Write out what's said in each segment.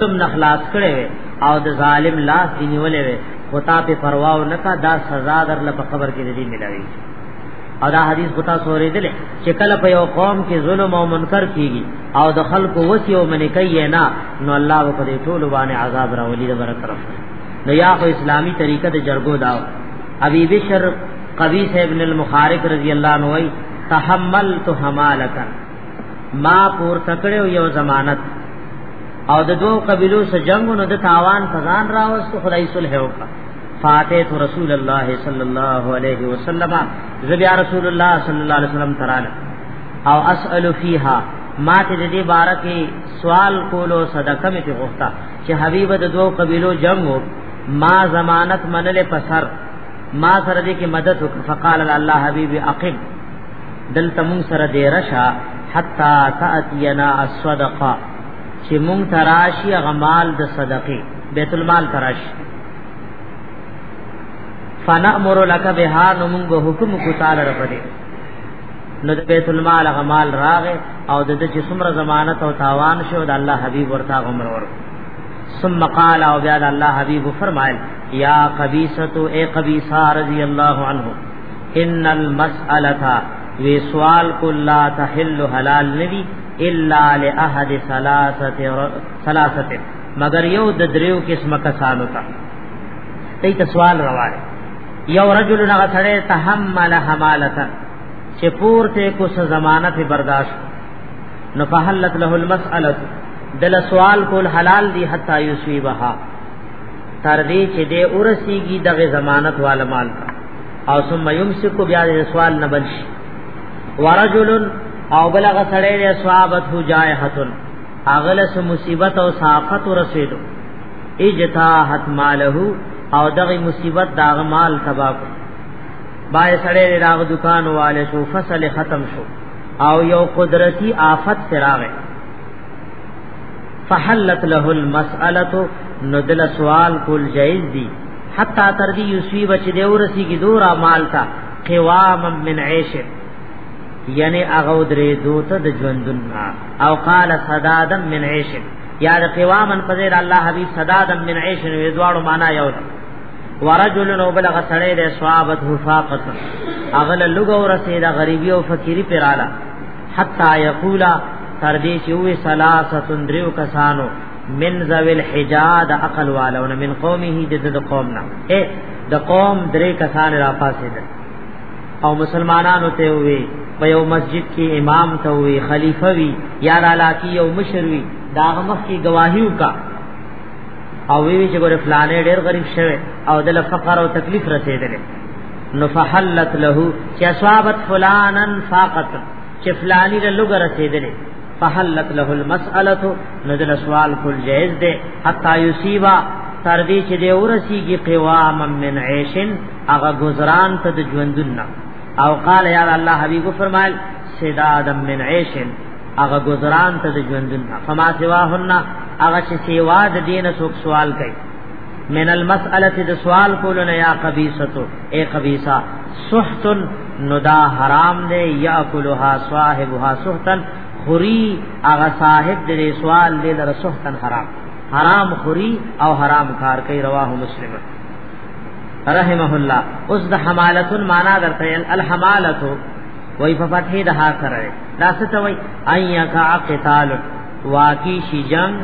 تم نخلاص کړي وي او د ظالم لاس دی نیولې وي خطا په پروا او نکا دا سزا در لپاره خبر کې دی ملوي او دا حدیث خطا سورې دي چې کله په یو قوم کې ظلم او منکر کیږي او د خلکو وسی او منې کوي نه نو الله په دې ټول باندې عذاب راولي د بر طرف نو یا خو اسلامي طریقه د جرګو دا ابي بشر قبيس ابن المخارق رضی الله عنه وي تحملت حمالکا ما پور تکړو یو ضمانت او د دوو قبیلو سره جنگونو د تاوان فزان راوست خدای صلح وکړه فاتح رسول الله صلی الله علیه وسلم زبیا رسول الله صلی الله علیه وسلم تراله او اسئل فیها ما ته دې باره کې سوال کولو صدقه مې غوښتا چې حبیب د دوو قبیلو جنگ ما ضمانت منلې پسر ما سره دې کې مدد وکړه فقال الله حبیب اقم دلته مونږ سره دی رشا حتا تاتینا الصدقه چې مونږ تراشی غمال د صدقه بیت المال تراش فنامر لك بها نو مونږ به حکم کو تعالی رپدې نو د بیت المال غمال راغه او د دې چې څومره ضمانت او تاوان شو د الله حبیب ورته عمر ور ثم قال او بیا الله حبیب فرمایل یا قبیصه اے قبیصه رضی الله عنه ان المساله وی سوال کو لا تحل حلال ندی الا لاحد ثلاثه ثلاثه مگر یو د دریو قسمه کسانو ته دې ته سوال روان یو رجل نه سره تحمل حمالتا چې پورته کو څه ضمانت برداشت نو فحلت له المساله دل سوال کول حلال دی حتا یسوی بها تر دې چې دې ورسیږي دغه ضمانت والمال کا او ثم يمسك بیا د سوال نه بنش ورجل او بلغ سړی د ثوابت هو جایحتن اغل سو مصیبت او صافت رسیدو اجتاحت ماله او دغه مصیبت داغه مال تباہ کو بای سړی داغه دکان والے شو فصل ختم شو او یو قدرتی آفت فراغه فحلت له المسأله نو دل سوال کول جایز دی حتا تر دې یصيب چې د ورسی کی دورا مال تا قوام من عيش یعنی هغه درې دوت د ژوندون او قال صدادم من عيش یا د قوامن فزیر الله حبیب صدادم من عيش وی دواړو معنا یو ده ورجل نو بلغ سړی د ثوابت حفاقت اغل لګو رسید غریبی او فقیری پرالا حتا یقولا تر دې چې وې سلاستون دریو کسانو من ذوی الحجا د عقل والونه من قومه د د قوم نه اے د قوم درې کسان را پاسې ده او مسلمانانو ته وی په یو مسجد کې امام ته وی خلیفہ وی یا علاقی او مشر وی دا مخ کی گواہی وکا او وی چې ګور فلانه ډیر غریب شوه او د فقر او تکلیف رسیدل نو فحلت له چې اصابت فلانن فاقت چې فلانی له لګ رسیدل فحلت له المساله نزل سوال کول جائز ده حتا یصيبا تر دې چې د ورسیږي قوام من عیشن هغه گزاران ته د ژوندون او قال یا الله حبیب فرمایل سداد من عیشن هغه گزاران ته د ژوندون فما سواهن هغه چې سیوا د دین سوک سوال کوي من المسأله د سوال کولو نه یا قبیصتو اے قبیصا سحت ندا حرام دے یاکلها صاحبها سحتن خری اغه صاحب د سوال دې لره سحتن حرام حرام خری او حرام کار کوي رواه مسلم رحمه الله اوس د حمالت معنا درته الحمالت وای په فتحې د ها سره دا څه ته وای ايا کا قتال واقعي شي جنگ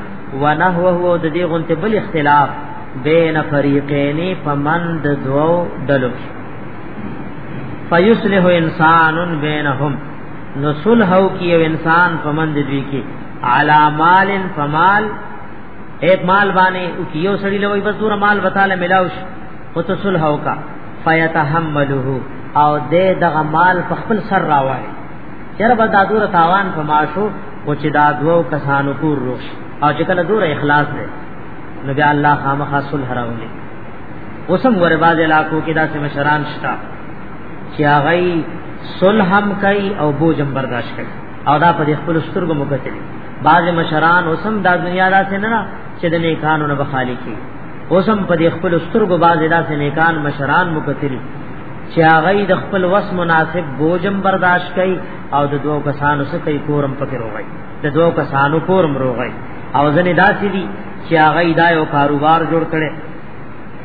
ونحوه د دې غونته بل اختلاف بین فریقین فمن د دوو ډلو فیصلح انسان بینهم نو صلح او کی یو انسان فمن د دوی کی علا مال فمال ایت مال باندې او کی یو سړی لوی بس دور مال وتاله ملاوش او ته صلح او کا فیتحمله او دې دغه مال په خپل سر راوړي یره به دا دور تاوان په ماشو او چې دا دوو کسانو کور روش او چې کله دور اخلاص دی نو بیا الله خامخا صلح راولي اوسم ور باز علاقو کې داسې مشران شتا چې هغه صلح هم کوي او بوجم برداشت کوي او دا په خپل سترګو مکتل باز مشران اوسم دا دنیا داسې نه نه چې د نیکانو نه بخالي کی اوسم په خپل سترګو باز داسې نیکان مشران مکتل چې هغه د خپل وس مناسب بوجم برداشت کړي او د دوو کسانو سره کوي کورم پکې روغي د دوو کسانو کورم روغي او ځنې داسې دي چې هغه دا یو کاروبار جوړ کړي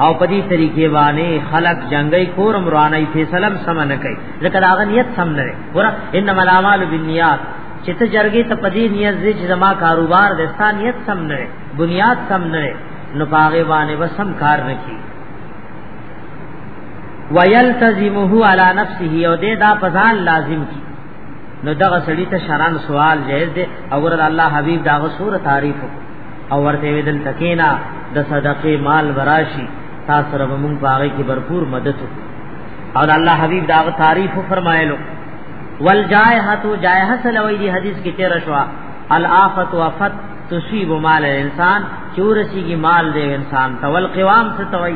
او په دې طریقې باندې خلق جنگي کورم روانه فیصله سم نه کوي ځکه دا غنیت سم نه لري ور انما الاعمال بالنیات چې ته جرګې ته په دې نیت دې چې زما کاروبار د ستانیت سم نه بنیاد سم نه نو پاغه باندې وسم کار نکي ويلتزمه على نفسه او دې دا پزان لازم کی نو دغه سړی ته شران سوال جائز دی او ور الله حبیب داغه سور تعریف او ورته ویدل تکینا د صدقه مال وراشي تاسو رب مون پاره کی بھرپور مدد او الله حبیب داغه تعریف فرمایلو والجائحه جائحه سلوی دی حدیث کې تیر شوا الافت وفت تصيب مال الانسان چورسیږي مال دی انسان تول قوام ستوي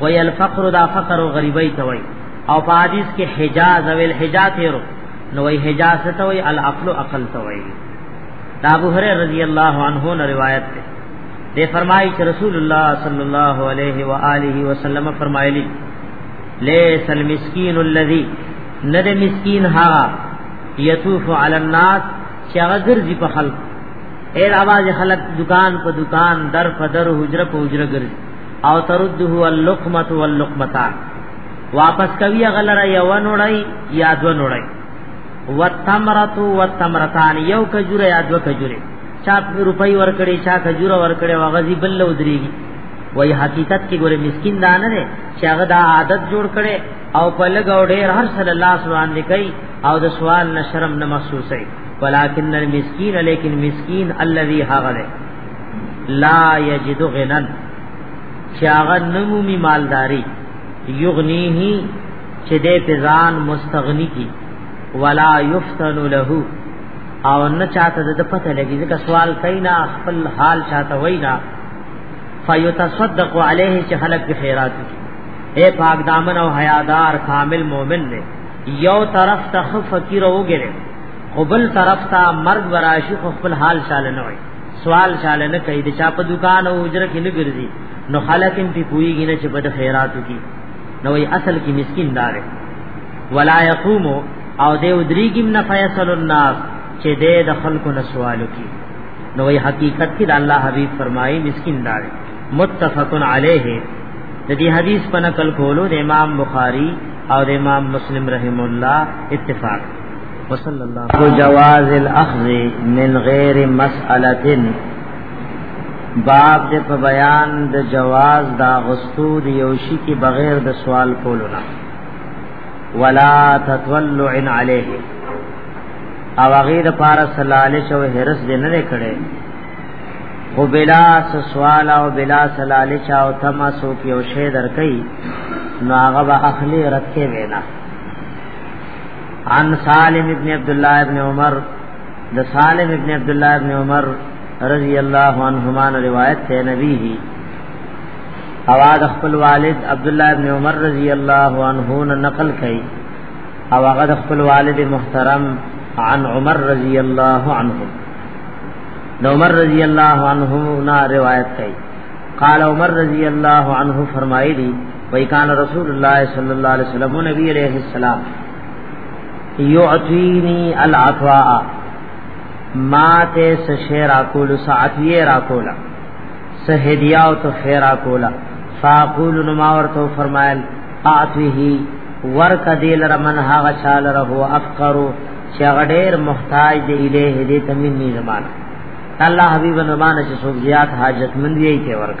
وی الفقر دا فقر و غریبی توی او په حدیث کې حجاز او الحجاز هرو نو وی حجاز ته وی العقل عقل ته وی دا ابو هريره رضی الله عنه نه روایت ده دے فرمائی چې رسول الله صلی الله علیه و آله وسلم فرمایلی لیس المسکین الذی ند مسکین ها یطوف علی الناس چې هغه ګرځي په خلق اے اواز خلق دکان په دکان در په در حجره په حجره ګرځي او ترده اللقمه واللقمتان واپس کوي غلره یو نړی یا دو نړی والتمرۃ والتمرتان یو کجوره یا دو کجوره چا روپۍ ورکړي چا کجوره ورکړي واغزي بل ودرېږي وای حقیقت کې ګوره مسكين دا نه دی چې هغه دا عادت جوړ کړي او په لګ او ډېر هر صلی الله سبحان دی کوي او د سوال نه شرم نه محسوسه ولکن المسكين لیکن مسكين الذي هغه لا یجد غنن چې هغه نمومي مالداري یغنیه چې دې پزان مستغنی کی ولا یفتن له او نه چاته د پته لګي ځکه سوال کوي نه خپل حال چاته وای نه فیتصدق علیه چې خلق به خیرات کی اے پاک دامن او حیادار کامل مومن دے یو طرف ته فقیر وګره خپل طرف ته مرګ وراشي خپل حال شاله نه وي سوال چاله نه کوي د چا په دکان او اجره کې نه ګرځي نو خلک هم په پويږي نه چې په خیراتو کې نو ای اصل کې مسكين دار ولا يقوم او دې ودريګم نه فیصل الناس چې دې د خلکو نه سوال کوي نو ای حقیقت کې د الله حبيب فرمایي مسكين دار متفق علیه د دې حدیث په نقل کولو د امام بخاری او د امام مسلم رحم الله اتفاق وصلی الله علیه جواز الاخذ من غیر مسئله باب دې په بیان د جواز دا غستو دی یو شی کی بغیر د سوال کولو نه ولا تتولع علیه او غیر پار سلالش او هرس دې نه کړي خو بلا سوال او بلا سلالش او تماسو کې او شی درکې نو هغه به اخلي رکھے وینا عن سالم ابن عبد الله ابن عمر د سالم ابن عبد الله ابن عمر رضی الله عنهما روایت ته نبی هی اواز خپل والد عبد الله ابن عمر رضی الله عنه نقل کړي او هغه خپل والد محترم عن عمر رضی الله عنه نو عمر رضی الله عنه نا روایت کړي قال عمر رضی الله عنه فرمایلی وای کان رسول الله صلی الله علیه وسلم نبی علیہ السلام یعطینی العطاء ما ته سشیر اقول ساعتیه را کولا سهدیا او تو خیر اقولا فاقول نو ما ورته فرمایل اعطیه ورک دیل رمن هغه چال ره افقرو چې هغه ډېر محتاج دی الیه دې تمین نی زمانہ الله حبیب نو مان چې سوزیات حاجت مند یې کې ورک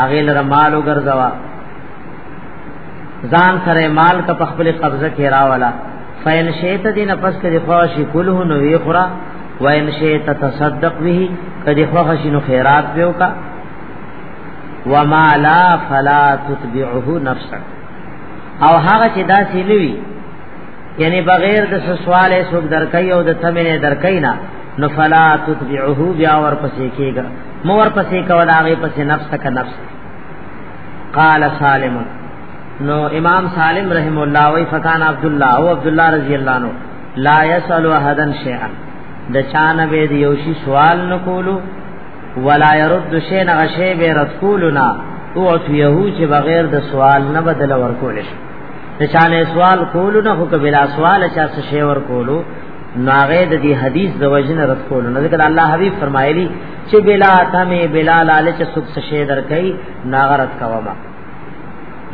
هغه لره مال وګرځوا ځان سره مال کا په خپل قبضه کې راولا فین شیت دین پس کړي خواشي کله نو وی خورا وین شیت تصدق به کړي خواشي نو خیرات دیو کا وما لا فلا تتبعه نفسك او هغه چې دا سینوي یعنی بغیر د سوال سوک درکای او د تمنه درکای نه نو فلا تتبعه بیا ور پسې کېږي مور پسې کولا هغه پسې نفس کا نفس قال سالم نو امام سالم رحم الله وی فکان عبد الله او عبد الله رضی الله عنه لا يسأل احدن شيئا د چان به دی یوشي سوال نکولو ولا يرد شيئا غشي به رد کولنا او اتیه چې بغیر د سوال نه بدل ورکول شي د چانه سوال کولو نه خو کبلا سوال چا څه شی ورکولو ناغه د دې حدیث د وجن رد کول نه ذکر الله حبیب فرمایلی چې بلا تمه بلا لالچ سب څه شی درکې ناغه رد کوما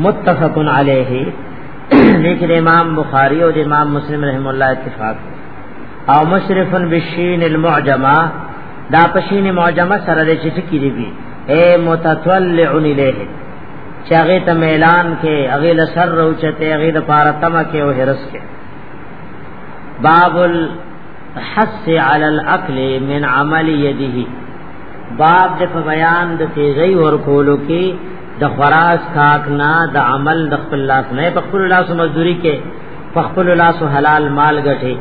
متفق علیه لیکن امام بخاری او امام مسلم رحم الله اتفاق او مشرف بالشین المعجمه دا پشین معجمه سره د چټ کی دی اے متطلع الیه چاغه ته اعلان کې اغه لسر روچته اغه د پارتمه کې او هرس کې باب الحث علی الاكل من عمل يده باب د په بیان د تیزی ور کولو کې د خراس کاک نه د عمل د خپل لاس نه په خپل لاس مزدوری کې په خپل لاس حلال مال ګټي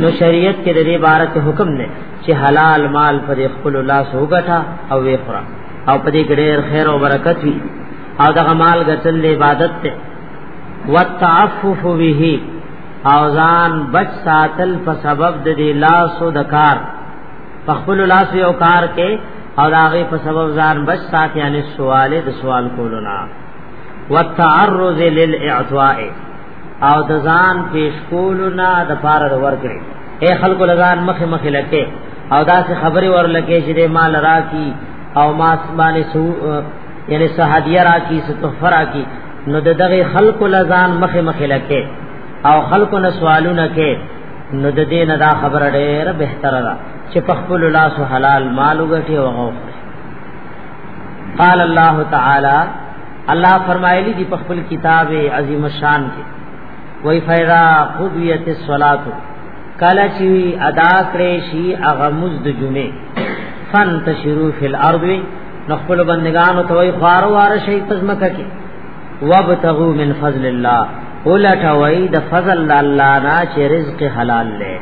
نو شریعت کې د دې عبارت حکم نه چې حلال مال پر خپل لاس وګټا او وی خورا او په دې ګډیر خیر او برکت وي او دغه مال ګټل عبادت ته والتعفف به او ځان بچ ساتل په سبب د دې لاسو د کار په خپل لاس یو کار کې او هغه په سبب ځان بچ سات یعنی سوال د سوال کولو نه والتعرض للاعطاء او د ځان پیش کولو نه د پاره د ورکړي اے خلق لزان مخ مخ لکه او دا سه خبره ور لکه چې مال راکی او ماسبانه سو یعنی سہدیہ راکی ستغفر راکی نو د دغه خلق لزان مخه مخه لکه او خلق نه سوالونه کې نو د دې نه دا خبره ډېره بهتره ده چې په خپل لاس حلال مال وګټي او غوښ قال الله تعالی الله فرمایلی دی په خپل کتاب عظیم شان کې وای فیرا قضیت الصلاه کله چې ادا کړې شي اغه مز د جمعې فن تشرو فی الارض نخپل بندگانو توي خوار وار شي پزمکه کې وابتغوا من فضل الله ولټوي د فضل الله نه چې رزق حلال لې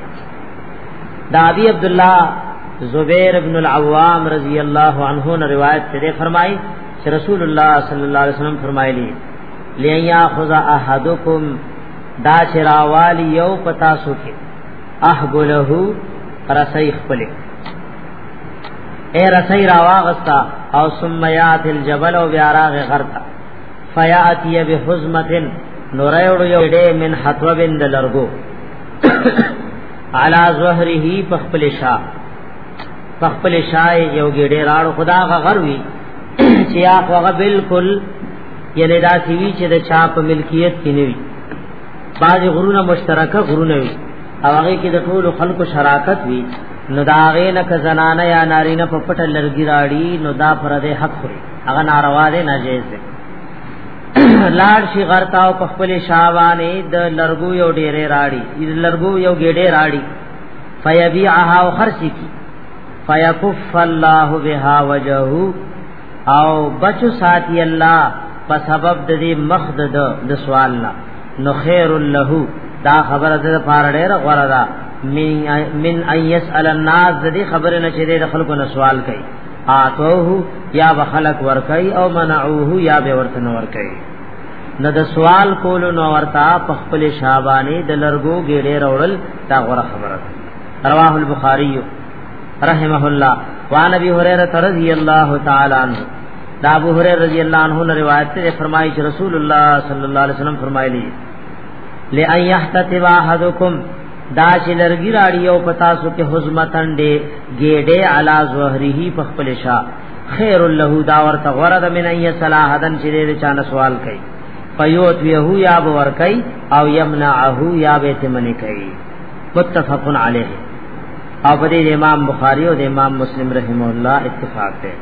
دا ابي عبد الله زبير ابن العوام رضی الله عنه نے روایت سے فرمائی کہ رسول اللہ صلی اللہ علیہ وسلم فرمائے لی لیا خذا احدکم دا چراوالی یو پتا سو کې احبله رسیخ پلک اے رسای راواغستا او ثم یات الجبل او بیا راغ غرتا فیاتی بحزمتن نورایړو یو ډې من حتوبن د لرګو علا ظهره پخپل شا پخپل شا یو ګډې راړو خدا غروي چې هغه بالکل یعنی دا سیوی چې د چا په ملکیت کې نه وي بعض غرونه مشترکه غرونه وي او هغه کې د ټولو خلکو شراکت وي نو دا هغه نه که زنانه یا نارینه په پټه لرګي راړي نو دا پر دې حق خوري هغه ناروا دی ناجیز دی لار شي غرتا او په خپل شاوانه د لرګو یو ډیره راړي د لرګو یو ګډه راړي فیبیعها او خرڅ کی فیکف الله بها وجهه او بچو ساتي الله په سبب د دې مخ د د سوال نه نو خیر له دا خبره د پاره ډیره غوړه ده من من ايس ال الناس د دې خبره نه چې د خلکو نه سوال کوي اتوه یا بخلق ور کوي او منعوه یا به ورته ور کوي نو د سوال کولو نو ورتا په خپل شابانی د لرګو ګډه وړل دا غره خبره رواه البخاری رحمه الله وان ابي هريره رضي الله تعالى عنه دا ابو هريره رضی الله عنه نے روایت سے فرمائی کہ رسول اللہ صلی اللہ علیہ وسلم فرمائے لی لئن يحتتب احدكم دا چې لرګي راړي او پتا سو کې حزمتن دې ګېډه علا زهره په خپل شا خیر له دا ورته غرد من ای صلاحدن چې دې چا سوال کوي فیوت یهو یا ور کوي او یمنعه یا به تمنه کوي متفقن علیه او په دې امام بخاری او د امام مسلم رحمه الله اتفاق دی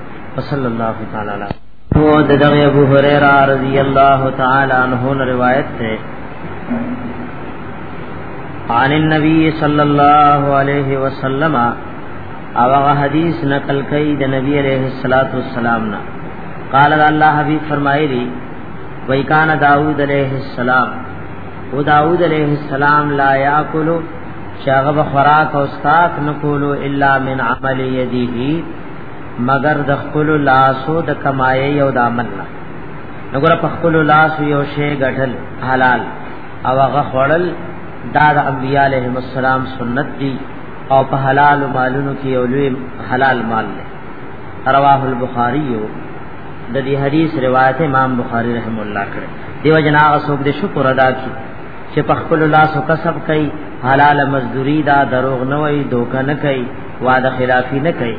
صلی الله تعالی علیه او د دغه ابو هريره رضی الله تعالی عنہ روایت ده عن النبي صلى الله عليه وسلم او هغه حدیث نقل کړي د نبی عليه الصلاه والسلام نه قال الله حبيب فرمایلی وای کان داوود عليه السلام او داوود علیہ السلام لا یاکل شاغه به خوراک او ساک نکولو الا من عمل یده مگر د خپل لاسو د کمایې او د عمل نه نګور په خپل لاس یو شی غټل حلال او هغه خړل دا د انبیاء علیهم السلام سنت دی او په حلال مالونو کې یو لوی حلال مال دی رواه البخاری د دې حدیث روایت امام بخاری رحم الله کړ دیو جنا اسوک دې شکر ادا کی چې په خپل لاس او کسب کوي حلال مزدوری دا دروغ نه وي دوکه نه کوي وعده خلافی نه کوي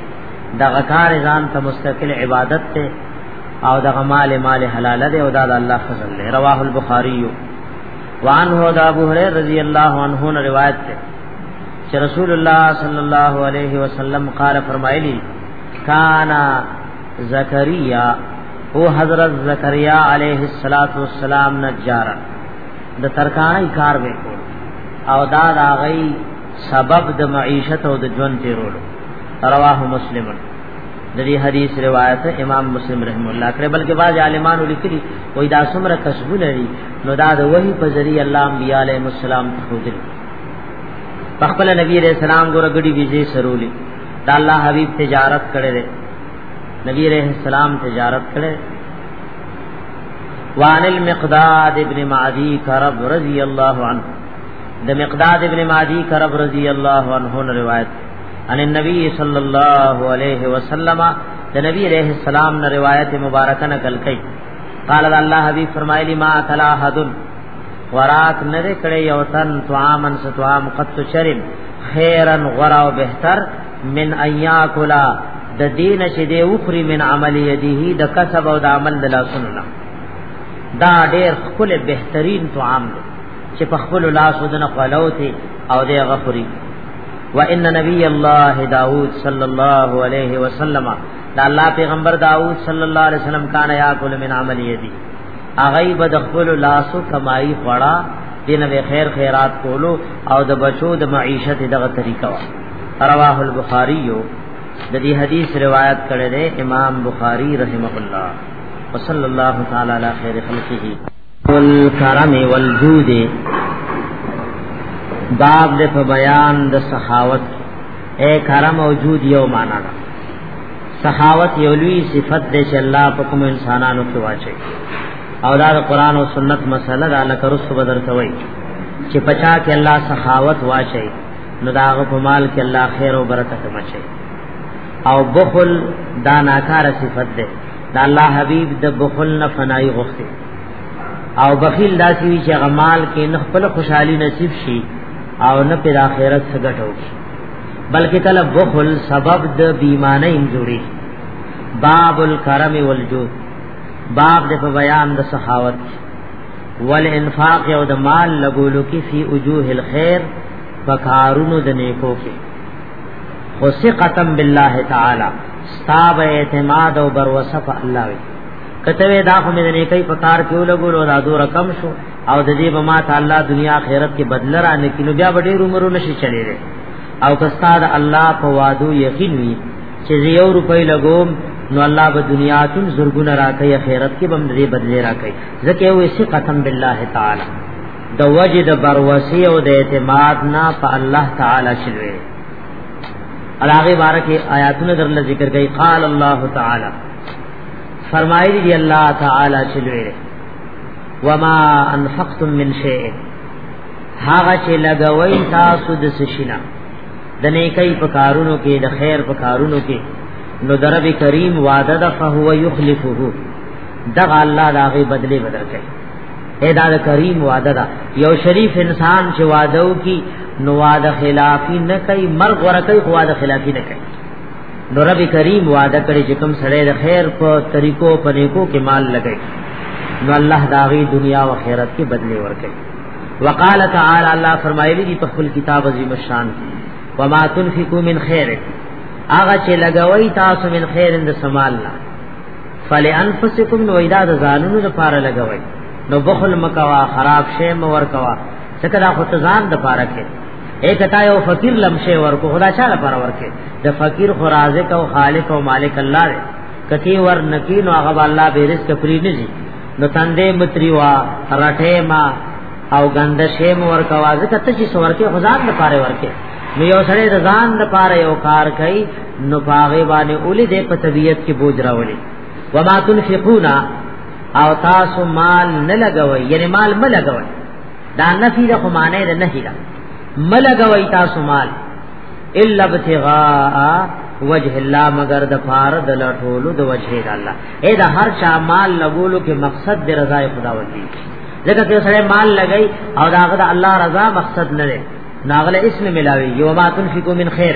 دا غکار ځان ته مستقل عبادت ته او دا مال مال حلال دی او دا د الله فضل دی رواه البخاری وان هو دا ابو هريره رضی الله عنه روایت ده چې رسول الله صلی الله علیه وسلم قال فرمایلی کانا زکریا او حضرت زکریا علیه الصلاۃ والسلام نجار د ترکانې کار وکړ او دا دا غي سبب د معیشت او د ژوند تیرولو رواه مسلم د دې حدیث روایت امام مسلم رحم الله کړه بلکې باج عالمانو لیکلي وای دا څومره کسبونه دي نو دا د وحی په ذریعہ الله انبیاء علیهم السلام ته خو دي په خپل نبی رسول الله ګور غړي بيزي سرولي دا الله حبیب تجارت کړي دي نبی علیہ السلام تجارت کړي وان المقداد ابن معدی کرب رضی اللہ عنہ د مقداد ابن معدی کرب رضی اللہ عنہ روایت ان النبی صلی اللہ علیہ وسلم د نبی علیہ السلام نے روایت مبارکہ نقل کړي قال الله حبیب فرمایلی ما کلا حدن خوراک نه کړي یو تن طعامن ستوام قط شرم خیرن غرا او بهتر من ایاکلا د دین چې دی اوخري من عمل یده د کسب او د عمل د لاسونو نه دا ډیر خپل بهترین طعام دی چې په خپل لاس ودنه خلوته او دی غفري وان نبی الله داوود صلی الله علیه وسلم دا الله پیغمبر داوود صلی الله علیه وسلم کان یاکل من عمل یده هغه به د خپل لاسو کمایي خړا دینه به خیر خیرات کولو او د بچو د معیشت دغه طریقه وا رواه البخاری یو د دې حدیث روایت کړی دی امام بخاری رحمه الله وصلی الله تعالی علی خیر خلقه والکرم والجود باب د بیان د سخاوت اے کرم او جود یو معنا ده سخاوت یو لوی صفت دی چې الله په کوم انسانانو کې واچي او دا قرآن او سنت مسله ده لکه رسو بدر ته وایي چې پچا کې الله سخاوت واچي نو دا په مال کې الله خیر او برکت مچي او بخل دا ناکار صفت ده دا الله حبیب د بخل نه فنای غوښته او بخیل داسې وی چې غمال کې نه خپل خوشحالي نصیب شي او نه پر آخرت څخه ګټو شي بلکې کله بخل سبب د بیمانه هم جوړي باب الکرم والجود باب د په بیان د سخاوت والانفاق او د مال لګولو کې فی وجوه الخير فکارونو د نیکو کې خو ثقتم بالله تعالی ستاب اعتماد او بروسه په الله وي کته دا خو مې نه کوي پکار کیو لګول او دادو رقم شو او د دې بما تعالی دنیا آخرت کې بدل را نه کینو بیا ډېر عمرونه شي چلے او کستا د الله په وادو یقین وی چې یو روپۍ لګوم نو الله به دنیا تم زرګونه راکې اخرت کې بم دې بدلې راکې ځکه وې سي قسم بالله تعالی د وجه د بروسی او د اعتماد نه په الله تعالی شلوي علاوه بارکه آیاتونه در ذکر کوي قال الله تعالی فرمایلی دی الله تعالی شلوي وما انفقتم من شيء هغه چې لګوي تاسو د سشینا د نیکي په کارونو کې د خیر په کارونو کې نو درب کریم وعده ده فهو یخلفه دغه الله داغه بدله بدل کوي ادا د کریم وعده ده یو شریف انسان چې وعده وکي نو وعده خلافی نه کوي مرګ ورکه خو وعده خلافی نه کوي نو رب کریم وعده کړی چې کوم سړی د خیر په طریقو په نیکو کې مال لګي نو الله داغي دنیا او آخرت کې بدله ورکړي وقال تعالی الله فرمایلی دی په خپل کتاب عظیم الشان وما تنفقوا من خیر هغه چې لګوي تاسو من خیر د سمال نه فلانفسکم نو ایدا د ځانونو لپاره لګوي نو بخل مکوا خراب شی مور کوا څکه دا خو ځان د پاره کې ایک تا یو فقیر لمشه ورکو خدا چا لپاره ورکه د فقیر خو رازق او خالق او مالک الله دی کتی ور نکینو هغه الله به رزق پری نه نو تندې متری وا رټه ما او غند شی مو ورکا واځه کته چې سور کې خدان د پاره ورکه نو یو سړی د ځان د پاره یو کار کوي نو پاغه باندې اولی دې په طبیعت کې بوج راوړي وما تنفقونا او تاسو مال نه لګوي یعنی مال مه لګوي دا نفي د خمانه ده نه هیلا مه لګوي تاسو مال الا ابتغاء وجه الله مگر د پاره د لټولو د وجه الله اے دا هر چا مال لګولو کې مقصد د رضا خداوند دی ځکه چې سره مال لګی او دا غد الله رضا مقصد نه دی ناغله اسم ملاوی یو ما تنفقو من خیر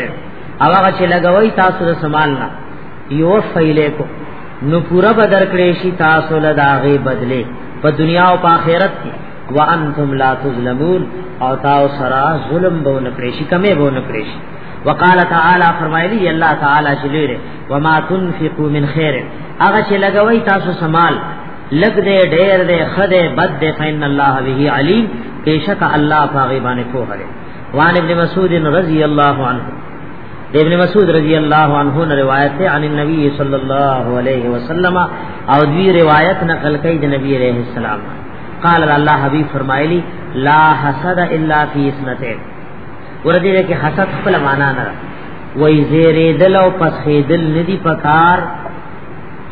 او هغه چې لګوي تاسو د سمال نه یو فیلې کو نو پورا بدر کړې شي تاسو له داغه بدله په دنیا او په آخرت کې وانتم لا تظلمون او تاسو سره ظلم به نه کړې شي کمه به نه کړې شي وقال تعالی فرمایلی الله تعالی چې لري وما تنفقوا من خير هغه چې لګوي تاسو سمال لګ دې ډېر دې خده بد دې فین الله به علیم بیشک الله پاغي باندې کوه وان ابن مسعود رضی الله عنه ابن مسعود رضی الله عنه نے روایت ہے عن النبی صلی اللہ علیہ وسلم او دی روایت نقل کئی دی نبی علیہ السلام قال اللہ حبیب فرمائے لی لا حسد الا فی اسنتین ورته کې حسد خپل معنا نه وای زیرې دل او پسې دل ندی پکار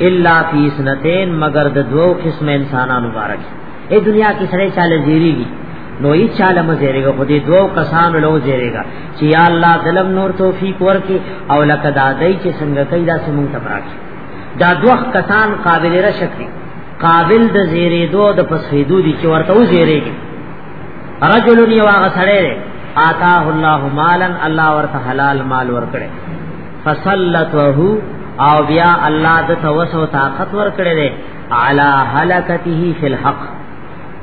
الا فی سنتین مگر د دوو قسم انسانانو مبارک اے دنیا کې سره چاله زیریږي نو ای چاله مزیریږي خو دې دوو کسانو لو زیریږي چې یا الله دلم نور توفیق ورکي او لکه دادای چې څنګه کوي دا سمون تبراک دا دوه کسان قابل رشک دي قابل د زیرې دوه د پسې دو دي چې ورته و زیریږي رجل یو هغه سړی دی آتاه الله مالا الله ورته حلال مال ورکړي فصلته او بیا الله د توسو طاقت ورکړي دی علی هلکته فی الحق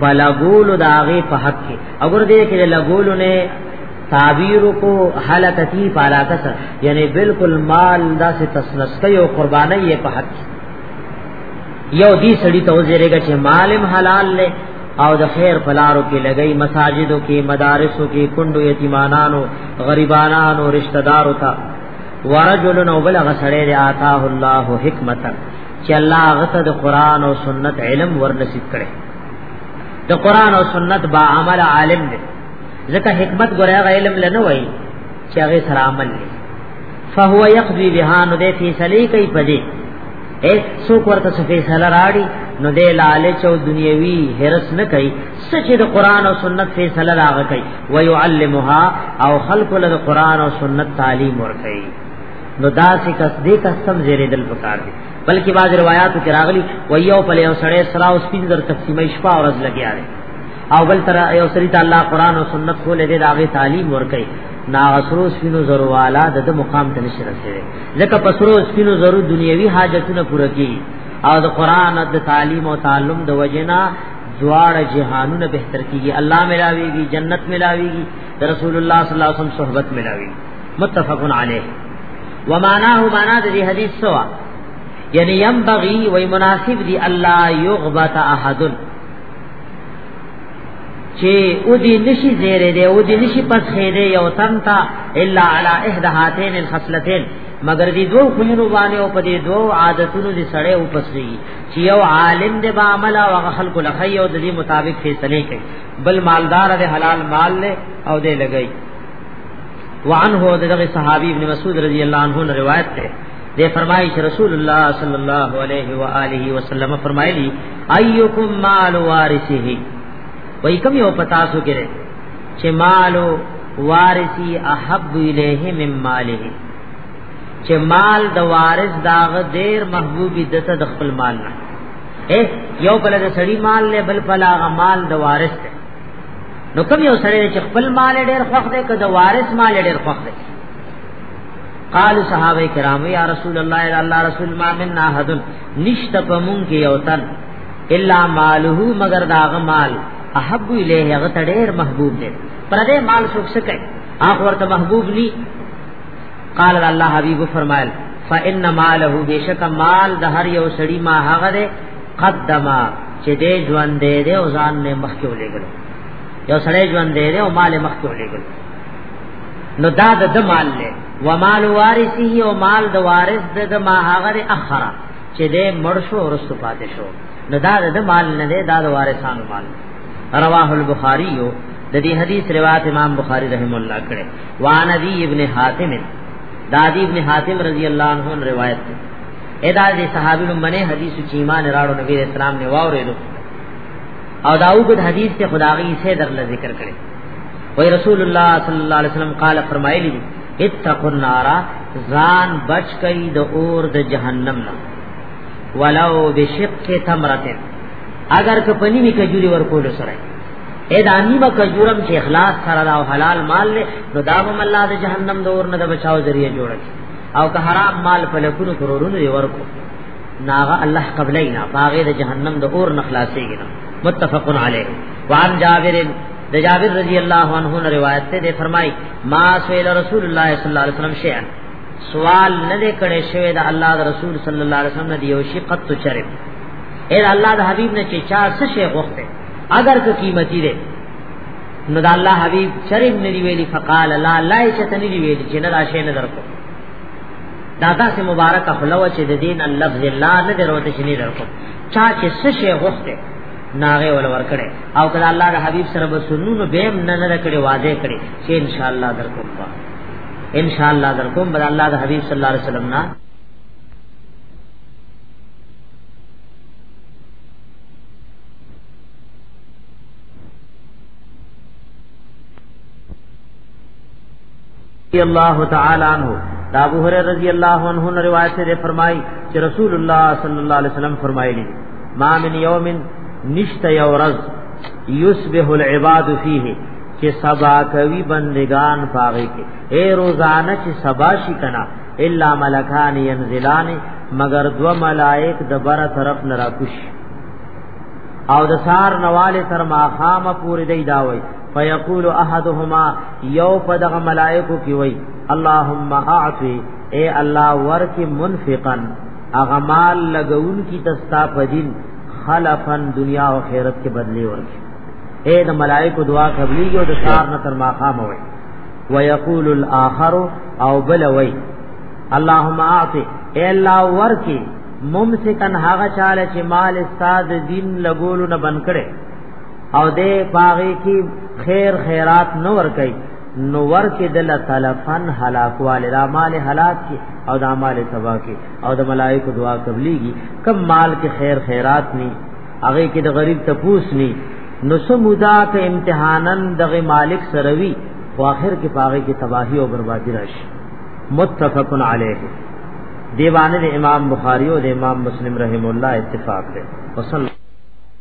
بلغول داغه په حق کې اگر دې کې لغول نه تعبیر کو حالتتی پالاکس یعنی بالکل مال دا سے تسنس کوي او قرباني په حق یو دی سړی ته وزیرېږي چې مالم حلال لې او د خیر پلارو کې لګئی مساجدو کې مدارسو کې کندو یتیمانانو غریبانانو رشتہ دارو ته ورجل نو بل غسړې دی آتاه الله حکمت چې الله غته د قران او سنت علم ورنصیب کړي د قران او سنت با عمل عالم دی ځکه حکمت ګره علم لنه وای چې هغه سره عمل دی فهو يقضي بها نو دې فیصله کوي پدې هیڅ څوک ورته څه فیصله راړي نو د لالچ او دنیوي هرس نه کوي سچ د قران او سنت فیصله راغ کوي ويعلمها او خلق له قران او سنت تعلیم ور کوي نو دا سې کس دې کسم زیرې دل پکار دي بلکې باز روایتو کې راغلي ويو په یو سړی سره او سپین در تقسیمې شپه او ورځ لګیا دي او بل تر یو سړی ته الله قران او سنت خو له دې داغه تعلیم ور کوي نا غسروس فینو زروالا د مقام ته نشي رسیدي ځکه په سرو سپینو زرو دنیوي حاجتونه پوره کی او د قران د تعلیم او تعلم د وجنا دواړه جهانونه بهتر کیږي الله ملاویږي جنت ملاویږي رسول الله صلی الله علیه وسلم صحبت ملاویږي متفق علیه ومعناه معنا د دې حدیث سوا یعنی ينبغي وای مناسب دی الله یغبط احد چې او دې نشي زیره دې او دې نشي پسخې دې یو تن تا الا علی احدى هاتین الخصلتين مگر دې دوه خوینو باندې او په دې دوه عادتونو دې سړې او پسخې چې یو عالم دې با عمل او خلق لخی او دې مطابق فیصله کوي بل مالدار دې حلال مال له او دې لګي وعنه دغه صحابي ابن مسعود رضی الله عنه روایت ده دے فرمائی چې رسول الله صلی الله علیه و آله وسلم فرمایلی ایکم مال وارثه وای کوم یو پتا سو کړي چې مال وارثی احب الیه مم ماله چې مال د وارث داغ ډیر محبوبي دته د خپل مال نه اے یو بل د سړی مال له بل پلا مال د وارث ته نو کوم یو سړی چې خپل مال ډیر خوښ دی که د وارث مال ډیر خوښ دی قال صحابه کرام یا رسول الله الا الله رسول ما من احد نشت پمون کې یو تن الا ماله مگر داغ مال احب الیه هغه ډیر محبوب دی پر دې مال څوک څه کوي اخ ورته محبوب ني قال الله حبیب فرمایل فان ماله بشک مال د هر یو سړی ما هغه دی قدما چې دې ژوند دې دې او ځان نه مخکې ولېګل یو سړی ژوند دې دې او مال مخکې ولېګل نو دا د مال له ومال وارثه او مال د وارث د ما هغه اخره چې د مرشو ورسو پاتې شو نو دا د مال نه دی دا د وارثانو مال رواه البخاری یو د دې حدیث روایت امام بخاری رحم الله کړه وان ابي ابن حاتم دادی ابن حاتم رضی الله عنه روایت ده ادا دې صحابي لمنه حدیث چې ایمان راړو نبی اسلام نه واورېدو او داوود حدیث ته خدایي سه در ذکر کړي وی رسول الله صلی الله علیه وسلم قال فرمایلی دی اتقوا النار ځان بچ کئ د اور د جهنم نه ولو بشق تمرته اگر که پنی می کجوری ورکول سره اې د انی با کجورم چې اخلاص سره دا حلال مال له نو دا به الله د جهنم د اور نه د بچاو ذریعہ جوړ او که حرام مال په لکونو کرورونو ورکو ناغه الله قبلای نه باغې د جهنم د اور نخلاصيږي متفق علیه وعن جابر د جابر رضی الله عنه نے روایت ته فرمای ما سئل رسول الله صلی الله علیه وسلم شیئا سوال نه دې کړي شوی د الله د رسول صلی الله علیه وسلم دی یو شی قط تو چرپ اے الله د حبیب نه چې چا څه شی غوښته اگر کو قیمتي ده نو د الله حبیب چرپ نه دی ویلی فقال لا لا چې تنه دی ویلی چې نه راشه نه درکو دادا سے مبارک خلوه چې د دین اللفظ لا نه دروته شنی درکو چا چې څه شی غوښته ناغه ول ور کړي او کله الله د حبيب سره به سنونو به نه نه کړي وعده کړي چې ان شاء الله درکوم با ان شاء الله درکوم بل الله د حبيب صلی الله علیه وسلم نه الله تعالی عنہ دا ابو هريره رضی الله عنه نے روایت سے فرمائی کہ رسول اللہ صلی اللہ علیہ وسلم فرمائے لی ما من یوم نشت یورز یصبح العباد فیه کہ سبا کوي بندگان پاغه کې اے روزانه چې سبا شي کنا الا ملکان ينزلان مگر دو ملائک د بر طرف نه راکوش او د سار نواله تر ما خامه پوری دی داوي فیقول احدهما یو په دغه ملائکو کې وای اللهم اعطي اے الله ورکی منفقا اغمال لګون کی تستا پدین خلفا دنیا او خیرت کې بدلی ورکی اے د ملائکو دعا قبلی او د سار نه تر ماقام وای ويقول الاخر او بلوي اللهم اعطي اے الله ورکی ممسکن هغه چاله چې مال استاد دین لګولو نه بن کړي او دې باغی کی خیر خیرات نو ور کوي نو ور کې دل تلفن هلاک وال را مال هلاک کی او د مال تبا کی او د ملائکه دعا قبليږي کم مال کې خیر خیرات ني هغه کې د غریب تپوس ني نو سمودا ته امتحانن دغه مالک سروي خو اخر کې پاغه کې تباہی او بربادی راشي متفق علیه دیوانه امام بخاری او امام مسلم رحم الله اتفاق ده وصلی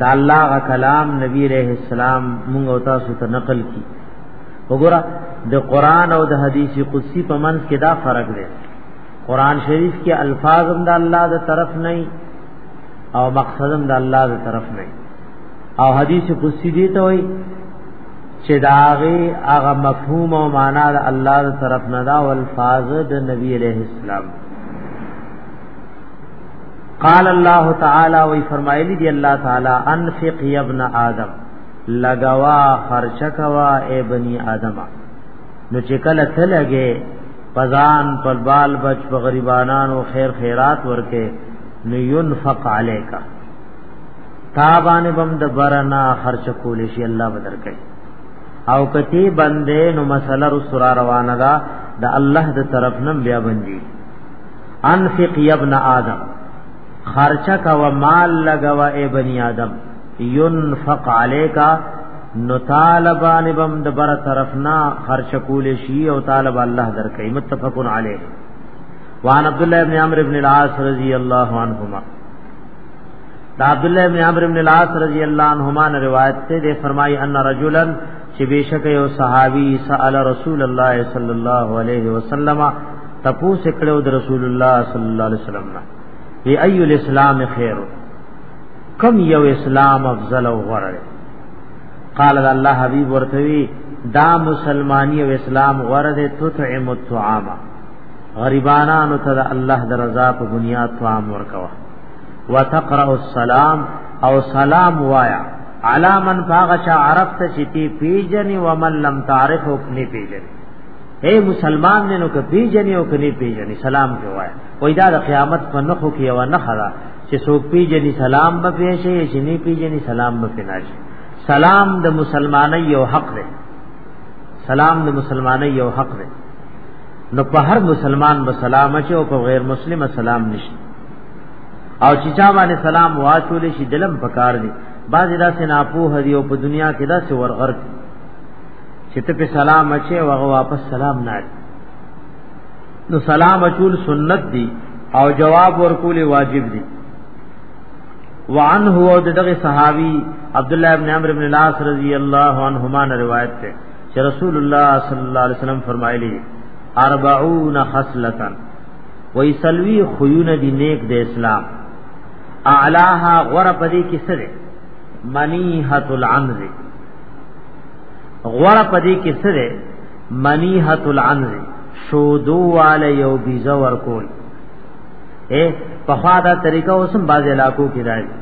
دا الله غ کلام نبی علیہ السلام مونږ او تاسو ته نقل کی وګوره د قران او د حدیث قدسی په منځ کې دا فرق دی قران شریف کې الفاظ هم د الله د طرف نه او مقصد هم د الله د طرف نه او حدیث قدسی دی ته وای چې داغه هغه مفهوم او معنا د الله د طرف نه دا او الفاظ د نبی علیہ السلام قال الله تعالی وی فرمایلی دی الله تعالی انفق یا ابن آدم لګوا خرچ کوا اے بنی آدم نو چې کله ته لګې پزان پر بال بچ په غریبانو خیر خیرات ورکه نو ينفق عليکا تابان بم د برنا خرچ کول شي الله بدر کوي او کتی بندې نو مسله رسرا روانه ده د الله د طرف نم بیا بندي انفق یبن آدم خرچه کا و مال لگوا اے بنی آدم ينفق عليك نو طالبان بم د بر طرفنا خرچ کول شي او طالب الله درکې متفقن عليه وان عبد الله ابن عمرو ابن العاص رضی الله عنهما دا عبد الله ابن عمرو ابن العاص رضی الله عنهما نے روایت سے دے فرمائی ان رجلا چې بشک یو صحابي سأل رسول الله صلی الله علیه وسلم تپو سکړو د رسول الله صلی الله علیه وسلم نه ای ای الاسلام خیر کم یو اسلام افضل او غره قال الله حبیب ورتوی دا مسلمانی او اسلام غره ده تطعم الطعام غریبانانو ته الله د رضا په بنیاد طعام ورکوا وتقرأ السلام او سلام وایا علا من فاغشا عرفت چې تی پیجنې و من لم تعرف او کني پیجنې اے مسلمان دې نو کې پیجنې او کني پیجنې سلام کې وای وای دا د قیامت په نخو کې و نه خلا چې څوک پیجنې سلام به پیشي چې نه پیجنې سلام به پیناشي سلام د مسلمانۍ یو حق دی سلام د مسلمانۍ یو حق دی نو په هر مسلمان به سلام اچي او په غیر مسلمان سلام نشي او چې چا باندې سلام واچول شي دلم پکار دی بعض دا سنا په هدي او په دنیا کې دا څه ورغر چې ته په سلام اچي او هغه واپس سلام نه نو سلام اچول سنت دی او جواب ورکول واجب دی وعن هو دغه صحابي عبد الله ابن عمرو ابن العاص رضی الله عنهما نے روایت ہے کہ رسول اللہ صلی اللہ علیہ وسلم فرمائے لی 40 خصلتن وای سلوی خيونه دی نیک د اسلام اعلاها غور پدې کې سره منیحت العنز غور پدې کې سره منیحت العنز شودو وال یو بیزا ورکول اے په خاطر طریقه اوسم باز علاقو کې راځي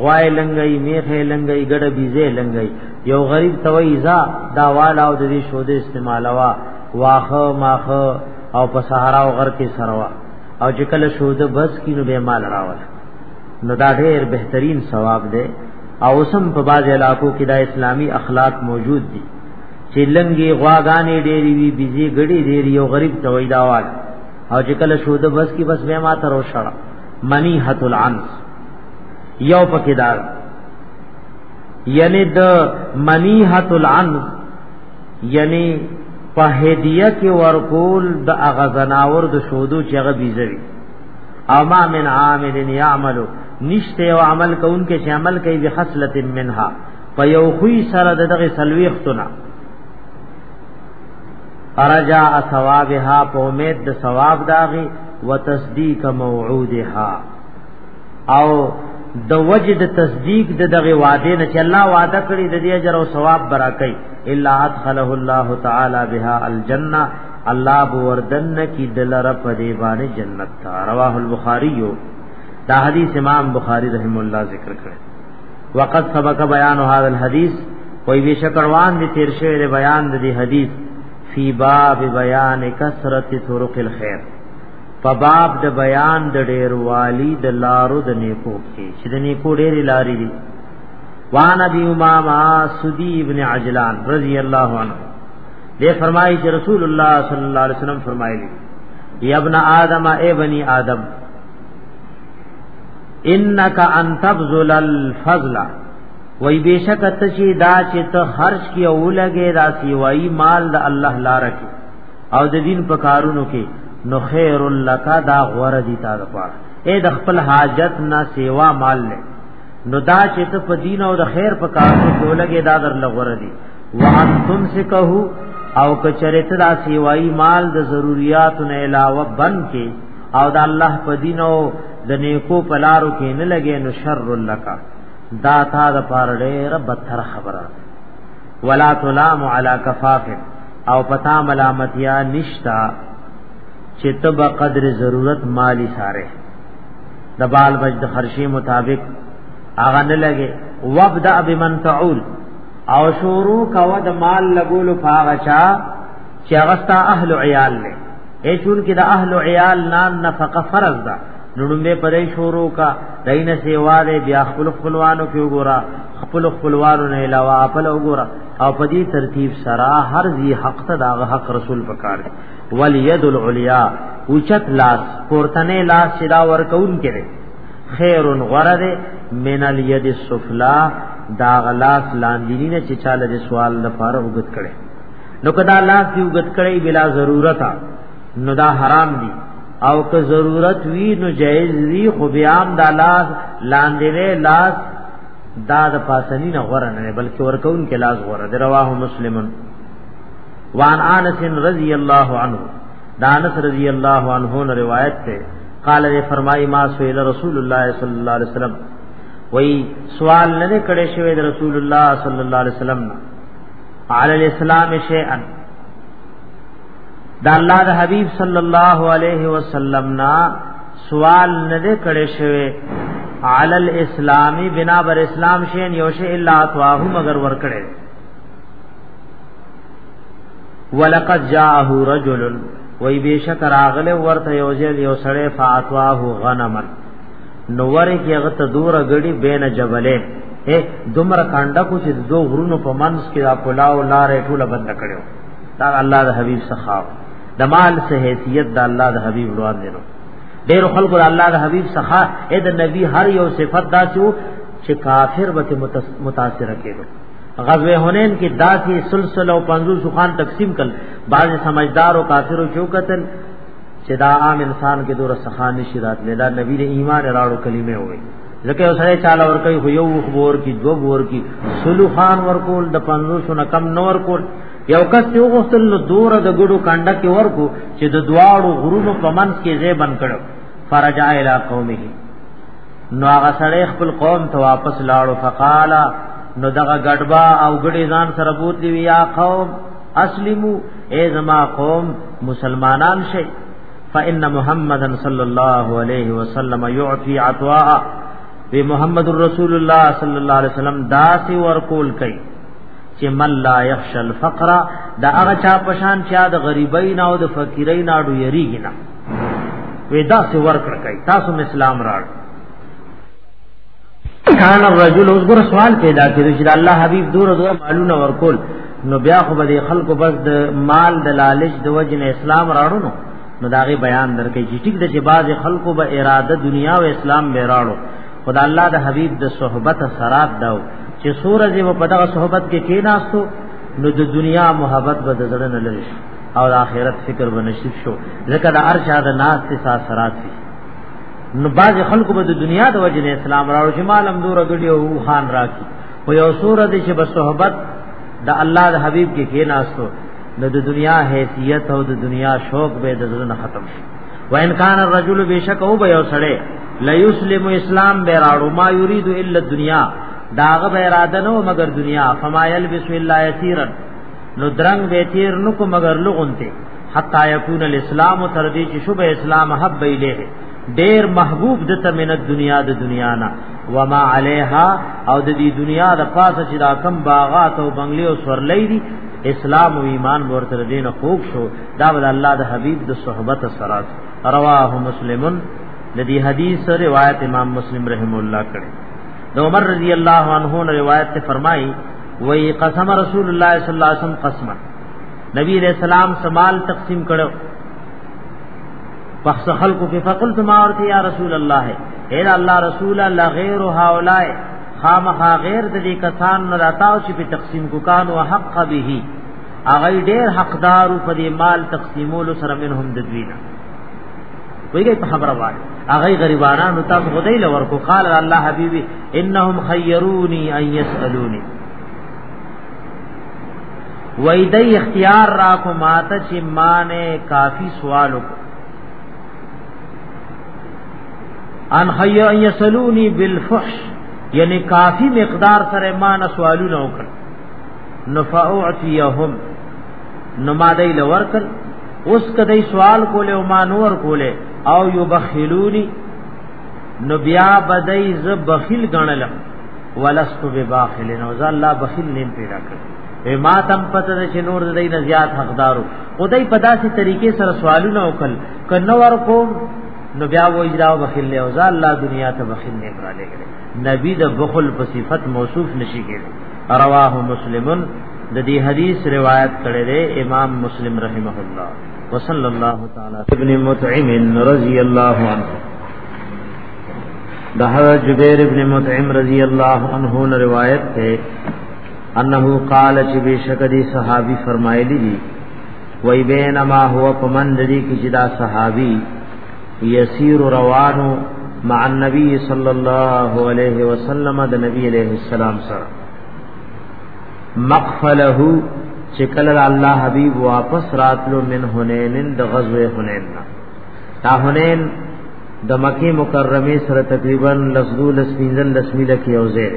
غوای لنګي میخه لنګي ګډ بیزه لنګي یو غریب توي ځا دا والا او د دې شوده استعمالوا واخه ماخه او په صحرا او غر کې سروا او چې کله شو د بس کې نو به مال راول نو دا ډېر بهترین ثواب دی او سم په باز علاقو کې دا اسلامی اخلاق موجود دي چې لنګي غواګانې ډېری وی بيزي غړي ډېری یو غریب ته وای داوال او چې کله شو د بس کې بس به ما تر وشړه منی حت العنس یو پکې دار یعنی د منی حت العنس یعنی په هدیه کې ورکول د اغه زناور د شودو چې هغه بیزوي او ما من عامل یعمل نشته یو عمل کوونکې چې عمل کوي به خصلت منها په یو خوې سره دغه سلويختونه ارجا ثوابها په امید د ثواب داغي وتصدیق موعودها او د وجد تصدیق د دغه وعده نه چې الله وعده کړی د دې اجر او ثواب برا کوي الا ادخله الله تعالی بها الجنه الله بوردن کی دلر په دی باندې جنت تا رواه البخاری دا حدیث امام بخاری رحم الله ذکر کړ وقد سبق بیان هذا الحديث وی بشک روان دي تیر شوی دی بیان دی حدیث فی باب بیان کثرت طرق الخير په باب د بیان د ډیر والی د لارو د نیکو کې چې د نیکو ډیر لارې دي وان ابي امامه سدي ابن عجلان رضی الله عنه دې فرمایي چې رسول الله صلی الله علیه وسلم فرمایلی یا ابن آدم اے بنی آدم انک ان تبذل الفضل وای بیشک ته چې دا چې ته خرج کی او لګې دا سی وای مال د الله لار کې او د دین په کارونو کې نو خیر لک دا غور دی تا د پاره اے د خپل حاجت نه سیوا مال نه نو دا چې ته په دین او د خیر په کار کې ولګې دا در لغور دي وان تم سے کہو او کچره ته دا سیوای مال د ضرورت نه علاوه بن کې او د الله په دین او د نیکو پلارو کې نه لګې نو شر لک دا تا د پاره ډېر بدتر خبره ولا تلام علی کفاف او پتا ملامتیا نشتا چې تب قدر ضرورت مالی ساره د بال بچ د خرشي مطابق هغه نه لګي وابدا بمن تعول او شروع کوا د مال لګول فاغه چا چې هغه ستا اهل عیال له اې چون کې د اهل عیال نان نفقه فرض ده نړمبه پرې شروع کا دین سیوا دې بیا خپل خپلوانو کې وګورا خپل خپلوانو نه علاوه خپل وګورا او په دې ترتیب سره هر ذی حق ته دا حق رسول پکار والید العلیا اوچت لاس پورتنه لاس چې دا ورکون کړي خیر غره ده من الید السفلا دا غلاس لاندینی نه چې چاله د سوال لپاره وګت کړي نو کدا لاس دی وګت کړي بلا ضرورت نو دا حرام دي او که ضرورت وی نو جایز وی خو بیا هم دا لاس لاندینه لاس دا د پاسنی نه غره نه بلکې ورکون کې لاس غره ده رواه مسلمن وان انس رضی اللہ عنہ دانس رضی اللہ عنہ نے روایت تے قال نے فرمائی ما سئل رسول اللہ صلی اللہ علیہ وسلم وہی سوال نے کڑے شوی رسول اللہ صلی اللہ علیہ وسلم نا علی الاسلام شیئا دا اللہ دا حبیب صلی اللہ علیہ وسلم نا سوال نه کړي شوی علی الاسلام بنا بر اسلام شین یوشه الا اتواه مگر ور کړي ولقد جاءه رجل وای بشک راغله ورته یو ځل یو سړی فاتواه غنمن نو وره کې هغه ته دور غړي بین جبله اے دمر کانډا کو چې دو غرونو په منځ کې دا پلاو لارې ټوله بند کړو دا الله د حبیب سخاو د مال سه حیثیت د الله د حبیب روان دی نو ډیر خلکو د الله د حبیب سخا اې د نبی هر یو صفت دا چې کافر به متاثر کېږي غزوه حنین کې داسې سلسله او پنځو سخان تقسیم کړ بعض سمجدار او کافرو جو قتل چې دا عام انسان کې دوره سخان نشي راتلې دا نبی د ایمان راړو کلمه وي ځکه یو سره چاله ور کوي خو یو خبر کی دو ور کی سلو خان ور کول د پنځو سونه کم نور کول یو کس یو غسل نو دور د ګړو کانډه کې ورکو چې د دواړو غرونو په منځ کې ځای بن کړو فرجا الی قومه نو هغه سړی خپل قوم ته واپس لاړو فقال نو دغه غډبا او غډي ځان سره بوت دی یا قوم اسلمو اے زما قوم مسلمانان شي فان محمدن صلی الله علیه وسلم یعطی عطاء وی محمد رسول الله صلی الله علیه وسلم داسې ورکول کوي چې من لا یخش الفقر دا هغه چا پشان چا د غریبۍ نه او د فقیرۍ نه اډو یریږي نه وی دا سی ورکړ کای تاسو اسلام راړ کان الرجل اوس ګور سوال پیدا کړي چې الله حبیب دور دور مالونه ورکول نو بیا خو به خلکو بس د مال د لالچ د وجنه اسلام راړو نو نو داغه بیان درکې چې ټیک د چې باز خلکو به اراده دنیا او اسلام به راړو خدای الله د حبیب د صحبت سرات داو چې سورج و په دغه صحبت کې کېناستو نو د دنیا محبت به د زړه نه لری او د آخرت فکر ونشیب شو ځکه د ارشا د ناس ته ساسرات وي نو باز خلکو به د دنیا د وجه نه اسلام راو چې مالم دور غړي او خان راکی او یو سوره د چې بسوهبت د الله د حبیب کې کې ناسو نو د دنیا حیثیت او د دنیا شوق به د زړه ختم شي و ان کان الرجل بشک او به یو سړی لا یسلم اسلام به راړو ما یرید الا الدنیا داغه به اراده نو مگر دنیا فما یلبس الا یسیرن نو درنګ به تیر نو کو مگر لغونته حتا یکون الاسلام تر دې چې شوبه اسلام حب الیه ډیر محبوب دته من دنیا د دنیا نه وما علیها او د دې دنیا د پاسه چې دا کم باغات او بنگلې او سورلې دي اسلام او ایمان ورته دین خوب شو دا ول الله د حبیب د صحبت سره رواه مسلمن د دې حدیث روایت امام مسلم رحم الله کړي د عمر رضی الله عنه روایت ته فرمایي وی قسم رسول الله صلی الله علیه وسلم قسمه نبی علیہ السلام سمال تقسیم کړو پخص خلقو کې فقلت ما ورته یا رسول الله اے الله رسول الله غیر هؤلاء خامخا غیر د دې کسان نه راتاو چې په تقسیم کو کان او حق به اغه ډیر حقدار په دې مال تقسیمولو سره منهم د دوی نه ویږي په خبره وایي اغه غریبانو تاسو خدای لور کو قال الله حبیبي انهم خيروني ان يسالوني وای د اختیار را کو ماته چې مانه کافی سوال وکړ ان خیر ان یسلونی بالفحش یعنی کافی مقدار سره مانه سوالونه وکړ نفعتیهم نو ما دای لور کړ اوس کدی سوال کوله او ما نور کوله او یبخلونی نو بیا بدای ز بخیل غنل ولست بباخل نو ز الله بخیل نیم پیدا کړ وی ما تم پته د چنور د دین زیات حقدارو خدای په داسې طریقې سره سوالونه وکړ کنه ورکو نو بیا و اجرا بخیل له ز الله دنیا ته بخیل نیم را لګره نبی د بخل په صفت موصوف نشي کېږي رواه مسلمن د دې حدیث روایت کړی دی امام مسلم رحمه الله وصلی الله تعالی ابن متعم رضی الله عنه د حضرت جبیر ابن متعم رضی الله عنه نے روایت ہے انه قال چې بشک دی صحابي فرمایلی دي وای بینما هو پمن دی کی جدا صحابي یسیر روانو مع النبي صلی الله علیه وسلم د نبی علیہ السلام سره مقفله چې کله الله حبيب واپس راتلو من حنینن د غزوه حنین نه دا حنین د مکه مکرمه سره تقریبا لسدول سپینزل لسمیله کې او زیر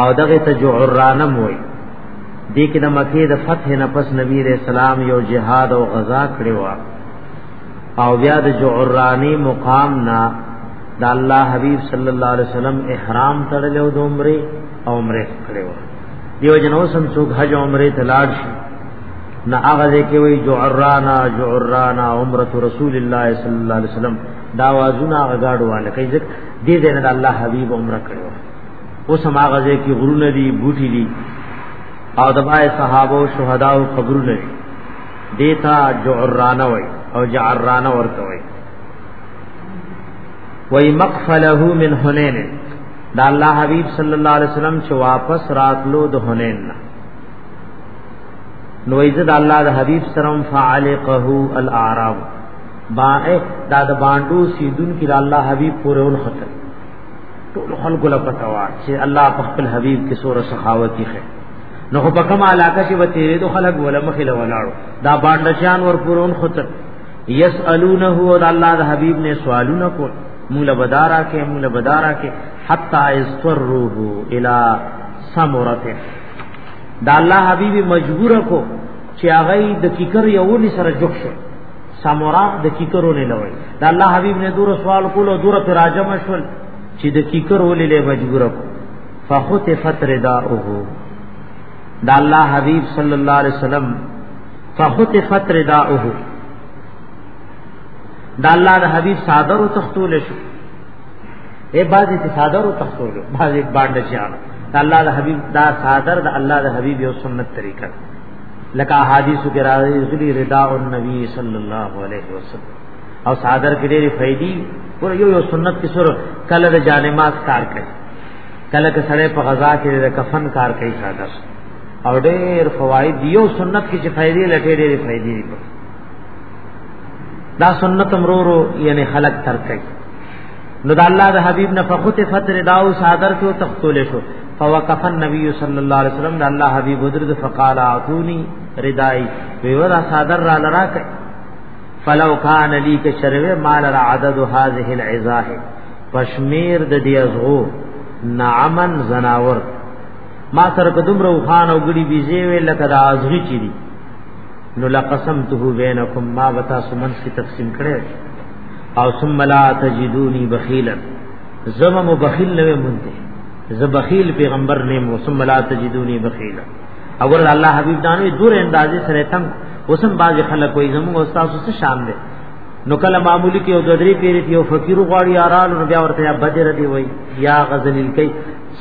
او دغه ته جعرانم وای دې کې د مکه د فتح نه پس نبی رسول الله یو جهاد او غزا کړی و او بیا د جعرانی مقام نا د الله حبیب صلی الله علیه وسلم احرام تړلو د عمره او عمره کړو دیو جنو سم څوک حج عمره تلاړ شي نا هغه کې وی جعرانا جعرانا عمره رسول الله صلی الله علیه وسلم دا وازونه غاډو واله کوي ځکه دې دې نه الله حبیب عمره کړو اوس هم هغه کې غرونه دي بوټي دي او د بای صحابه او شهدا او قبرونه دي دیتا جعرانه وای او جعرانه ورته وای وای مقفله من حنین دا الله حبیب صلی الله علیه وسلم چې واپس راتلو د حنین نه نو عزت الله د حبیب سرم فعلقه الاعراب با دا د باندو سیدون کې الله حبیب پورې اون خطر ټول خلق لا پتاوا چې الله په خپل حبیب کې سور سخاوت کې نو په کوم علاقه کې به تیرې دو خلک ولا مخې له ولاړو دا باندشان ور پرون خطر یسالونه او الله د حبیب نه سوالونه کو مولا بدارا کې مولا بدارا کې حتا استروه الی سمرته دا الله حبیب مجبور کو چې هغه د کیکر یو لې سره جوخ شو سمورا د کیکرو نه لوي دا الله حبیب نه دور سوال کولو دور پر راجم شول چې د کیکر ولې مجبور کو فخطفت رداؤه دا الله حبیب صلی الله علیه وسلم فخطفت رداؤه دا الله د حبیب صادر او تختول شو اے بازی تی صادر او تختول بازی باند چیان دا الله د حبیب دا صادر دا الله د حبیب یو سنت طریقہ لکه احادیث کې راځي رداء النبی صلی الله علیه وسلم او صادر کې ډېری فائدې ور یو یو سنت کې سره کله د جانماز کار کوي کله که سړی په غزا کې د کفن کار کوي ساده او ډېر فواید یو سنت کې چې فائدې لټې ډېرې فائدې دي دا سنت امرورو یعنی خلق تر کوي نو د الله د حبیب نه فخت فتر داو صادر کو تختول شو فوقف النبي صلی الله علیه وسلم د الله حبیب درد فقال اعطوني ردای ویورا صادر را لرا کوي فلو کان لی کشروه مال را عدد هذه العزاه پشمیر د دې ازغو نعمن زناور ما سره کدم رو خان او ګړي بيزي وي لکه د ازغي چي دي نو لقسمته بینکم ما بتا سمن کی تقسیم کړي او ثم لا تجدوني بخیلا زما مو بخیل نه مونته ز بخیل پیغمبر نه مو ثم لا تجدوني بخیلا اگر الله حبیب دانو دور اندازې سره تم وسم باز خلک کوئی زمو استاد سره شان دي نو کله معمولی کې او د درې پیری یو فقیر غواړي یاران نو بیا ورته بدر دی وای یا غزل الکی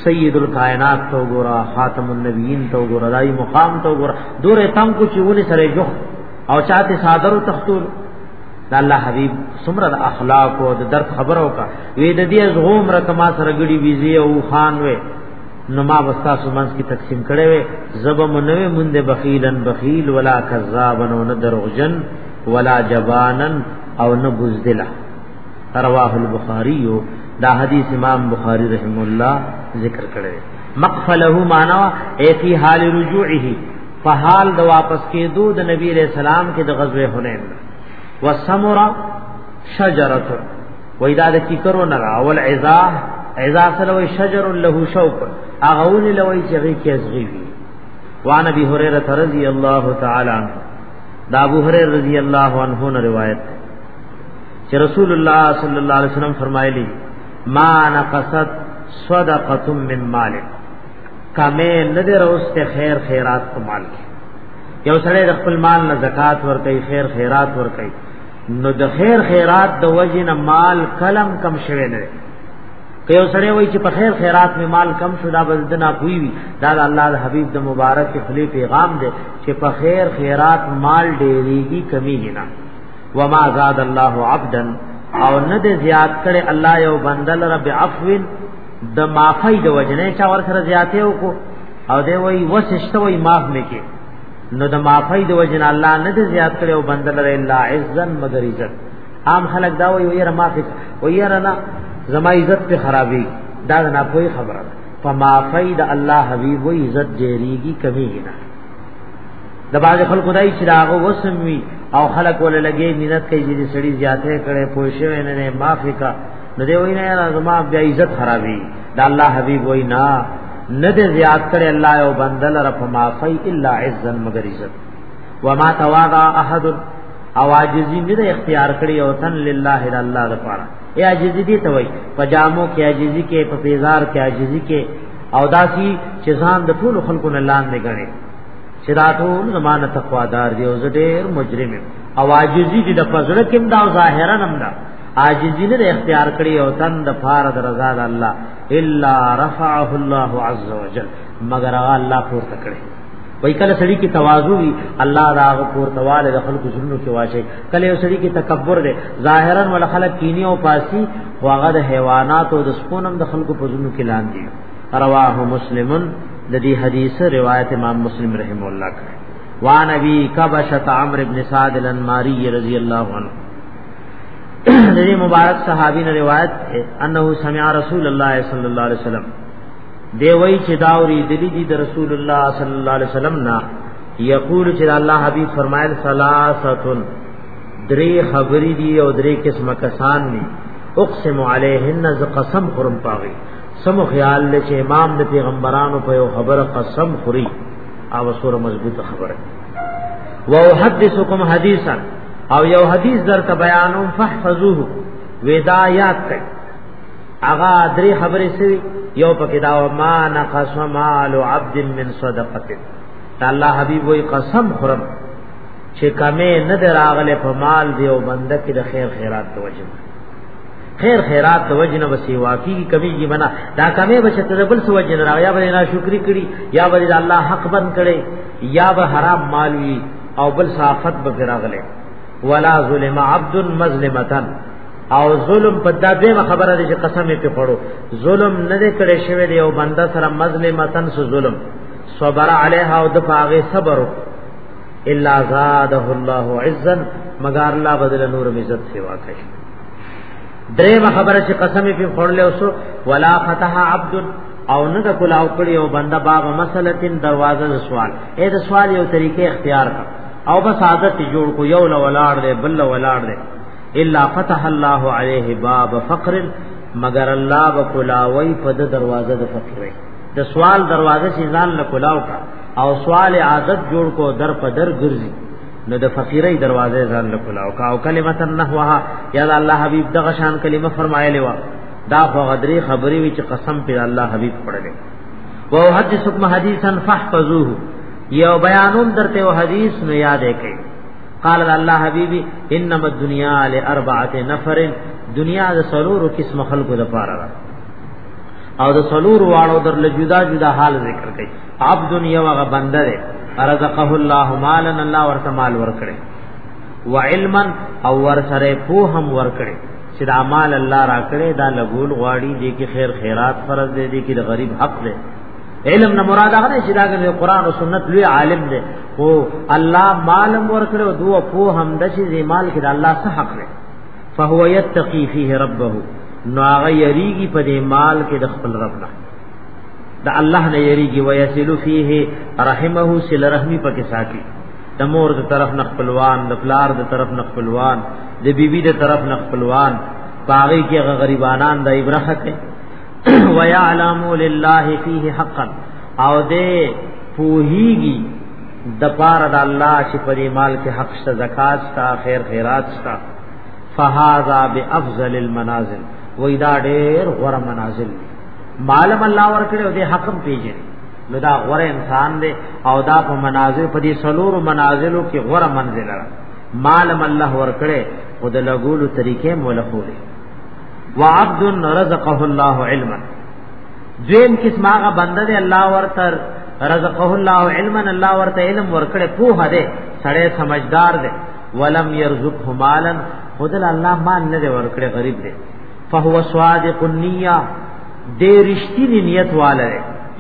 سید الکائنات تو ګورا خاتم النبیین تو ګورا دای مقام تو ګورا دور تم کو چې ونی سره جو او چاته صادر او تختور د الله حبیب سمره د اخلاق او د درد خبرو کا وې د دې زغوم رکما سره غړي ویزه او خان وې نو ما وستا سومنس کی تقسیم کړي وې زب منوي مونږ بخیلن بخیل ولا کذابن او نه دروغجن ولا جبانا او نه بزدلا رواه البخاری دا حدیث امام بخاری رحم الله ذکر کړی مقفله معنا ای فی حال رجوعه فحال د واپس کېدو د نبی علیہ السلام کې د غزوه حنین وسمرا شجره وای دا د کی کرو نه اول عزا عزا سره وای شجر له شوق هغه ول لوي چې غي کې ازغي وی وان ابي هريره رضی الله تعالی عنہ دا ابو هريره رضی الله عنه نه روایت ده چې رسول الله صلی الله علیه وسلم فرمایلی ما نقصت صدقه من مال کمه نه دروسته خیر خیرات په مال کې یو سره د خپل مال نه زکات ورکړي خیر خیرات ورکړي نو د خیر خیرات د وجه نه مال کلم کم شوه نه که یو سره وای چې په خیر خیرات می مال کم شو دا بلدنا کوي دا الله د حبیب د مبارک خلی پیغام دی چې په خیر خیرات مال ډېریږي کمی نه وما زاد الله عبدا او نه دې زیات کړي الله یو بندل رب عفو د معافی د وجنه چا ور سره زیاته وکړو او دی وای وسشته وای معاف میکي نو د معافی د وجنه الله نه دې زیات کړي او بندل الا عزا مگر عزت عام خلک دا وای ویره معافی ویره نه زما عزت په خرابي دا نه کوئی خبره په معافی د الله حبیب و عزت جریږي کمی نه د باز خلکو دای چې داغه وسم وی او خلک ول لګي مینت کوي چې سړی زیاته کړي پوښې نه نه معافي کا نو دی وینا یا زما بیا عزت خرابي دا الله حبیب وینا نه دې زیات کړي الله او بندل رف معافي الا عزا مگر عزت وما تواضع احد او عاجزی نه اختیار کړی او تن لله الا الله لپاره ای عاجزی دي ته وای پجامو کې عاجزی کې په پیزار کې عاجزی کې او داسی چې ځان د ټولو خلکو نه لاندې غني چې دا ټول زمانه تقوا دار دی او زډیر مجرم او عاجزی دي د فضل کېم دا ظاهرا نم دا عاجزی نه اختیار کړی او تن د فار د رضا د الله الا رفعه الله عز وجل مگر الله پور تکړه وای کله سړی کې تواضع وي الله دا غفور تواله د خلکو زړونو کې واچي کله یو سړی کې تکبر دی ظاهرا ول خلک کینی او پاسی واغه د حیوانات او د سپونم د خلکو په زړونو کې لاندې رواه مسلمن د دې حدیث روایت امام مسلم رحم الله کړه وان ابي كبشه عمرو ابن سعد الانماري رضی الله عنه دې مبارک صحابین روایت انه سمع رسول الله صلی الله علیه وسلم دی وای چې داوري دلی دی د رسول الله صلی الله علیه وسلم نا یقول چې الله حبیب فرمایل ثلاثتن درې خبرې دي او درې قسمه کسان دي اقسم علیهن ز قسم خورم پاغي سم خیال لې چې امام د پیغمبرانو په یو خبره قسم خوري او سوره مضبوطه خبره واحدثکم حدیثا او یو حدیث درته بیانوم فاحفظوه ودا یاد کړئ اغا درې خبرې سوي یو پکې دا ما نقص مال عبد من صدقته الله حبیب وای قسم خرم چې کمه نه دراغله په مال دی او بنده کې د خیر خیرات د وجه خیر خیرات د وجه نه وسی واقعي کمیږي بنا دا کمه بچته د بل سو وجه نه راغیا بل نه شکرې کړي یا بل الله حق بند کړي یا به حرام مال وی او بل صافت به راغله ولا ظلم عبد مظلمتن او ظلم په دابه خبره دي چې قسم یې پړو ظلم نه دې کړې شوی دی او بنده سره مظلمتن سو ظلم صبر علیها او د پاغه صبر الا زاده الله عزا مگر الله بدل نور عزت سیوا کوي درېمه خبره چې قسم یې پړلې اوسو ولا فتح عبد او نه د کلاو کړی او بنده باب مسله تین دروازه سوال اې د سوال یو طریقې اختیار کا او بس عادت جوړ کو یو لولاړ دې بل لولاړ دې الا فتح الله عليه باب فقر مگر الله وکلاوي په د دروازه د فقر د سوال دروازه چې ځان له کلاو کا او سوال عادت جوړ کو در په در ګرځي نو د فقیرې دروازه ځان له کلاو کا او کلمت نحوها یا الله حبیب دغه شان کلمه فرمایلی و دا خو غدری خبرې وی چې قسم په الله حبیب پړلې و حدیثکم حدیثا فاحفظوه یو بیانوم درته او حدیث نو یادې کړئ قال الله حبيبي انما الدنيا لاربعه نفر دنیا د سلورو قسم خلقو د پاره را او د سلور واړو در له جدا جدا حال ذکر کړي عبد یو هغه بنده دی رزقه الله مالا الله ورته مال ورکړي وعلما او ور سره په هم ورکړي چې دا مال الله راکړي دا لګول غواړي دي کې خیر خیرات فرض دي دي کې د غریب حق دی علم نه مراد هغه نه چې دا د قران او سنت لوی عالم دی او الله مالم ورکړو دوه په هم د شي مال کې د الله څخه حق دی فهو يتقي فيه ربه نو هغه یریږي په دې مال کې د خپل رب نه د الله نه یریږي ويسلو فيه رحمه سل رحمی پکې ساتي د مور د طرف نه خپلوان د پلار د طرف نه خپلوان د بیبي د طرف نه خپلوان باغې کې غریبانان د ایبرخه کوي ويعلم لله فيه حقا او دې پوهیږي د پاره د الله چې په دې مال کې حق شته زکات شته خیر خیرات شته فهذا بافضل المنازل وې دا ډېر غوړه منازل مالم الله ورکړي او دې حق پیژني نو دا غوره انسان دی او دا په منازل په دې سلور منازلو کې غوره منزل را مالم الله ورکړي او د لګولو طریقې مولا خوري وعبد رزقه الله علما دویم قسم هغه بنده دی الله ورته رزقه الله علما الله ورته علم ورکړي په هده سړی سمجدار دی ولم يرزقه مالا خدل الله مال نه دی ورکړي غریب دی فهو صادق النیه دې رښتینی نیت والے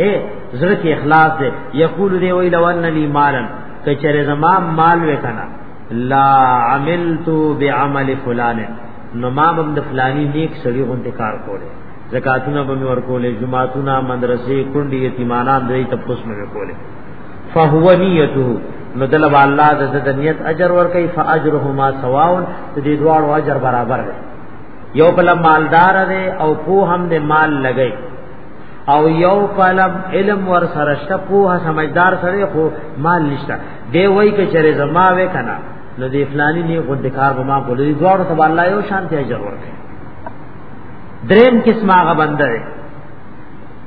اے زړه کې اخلاص دی یقول دی وی لو ان لی مالا کچره زمام مال وکنا لا عملت بعمل فلان نو ما بم د فلانی نیک سړي غونډه کار کوله زکاتونه بم ورکولې جمعهتونه مدرسې کندې یتیمانان دې تپوس مې کوله فهو نیته نو دل الله د د نیت اجر ور کوي فاجرهما سواء د دې دواړو اجر برابر دی یو بل مالدار دی او په هم د مال لګي او یو فلم علم ور سره شپو سمجدار سره خو مال نشته دی وای کې چرې زما وې کنه نو دی فلانی نه غو دکار به ما کولې دوار ته الله یو شان ته اجر ورکړي دریم قسم هغه بنده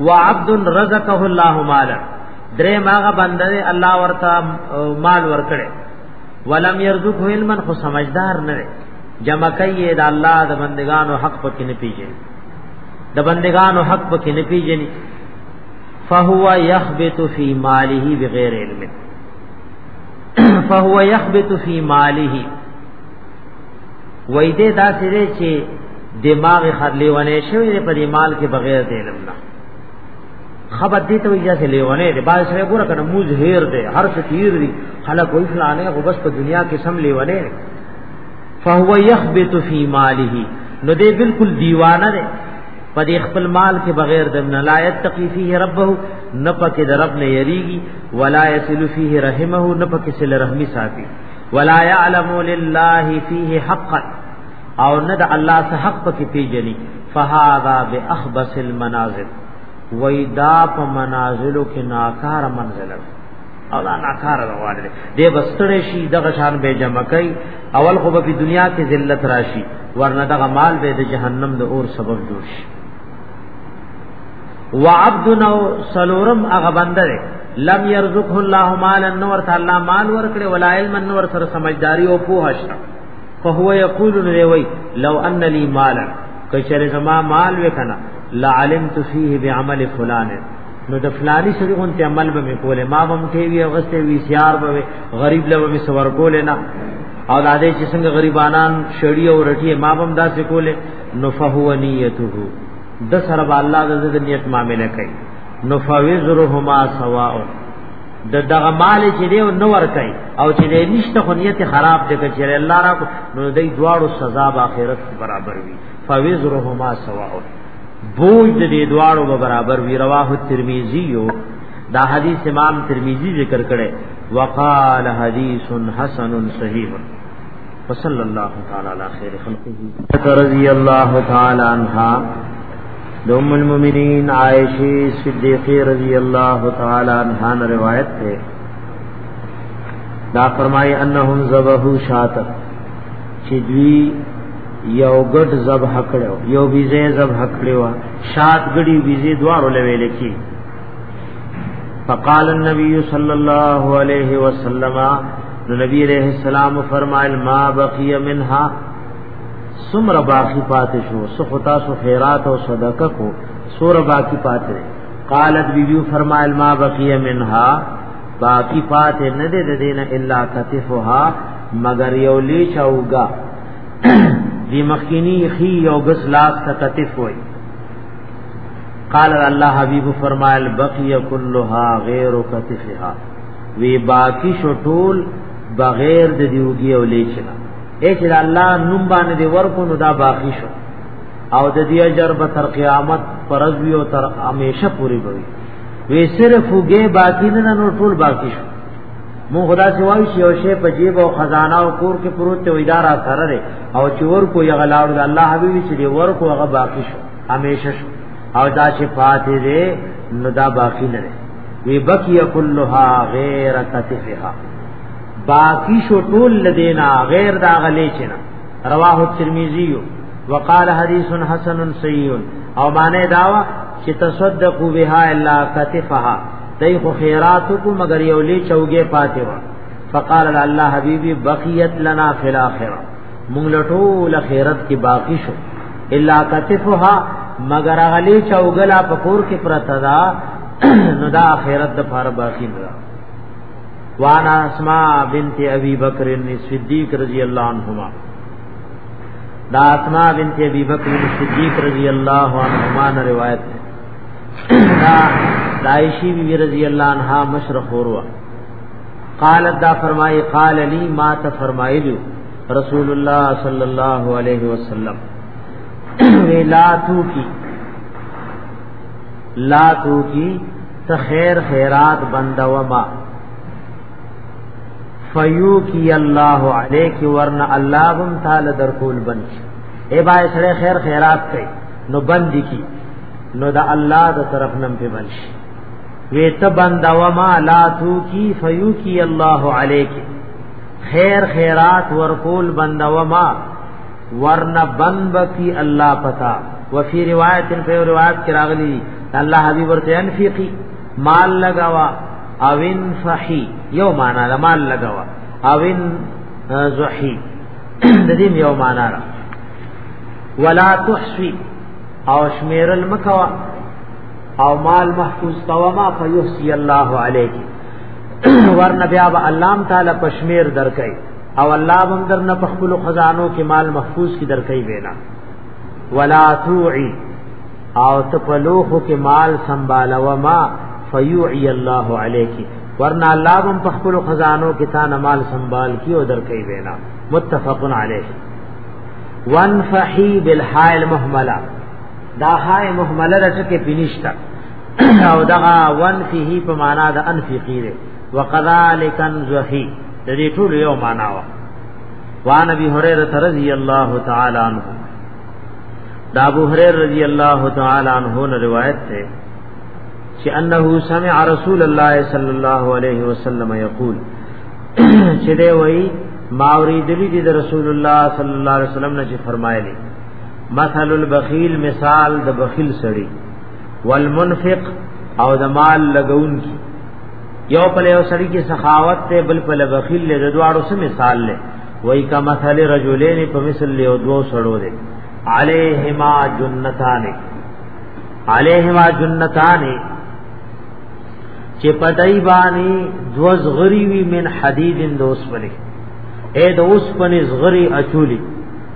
وعبد رزقه الله مالا درې ماغه بندره الله ورته مال ورکړي ولم يرزقه علما خو سمجدار نه جمع کوي دا الله د بندگانو حق پکې نه پیژني د بندگانو حق پکې نه پیژني فهو يخبط في ماله بغیر علم فهو يخبط في ماله وای دې دا سره چې دماغ خر لیونه شوی په دې مال کې بغیر دې لمنا خبر دې ته وجه سره لیونه دې باز سره ګور کنه موز هیر دې هر څه تیر دي خلک وای فلانه خو بس په دنیا کې سم لیونه فهو يخبط في ماله نو دې بالکل دیوانه ده په دې خپل مال کې بغیر د نه لایت تقیفی ربه نه پکې د رب نه یریږي ولا یسل فيه رحمه نه پکې سل رحمی ساتي ولا يعلم لله فيه حقا او نه د الله سره حق پکې پیژني فهذا باخبس المنازل وېدا په منازلو کې ناکار منزل او دا ناکار روان دي د بستړې شي دغه شان به جمع کوي اول خو په دنیا کې ذلت راشي ورنه دغه مال به د جهنم د اور سبب جوړ شي وعبدنا سلورم هغه بنده دی لم يرزقه الله مالا نور تعالی مال ورکړي ولا علم نور سره سمجھداري او پوهه شته فهو يقول لوي لو ان لي مالا کچره زما مال وکنا لعلمت فيه بعمل فلان نو د فلانی سره اون ته عمل به کوله ما بم ټي وي غسته وي سيار به غريب له به سور کوله نه او د دې چې څنګه غریبانان شړی او رټي ما بم داسې کوله نو فهو نیته د سره با الله د زړه نیت معاملې کوي نو فوزرهما سواء د دغه مال چې دی نو ور کوي او چې دی نشته خو نیت خراب دی چې الله را کو نو دای دواړو سزا به آخرت برابر وي فوزرهما سواء بوج د دې دواړو به برابر وي رواه ترمذی یو دا حدیث امام ترمذی ذکر کړي وقال حدیث حسن صحیح وصلی الله تعالی علی خیر خلقه رضی الله تعالی عنها د ام المؤمنین عائشه صدیقه رضی الله تعالی عنها نے روایت ہے دا فرمائے انہم ذبحوا شات چې دوی یو ګډ ذبح کړو یو بیزه ذبح کړو شات ګډي بیزه دوارو لویل کی فقال النبي صلى الله عليه وسلم نو نبی علیہ السلام فرمایل ما بقی منها سمر باقی پاتې شو سختا سو خیرات او صدقه کو سور باقی پاتې قالت بیبیو فرمایل ما بقی منها باقی پاتې نه دې د دین الا کتفها مگر یو لی چاوګه دی مخکینی خی یو غس لاس ته کتف وای قال الله حبیب فرمایل بقی کلها غیر کتفها وی باقی شو ټول بغیر د دیوګي او لیچنا اې چې الله نوم باندې دی ورکو نو دا باقی شو او د دې اجر به تر قیامت فرض وی او تر همیشه پوری وي وی صرف وګه باقی نه نو ټول باقی شو مون خدا سی وای شي او شی په جیب او خزانه او کور کې پروت ته اداره سره او چې ورکو یې غلاړو د الله حبیب چې دی ورکو هغه باقی شو همیشه شو او دا چې فاتې دی نو دا باقی نه وی بقی کلها غیر کتفها باقی شو ټول لدینا غیر دا غلی چنا رواه الترمذی وقال حدیث حسن صحیح او معنی داوا چې تصدقوا بها الا کتفها دای خو خیرات کو مگر یو لی چوګه پاتې و فقال الله حبیبی بقیت لنا فی الاخره مونږ لټول خیرت کې باقی شو الا کتفها مگر غلی چوغلا پکور کې پرتا دا نو دا خیرت د فار باقی نه وانا اسماء بنت ابي بکر صدیق رضی الله عنهما دا اسماء بنت ابي بکر صدیق رضی الله عنهما نے روایت ہے دا دایشی بی رضی اللہ عنہا مشرخ ہوا قالت دا فرمای قال لی ما ته فرمایلی رسول الله صلی الله علیه وسلم ویلا تو کی لا تو کی ته خیر خیرات بندا و ما فیو کی الله علیک ورنا الله هم تعالی در کول بن اے بای سره خیر خیرات کئ نو بند کی نو دا الله د طرف نم په بنشي ویت بند وما لا تو کی فیو کی الله علیک خیر خیرات ورکول بند وما ورن بند بکی الله پتا وفي روایت په روایت کې راغلی الله حبیب ورته انفقی مال لگاوا اوین فحی یو معنا د مال لگاوا اوین زحی د دې یو معنا را ولا تحسوی او شمیرل مکوا او مال محفوظ کوا ما فیحسی الله علیک ورنه بیا به الله تعالی پشمیر درکای او الله بم در نه پخپل خزانو کې مال محفوظ کی درکای وینا ولا توعی او تپلوخو کې مال سنبال و ما فیعی الله علیک ورنه الله بم پخپل خزانو کې تا مال سنبال کی او درکای وینا متفقن علیه وانفحی بالحائل محمله دا حاء مهمله ده چې پینشتا او دغه وان فيه په معنا د ان فی قیر وقذالک زحی د دې ټول یو معنا وا وان ابي هريره رضی الله تعالی عنہ دا ابو هريره رضی الله تعالی عنہ نے روایت ہے چې انه سمع رسول الله صلی الله علیه وسلم یقول چې دی وای ماوری دلی دی رسول الله صلی الله علیه وسلم نے فرمایلی مثل البخیل مثال د بخیل سړی والمنفق او د مال لګون کی یو په یو سړی کې سخاوت ته بل په بخیل له دواړو سره مثال له وای کا مثل رجلین په مثل له دوو سړو دی علیهما جنتان علیهما جنتان چې پدای باندې دو زغری وی من حدیدن دوس بلی اے دوس پنځ غری اچولی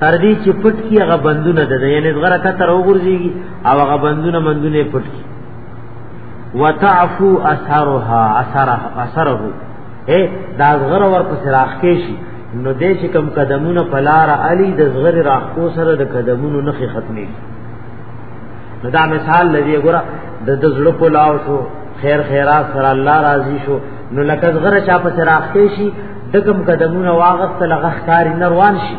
تر دې چې پټ کی هغه بندونه د یعنی زغره کتر وګرځيږي او هغه بندونه مندونه پټ کی وتعفو اثرها اثره اثره اے دا زغره ور پس راخ کې شي نو دې چې کم قدمونه پلار علی د زغره راخ کو سره د قدمونو نخې ختمي نو دا مثال لدی ګره د د زړه په لاو شو خیر خیرات سره الله راضي شو نو لکه زغره چا پس راخ کې شي دکم قدمونه واغست لغه ښکاری نروان شي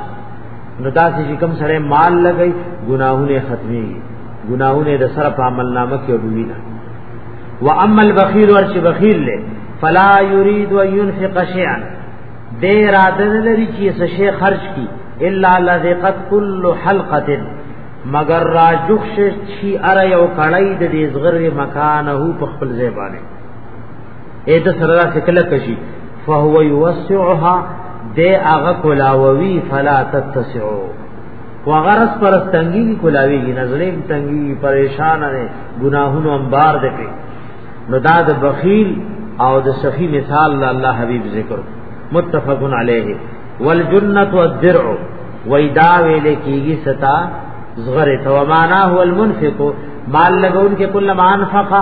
نو داسې چې کم سره مال لګي ګناهونه ختمي ګناهونه د سره په عمل نامه کې وډوي نه و اما البخيل ورچ بخيل له فلا يريد ان ينفق شيئا دې اراده لري چې څه شي خرج کی الا لذقت كل حلقه مگر راجخ شي ار یو کړی د دې زغره مکانه په خپل ځای باندې اې د سره راځي کله کشي فهو يوسعها د هغه کولاوي فلا تتسعو وغرس پر تنګي کولاوي نظرې تنګي پریشان نه ګناهونو انبار دې په نو دا د بخیل او د سخی مثال لا الله حبیب ذکر متفق علیه والجنۃ والدرع ویدا ویل کیږي ستا زغره تو معنا هو المنفق مال لګون کې کله مانفقه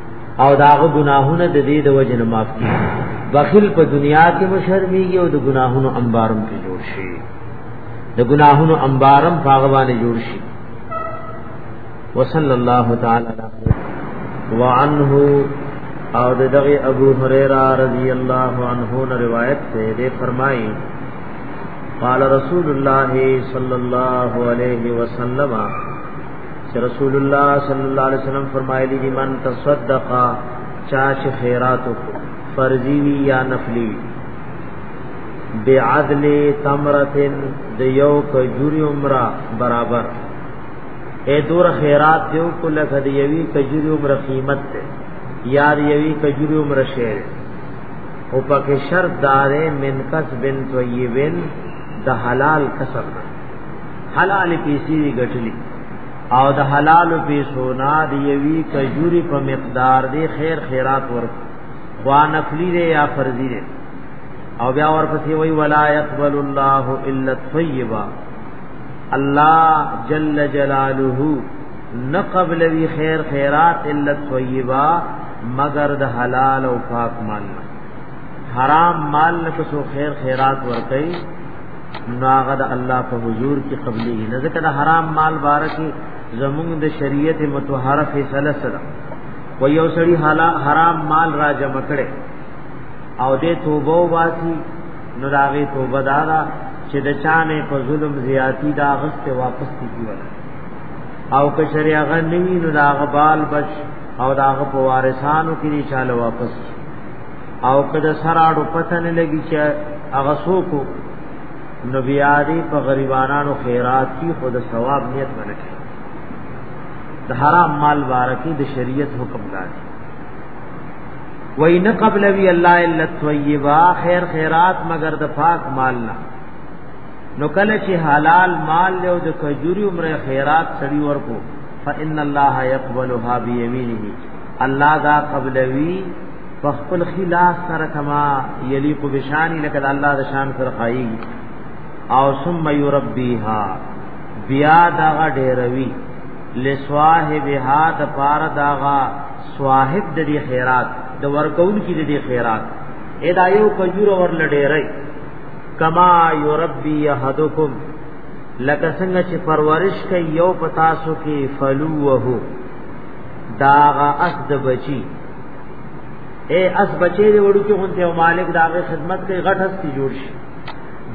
او داغه گناهونه د دې د وجه نه معاف کیږي بخیل په دنیا کې مشرمیږي او د گناهونو انبارم کې جوړ شي د گناهونو انبارم هغه باندې جوړ شي وصلی الله تعالی علیه وعنه او د دغه ابو هريره رضی الله عنه نه روایت ده دې فرمایي قال رسول الله صلی الله علیه وسلم چې رسول الله صلی الله علیه وسلم فرمایلی دی من تصدق چا چې خیرات فرضی وی یا نفلی وی بعدل تمرتن د یو کجوری عمره برابر اے دور خیرات دیو کو لکه د یوی کجوری عمره قیمت ده یا د یوی کجوری عمره شعر او پکې شرط دارې من کسب طیبن د حلال کسب حلال پیسې ګټلې او د حلال پیسو نه دی وی کجوري په مقدار دی خیر خیرات ورک خوا نفلی دی یا فرضی دی او بیا ورپسې وی ولا يقبل الله الا الطيبا الله جل جلاله نه قبل وی خیر خیرات الا الطيبا مگر د حلال او پاک مال حرام مال نه څو خیر خیرات ورکړي نو هغه د الله په حضور کې قبلي نه ځکه د حرام مال بارکه زمونږ د شریعت متطهره فیصله سره و یو سړی حرام مال را جمع کړي او دې توبه واسي نو داغه توبه دارا چې د چانه په ظلم زیاتی دا غست واپس کیږي او که شریعه غنوی نو داغه بال بچ او داغه په وارثانو کې چاله واپس کی او کده سراړو پته نه لګي چې هغه څوک نو بیا دې په غریبانو خیرات کی خود ثواب نیت باندې کوي د حرام مال بارکی د شریعت حکم داري وین قبل وی الله الا طیبا خیر خیرات مگر د پاک مال نه نو کله چې حلال مال له د کجوري عمر خیرات سړي ورکو فان الله يقبلها بيمينه الله دا قبلوي فخپل خلاف سره کما یلیق بشان لکه د الله د شان سره خایي او ثم یربیها بیا دا ډیروي لصاحبها د پار داغا صاحب د دې خیرات د ورکون کې د دې خیرات ادا یو کجور ور لډیرای کما یربی احدکم لکه څنګه چې پرورش کوي یو پتاسو کې فلوه داغا اس د بچی اے اس بچې دې وړو کې غونته او مالک داغه خدمت کوي غټ هستی جوړ شي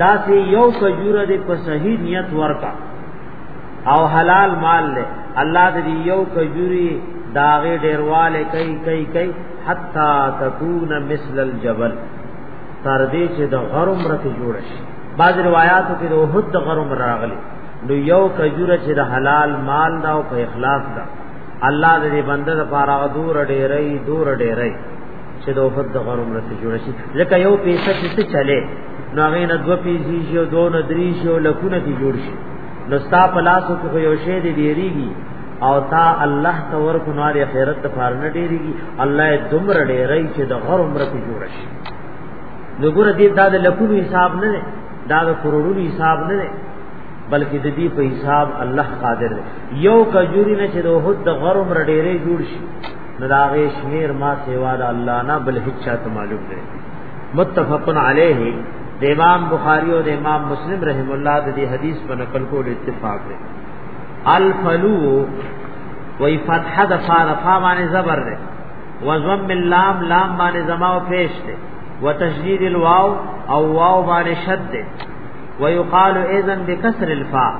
دا سه یو کجوره دې په صحیح نیت ورکا او حلال مال له الله دې یو کجوري داغه ډیرواله کوي کوي کوي حتا تكون مثل الجبل تر دې چې د غرم رته جوړ شي بعض روایتو کې د وحد د غرم راغلي نو یو کجوره چې د حلال مال دا او په اخلاص دا الله دې بنده د پاره دور ډېرې دور ډېرې چې د وفد د غرم رته جوړ شي لکه یو پیسې چې چلے نو هغه نه دو پیسې شي او دو نه درې شي او لکونه دي جوړ شي نو ستا په لاسو کې یو شی دی ډېریږي او تا الله ته ورکو نار خیرت ته پاره نه ډېریږي الله یې دمر ډېرې چې د غرم رته جوړ شي نو ګور دې دا د لکونو حساب نه دا د کروڑونو حساب نه بلکې د دې په حساب الله قادر دی یو کجوري نه چې د وحد د غرم رډېرې جوړ شي نو دا غي شمیر ما سیوا د الله نه بل هیڅ چاته معلوم دی متفقن علیه د امام بخاری او د امام مسلم رحم الله د دې حدیث په نقل کول اتفاق دی الفلو وی فتح د فارفا باندې زبر دی وزم اللام لام باندې زما او پیش دی وتشدید الواو او واو باندې شد دی ويقال اذا بكسر الفاء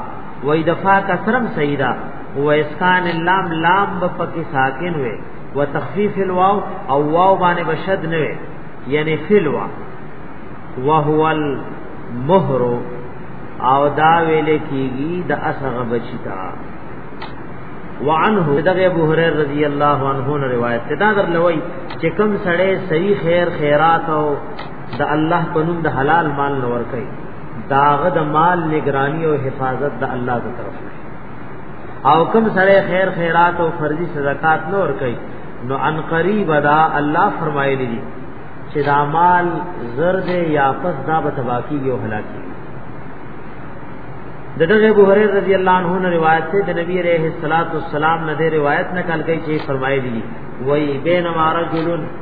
وای د فا کسرم سیدا و اسکان اللام لام به پکې ساکن وي و تخفیف الواو او واو باندې بشد نه وي یعنی فلوا وهو المهر او دا ویل کیږي د اسغ بچتا وعنه دغه ابو هريره رضی الله عنه روایت دا در لوي چې کوم سړی صحیح خیر خیرات او د الله په نوم د حلال مال نه ورکړي داغه د مال نگرانی او حفاظت د الله د طرف او کوم سره خیر خیرات او فرضي صدقات نه ورکړي نو ان قریب دا الله فرمایلی دي چې دا مال زرد یا پس دا به تباکی یو هلاکی د دغه ابو هريره رضی الله عنه نه روایت ده د نبی عليه الصلاه والسلام نه روایت نقل کوي چې فرمایلی دي وای بینما رجلن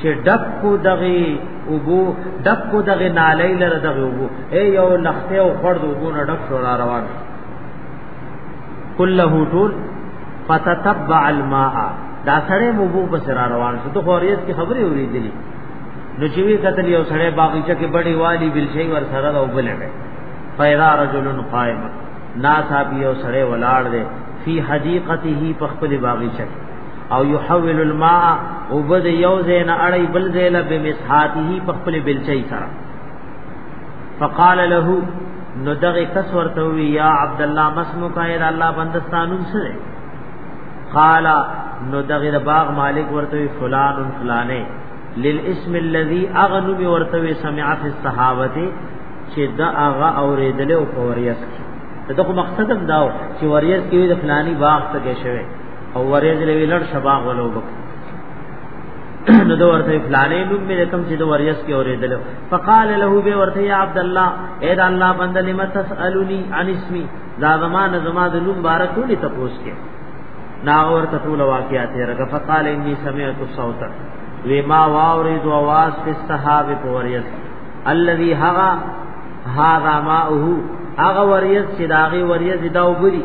چې ډک کو دغه اوبو ډک کو دغه نالې لره دغه اوبو اے یو لخته او خرد اوبو نه ډک شو را روان کله ټول فتتبع الماء دا سړی مو بو پس را روان شو ته خوریت کی خبرې اوریدلې نو چې وی قتل یو سړی باغچه کې بډي والی بل شي ور سره او بلګه فیرا رجل قائم نا صاحب یو سړی ولاړ دی فی حدیقته په خپل باغچه کې او يحول الماء وبد یو زین اړی بل زیل بمسحاته په خپل بلچی سره فقال له نو دغه کس ورته وی یا عبد الله مسمک اے الله بندستانون سره قال نو دغه باغ مالک ورته وی فلان فلانه للاسم الذي اغنم ورته وی سمع فی الصحابه چې دا هغه اوریدل او وریاس دغه مقصد هم داو چې وریاس کې د فلانی باغ ته شوی او ورې دې وی لړ شباغ ولو بک نو دو ورته فلانې نوم مې کوم چې دو وریس کې اورې دل فقال له به ورته یا عبد الله اے دا الله بند لم تسالني عن اسمي دا زمان زما د نوم بار ټول ته پوس کې نا ورته ټول واقعات یې رګه فقال اني سمعت صوت وی ما واورې دو आवाज په صحابه په وریس الذي هغه هاذا ماءه هغه وریز چې داغه وریز دا وبري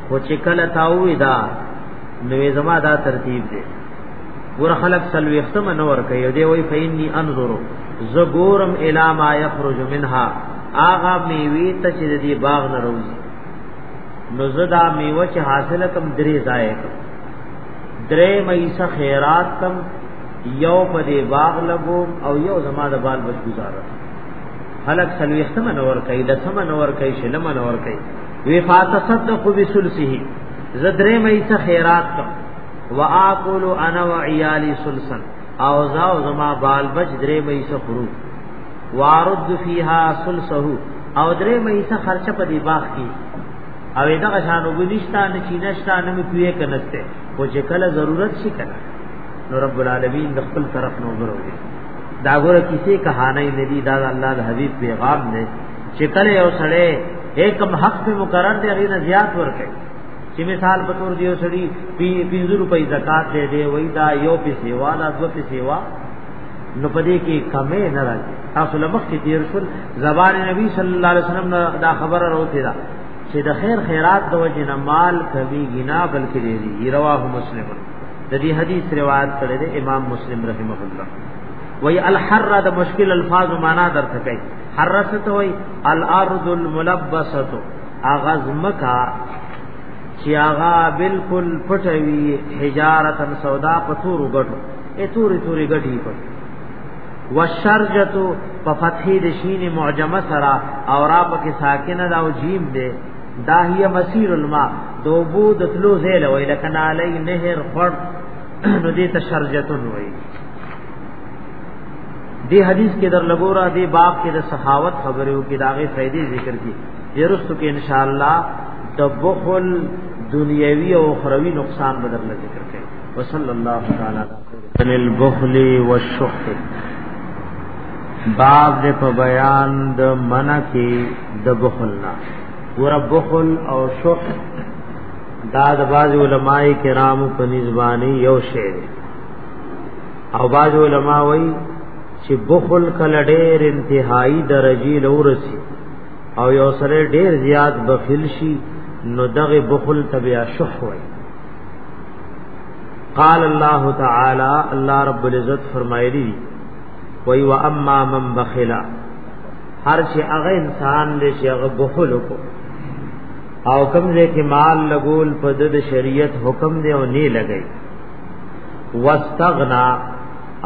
خو چې کله تاوي دا نوې زما دا ترتیب دی ګور خلق سلوختم نور کوي دی وای فینی انظر زګورم الی ما یخرج منها آغا میوی ته چې دی باغ نه روزي نو زدا میوه چې حاصله کم درې ځای کم درې مېسه خیرات کم یو په دی باغ لګو او یو زما د بال بچ گزاره خلق سلوختم نور کوي د سم نور کوي شلم نور کوي وی فاتصدق بسلسه زدرې مې څه خیرات کړ واکل انا وعیالی سلسن او زاو زما بال بچ درې مې څه خرو وارد فیها سلسه او درې مې څه خرچه په دی باغ کې او دغه شان وګنيشتا نه چینشتا نه مې پیه کنهسته او چې کله ضرورت شي کنه نو رب العالمین د خپل طرف نو غوړوي دا غره کیسه کہانی ندی دا الله د حبیب پیغام نه چې کله یو سړی کوم حق په مقرر دی غیر زیات ورکړي چې مثال په تور دیو سړی 50 روپۍ زکات دی دی وای دا یو په سیوا دا دو په سیوا نو پدې کې کمې نه راځي تاسو لمخ کې تیر شول زبان نبی صلی الله علیه وسلم دا خبره راوته ده چې د خیر خیرات د وجه نه مال کوي غنا بلکې دی رواه مسلم د دې حدیث روایت کړی دی امام مسلم رحمه الله وی الحر د مشکل الفاظ معنا درته کوي حرس ته وای الارض الملبسه اغاز مکا چې هغه بالکل پټوي حجارت سودا په تور غټو ای توري توري غټي په والشرجتو په فتحې د شین معجمه سره او را پکې ساکنه دا او جیم دی دا هي مسیر الماء دوبو د تلو زیل ویل کنه علی نهر خړ نو دې ته شرجتون ویل دی حدیث کې در لګورا دی باب کې د سخاوت خبرې او کې داغه فائدې ذکر دي یرستو کې ان شاء الله د بخل دنیوي او اخروی نقصان بدر نه ذکر کړي وصلی الله تعالی علی البخل والشح باب دې په بیان د منع کې د بخل نه ور بخل او شح دا د باز علماء کرام په نسبانی یو شی دی او باج علماء وای چې بخل کله ډېر انتهایی درجه لورسي او یو سره ډېر زیات بخیل شي نو دغه بخل تبیا شح وای قال الله تعالی الله رب العزت فرمایلی وای و اما من بخلا هر چې هغه انسان دې چې هغه بخل وکړي او کم دې کې مال لګول په د شریعت حکم دی او نه لګي واستغنا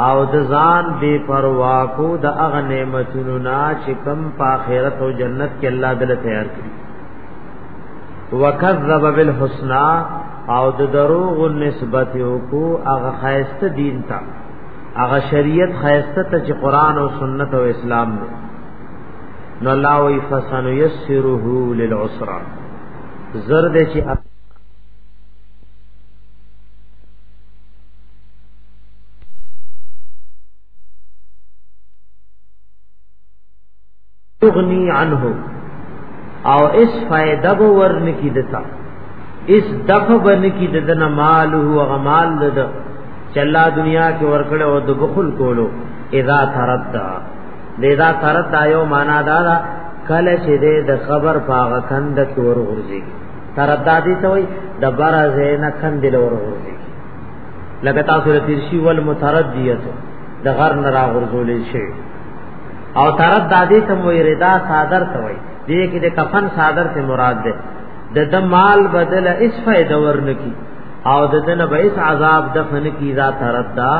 او د ځان بے پروا کو د اغ نعمتونو نا چې کم په آخرت او جنت کې الله دل تیار کړی وکذب بالحسنا او د دروغ نسبت یو کو اغ خیست دین تا اغ شریعت خیست ته چې قران او سنت او اسلام دی نو الله وی فسن یسره للعسرا زرد چې تغنی عنه او اس فائدہ به ورن کی دتا اس دفع بن کی ددن مال هو غمال دد چلا دنیا کې ورکړ او د بخل کولو اذا تردا اذا تردا یو معنا دا کله چې د خبر پاغه کند کې ورغورځي تردادی ته وای د بار زینا کندل ورغورځي لکه تاسو له تیرشي ول متردیه د غر نه راغورځولې شي او تردادی ته وای ردا صادر ته وای دې کې د کفن صادر ته مراد ده د د مال بدل اس فائدہ ورنکی او د دنه به اس عذاب دفن کی ذات تردا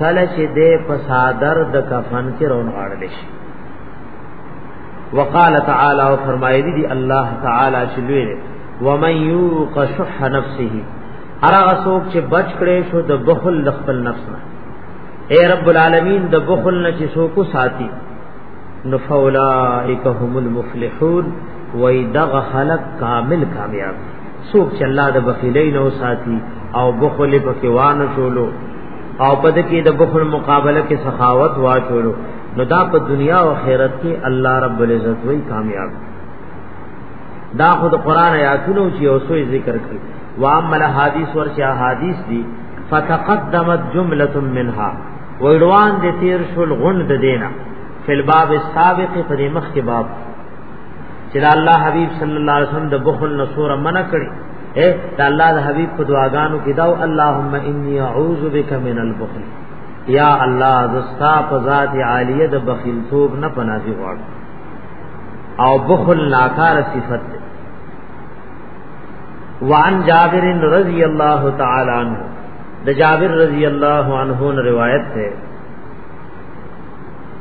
کله چې دې په صادر د کفن کې رون غړل شي وقال تعالی او فرمایلی دی الله تعالی چې لوی دی ومن یوق شح نفسه هرغه څوک چې بچ کړي شو د بخل د خپل نفس نه اے رب العالمین د بخل نه چې څوک ساتي نفولائک هم المفلحون وای دغه خلق کامل کامیاب څوک چې الله د بخیلین او ساتي او بخل په کې وانه شولو او پد کې د بخل مقابله کې سخاوت واچولو نو دا په دنیا او آخرت کې الله رب العزت وی کامیاب دا خود قران آیاتونو چې اوسو ذکر کړي وامل حدیث ورشا حدیث دی فتقدمت جمله منها وړوان دې تیر شول غند دینا فل باب السابق په مخ کې باب چې الله حبیب صلی الله علیه وسلم د بخل نصور منع کړي اے دا الله د حبیب په دعاګانو کې دا اللهم انی اعوذ بک من البخل یا الله زستا په ذات عالیه د بخیل توب نه پناځي غواړ او بخل ناکار صفت ده وعن جابر رضی اللہ تعالی عنہ د جابر رضی اللہ عنہ روایت ہے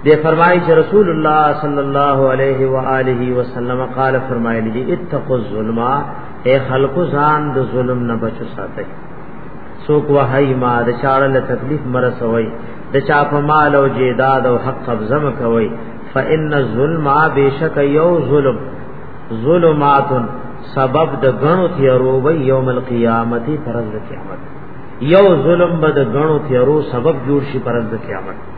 دے فرمائی چې رسول الله صلی الله علیه و آله وسلم قال فرمایلی دی اتقوا الظلم اے خلق ځان د ظلم نه بچو ساتي سوک وحی ما د چاړه له تکلیف مرسوي د چا په مال او جیداد او حق قبضه مکوي فان الظلم بیشک یو ظلم ظلمات سبب د غنو تیارو وی یوم القیامت پرز قیامت یو ظلم بد غنو تیارو سبب جوړ شي پرز قیامت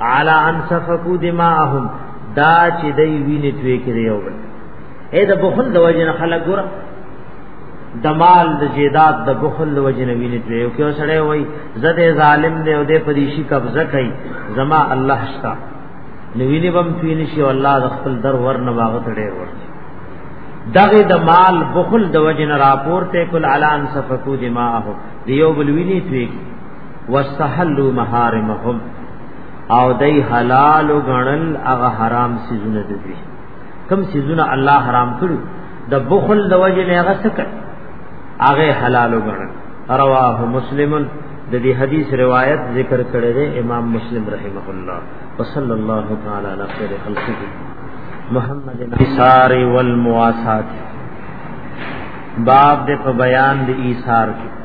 علا ان سفکو دماءهم دا چې دی وینې توی کړی یو بل اې د بخل د وجه نه خلک ګور د مال د جیدات د بخل د وجه نه وینې توی یو کیو سره وای زده ظالم دی او د پریشي قبضه کوي زما الله شتا نو وینې بم توی نشي الله د خپل در ور نه واغت ډې ور دغه د مال بخل د وجه نه راپور ته کل اعلان سفکو دماءهم دیو بل وینې توی واستحلوا محارمهم او دای حلال غنل هغه حرام سيزونه دي کم سيزونه الله حرام کړو د بخل د وجه نه هغه سکه هغه حلال غنل رواه مسلم د دې حدیث روایت ذکر کړی دی امام مسلم رحمه الله وصلی الله تعالی علی خیر خلقه محمد انصار والمواسات باب د بیان د ایثار کې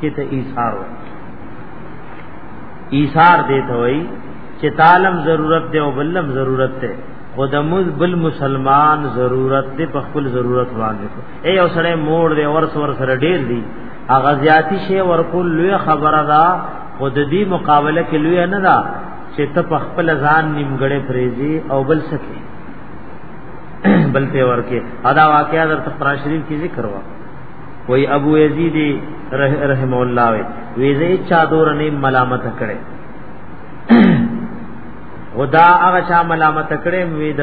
چې ته ایثار وای ایثار دې ته وای چې تعلم ضرورت دی او بلم ضرورت دی خودموز بل مسلمان ضرورت دی په خپل ضرورت باندې اے او سره موړ دی ورس ور سره ډیر دی اغازیاتی شی ورکول لوی خبره ده خود دې مقابله کې لوی نه ده چې ته په خپل ځان نیمګړې فریزي او بل سکے بل ته ورکه ادا واقعا در تقرا شریف کی ذکر وا وی ابو یزید رحم الله وی وی زه چا دور نه ملامت کړي خدا هغه چا ملامت کړي وی د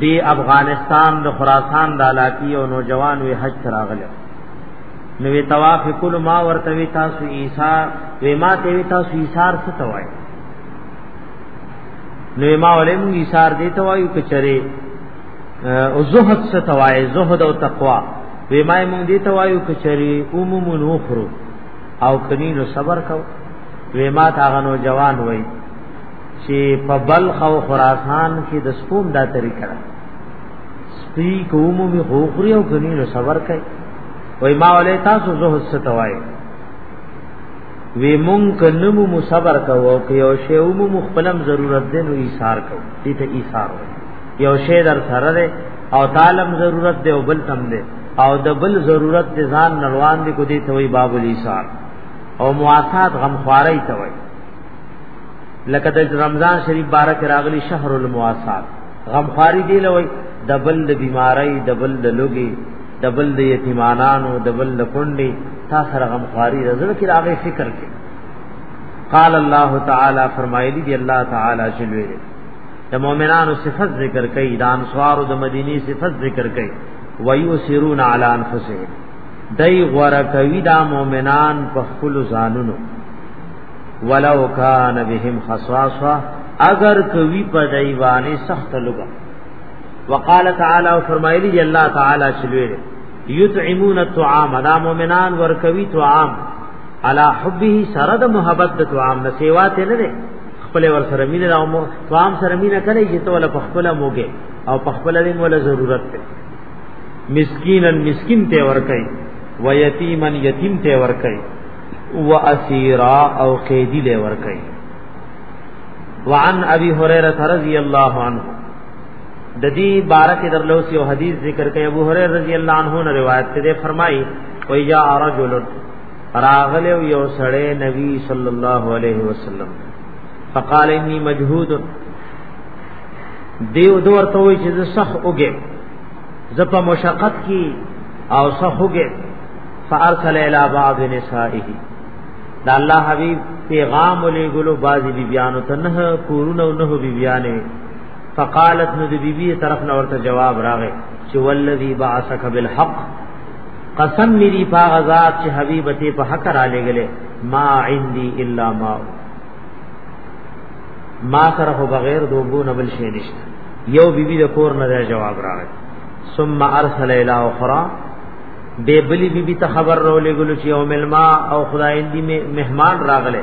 دی افغانستان د خراسان د علاقې او نوجوان وی حج تراغله نو وی طواف کول ما ورته وی تاسو عیسی وی ما ته وی تاسو ایثار څه توای نو ما ولې مو ایثار دی توای کچره او زهد څه توای زهد او تقوا وی ما مونږ دې توایو کچری عموم نوخرو او کني نو صبر کو وی ما تا غنو جوان وای چې په بلخ او خراسان کې د سپوم دا طریقه ده سپی کومو می غوخري او کني نو صبر کوي وای ما ولې تاسو زهد څه توای وی مونږ کنمو مو صبر کوو که یو شی مو مخبلم ضرورت دی نو ایثار کوو دې ته ایثار وایي یو شی در سره ده او تعلم ضرورت ده او بل تم ده او د بل ضرورت ده ځان نروان دي کو دي ته وي باب الیسار او مواسات غمخواري ته وي لکه د رمضان شریف بارک راغلی شهر المواسات غمخواري دی لوي د بل د بیماری د بل د لوګي د بل د یتیمانانو د بل د کونډي تا سره غمخواري رزل کې راغی فکر کې قال الله تعالی فرمایلی دی الله تعالی جلوه د مؤمنانو صفت ذکر کړي د انصار او د مدینی صفت ذکر کړي ويسرون علی انفسهم دای غره کوي دا مؤمنان په خپل ځانونو ولو کان بهم خصاصه اگر کوي په دایوانه سخت لګا وقال تعالی او فرمایلی دی الله تعالی چلوې یطعمون الطعام دا مؤمنان ور کوي طعام علی حبه سره د محبت د طعام نسیوات نه خپل ور سره مینه راو مو قام سره مینه کړی چې ته ولا خپل موګه او خپل دې مولا ضرورت ته مسکینن مسکین ته ور کوي و یتیمن یتیم ته ور کوي و اسیرا او قیدی له ور کوي وعن ابي هريره رضی الله عنه د دې بارک درلوس یو حدیث ذکر کوي ابو هريره رضی الله عنه نے روایت ته فرمایي وَيَا رَجُلٌ راغله یو سړی نبی صلی الله علیه وسلم فقال انی مجهود دیو دور ته وی چې صح اوګه زپا مشقت کی او صح اوګه فارسل الی بعض نسائه دا الله حبیب پیغام ولې ګلو بازی بی بیانو ته نه کورونه نه بی بیانې فقالت نو دی بی بی طرف نه ورته جواب راغې چې والذی بعثک بالحق قسم می دی پاغ ذات چې حبیب ته په حق را لګلې ما عندي الا ما ما سره خو بغیر دوبو نه بل شي نشته یو بیبي د کور نه جواب راغی ثم ارسل الى اخرى به بلی بیبي ته خبر راولې ګلو چې او ملما او خدای دې مهمان راغله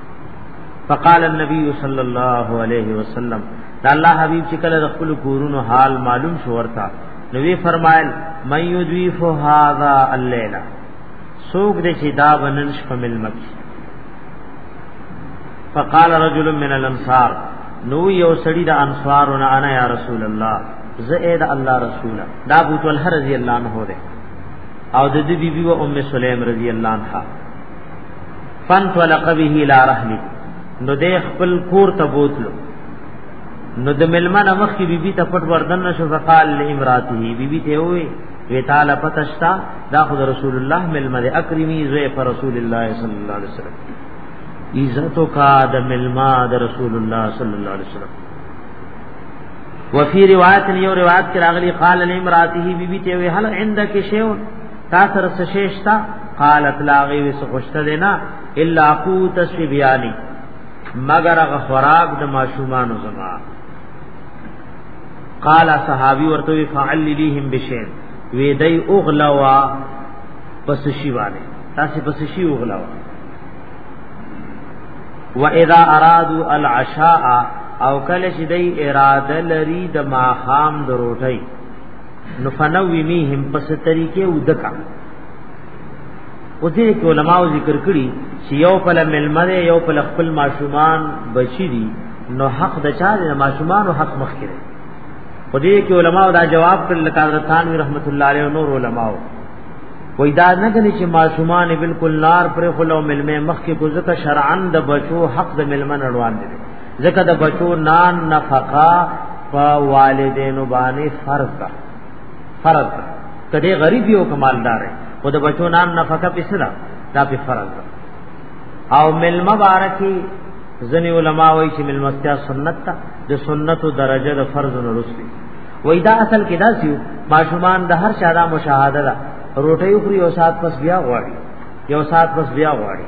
فقال النبي صلى الله عليه وسلم دا الله حبيب چې کله خپل کورونو حال معلوم شو ورته نو وی فرمایل من يضيف هذا الليله سوق دې چې دا بننش په ملمک فقال رجل من الانصار نو یو سړی د انصارونه انا یا رسول الله زید الله رسول دا ابو طلحه رضی الله عنه ده او د دې بیبي او ام سلیم رضی الله عنها فانطلق به الى رحمه نو د خپل کور ته بوتلو نو د ملمن مخ کی بیبی ته پټ وردن نشو فقال لامراته بیبی ته وی وی تعالی پتشتا دا خود رسول الله ملمد اکرمی زوی پر رسول الله صلی الله علیه وسلم عزت کا د ملما د رسول الله صلی الله علیه وسلم وفي روایت یو روایت کې راغلی قال لامراته بیبی ته وی هل عندك شیء تا سره څه شی شته قالت لا غي وس خوشته دی نه الا قوت سبياني مگر هغه خوراک د ماشومانو زما قال صحابي ورته فعلليهم بشين وی دای اوغلوا پس شی والے تاسو پس شی اوغلوا و اذا ارادوا العشاء او کله چې دای اراده لري د ماخام د روټي نو فنومیهم پس طریقې ودکا اوځي کې علماو ذکر کړي چې یو پل ملمره یو پل خپل ماشومان بچی دي نو حق د چا د ماشومان او حق مخ کړي خو دې کې علماو دا جواب کړل لکه حضرت ثانوی رحمت الله علیه او نور علماو وای دا نه غني چې ماشومان بالکل نار پر خلو ملمه مخ کې کو ځکه شرعاً د بچو حق د ملمن روان دي ځکه د بچو نان نفقه په والدینو باندې فرض ده فرض ده کدی غریب یو کمالدار او د بچو نان نفقه پیسه ده دا په فرض ده او مل مبارکي ځنی علما وایي چې مل مستیا سنت ده د سنتو درجه د فرض نه رسي وای دا اصل کې دا سیو ماشومان د هر شاده مشاهده ده روټي خوري او سات پس بیا غواړي یو سات پس بیا غواړي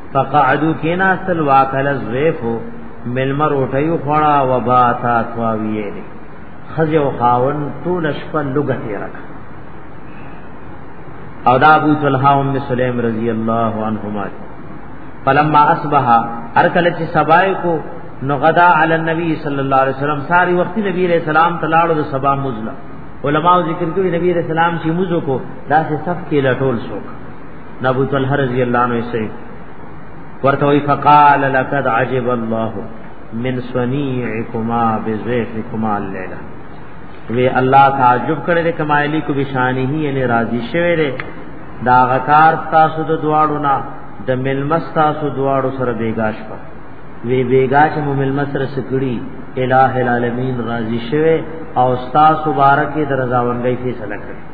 فقعدو کینا سل واکل زیفو ملمر روټیو خړا و باتا تواویې دي خزه او خاون ټول شپه لګته رک او دا ابو طلحه ام سلیم رضی الله عنهما فلما اصبح هر کله چې سبای کو نو غدا علی النبی صلی الله علیه وسلم ساری وخت نبی علیہ السلام تلاړو د سبا مزلا علماء ذکر کوي نبی علیہ السلام چې مزو کو دا سه صف کې لټول شوک نبو طلحه رضی الله عنه سي ورته وی فقال لقد عجب الله من صنيعكما بزيفكما الليله وی الله تعجب کړي د کمایلی کو بشانی هی یعنی راضی شوی دی دا غکار تاسو د دواړو نه د ملمس تاسو دواړو سره بیگاش په وی بیگا چې مو ملمس سره سکړي الہ العالمین راضی شوی او تاسو بارکه درځاونګي فیصله کړی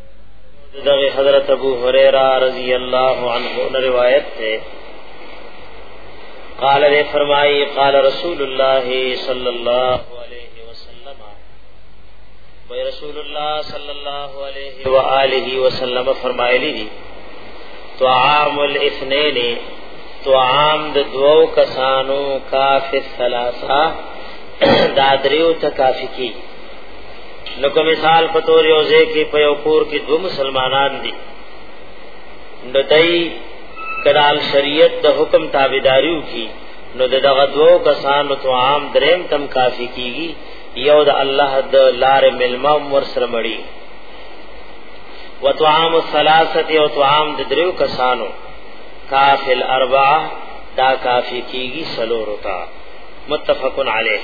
دغه حضرت ابو هريره رضی الله عنه روایت ده قال نے فرمائی قال رسول الله صلی الله علیه وسلم و رسول الله صلی الله علیه و آله وسلم فرمایلی دي طعام الاثنين طعام د دوو کسانو کافی ثلاثه دا دریو ته کافی کی نو کوم مثال په تور یو ځای کې په یو کور کې دوه مسلمانان دي نو دای کدال شریعت د حکم تابعداریو کی نو دغه دوه کسانو تو عام دریم تم کافی کیږي یو د الله د لار ملما مر سره مړی وطعام الثلاثه او طعام د دریو کسانو کافل اربعه دا کافی کیږي سلورتا متفقن علیه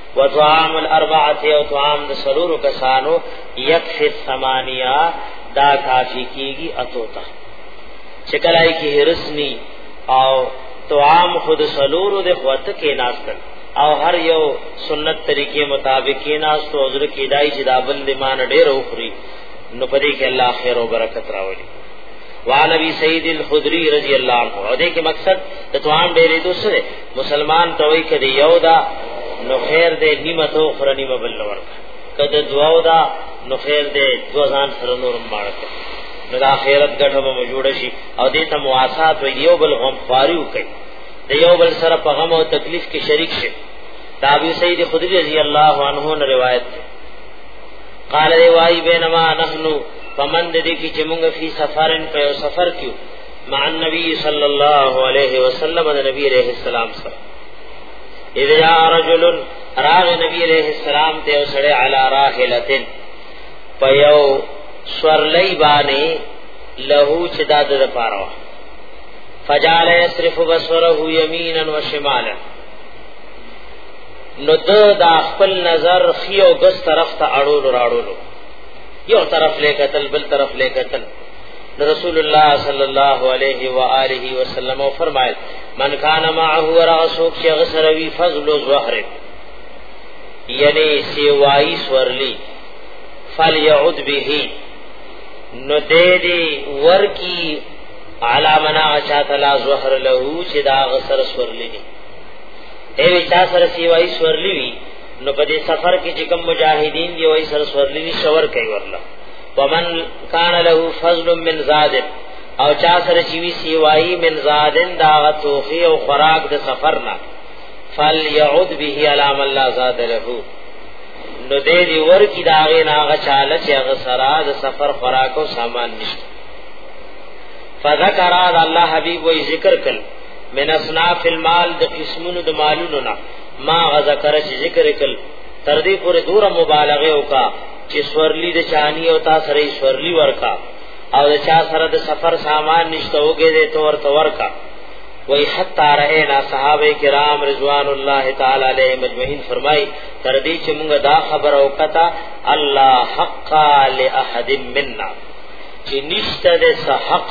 وطعام الاربعه او طعام د سرور کسانو یکفی الثمانیه دا کافی کیږي اتو ته چکلای کی هرسنی او طعام خود سرور د قوت کې ناس کړ او هر یو سنت طریقې مطابق کې ناس تو عذر کې دای چې دا بند مان ډېر اوخري نو پدې کې الله خیر او برکت راوړي وعن ابي سعيد الخدري رضي الله عنه او دې کې مقصد د طعام ډېرې دوسره مسلمان ته وای کړي یو دا نو خیر دې نیمه تو خره نیمه بل ور کده دعاو دا نو خیر دې دو ځان سره نور مبارک نو د اخرت ګټه به جوړ شي او دې ته مواسات وي یو بل غم خواریو کوي د یو بل سره په غم او تکلیف کې شریک شي دا ابي سعید خدری رضی الله عنه نه روایت ده قال دی وای بینما نحنو فمن دې کې چې موږ فی سفرن په سفر کې مع النبي صلى الله عليه وسلم النبي عليه السلام سره اذا جاء رجل راغ نبی علیہ السلام ته وسړی علی راحلتن پيو سورلای باندې له چې داد د پاره فجعل يصرف بصره يمينا وشمالا نو د دا خپل نظر خيو ګس طرف ته اړول راړول یو طرف لې قتل بل طرف لې قتل رسول الله صلی الله علیه و آله وسلم فرمایل من کان معه راسوک چې غسروي فضل الظهر یعنی سیوای سورلی فلیعد به نو دې دې ورکی علامنا چا تلا زهر له چې دا غسر سورلی دي اے چا سره سیوای سورلی وی نو په دې سفر کې چې کوم مجاهدین دی وای سر سورلی شور کوي ورله ومن کان له فضل من زاد او چا سره چې وی سیوای من زادن دا توخی او خوراک د سفر نه فل يعود به علام الله زاد له نو دې دی ور کی داغه ناغه چاله چې هغه سرا د سفر خوراک او سامان نشته فذكر الله حبيب وی ذکر کړ من اصناف المال د قسمونو د مالونو نه ما غذا کر چې ذکر کړ تر دې پورې دوره مبالغه وکا چې سورلی د چانی او تا سره سورلی ورکا او د چا سره د سفر سامان نشته وګې دې تو ورته ورکا وای حتا راینا صحابه کرام رضوان الله تعالی علیهم مجمعین فرمای تر دې چې موږ دا خبر او کتا الله حق لاحد منا چې نشته د حق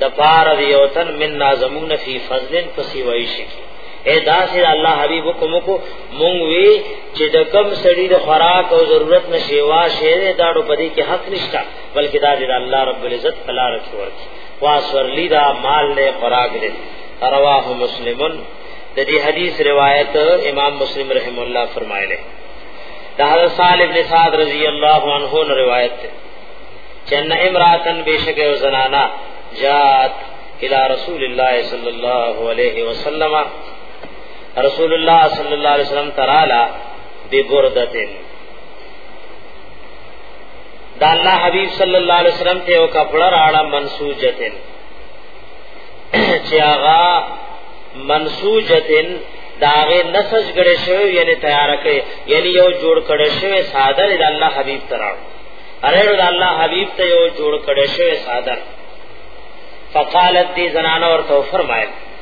د پار دی او تن من نازمون فی فضل پسی وای شکی اے داسې الله حبیب کوم کو مونږ وی چې د کم سړي د خوراک او ضرورت نشيوا شي دا ډو پدې کې حق نشتا بلکې دا د الله رب العزت په لار کې ورکی واسورلی دا مال له خوراک دې رواه مسلمن د دې حدیث روایت امام مسلم رحم الله فرمایله دا حضرت صالح ابن سعد رضی الله عنه نے روایت ہے چن امراتن بیشک و زنانا جات الى رسول الله صلی الله علیه وسلم رسول الله صلی الله علیه وسلم ترالا دی بردتن دا الله حبیب صلی الله علیه وسلم ته یو کپڑا راړه منسوجتن چې هغه منسوجتن داغه نسج غړې شوی یعنی تیار کړي یعنی یو جوړ کړي شوی صادر د الله حبیب تراو اره د الله حبیب ته یو جوړ کړي شوی صادر فقالت دی زنانه ورته فرمایله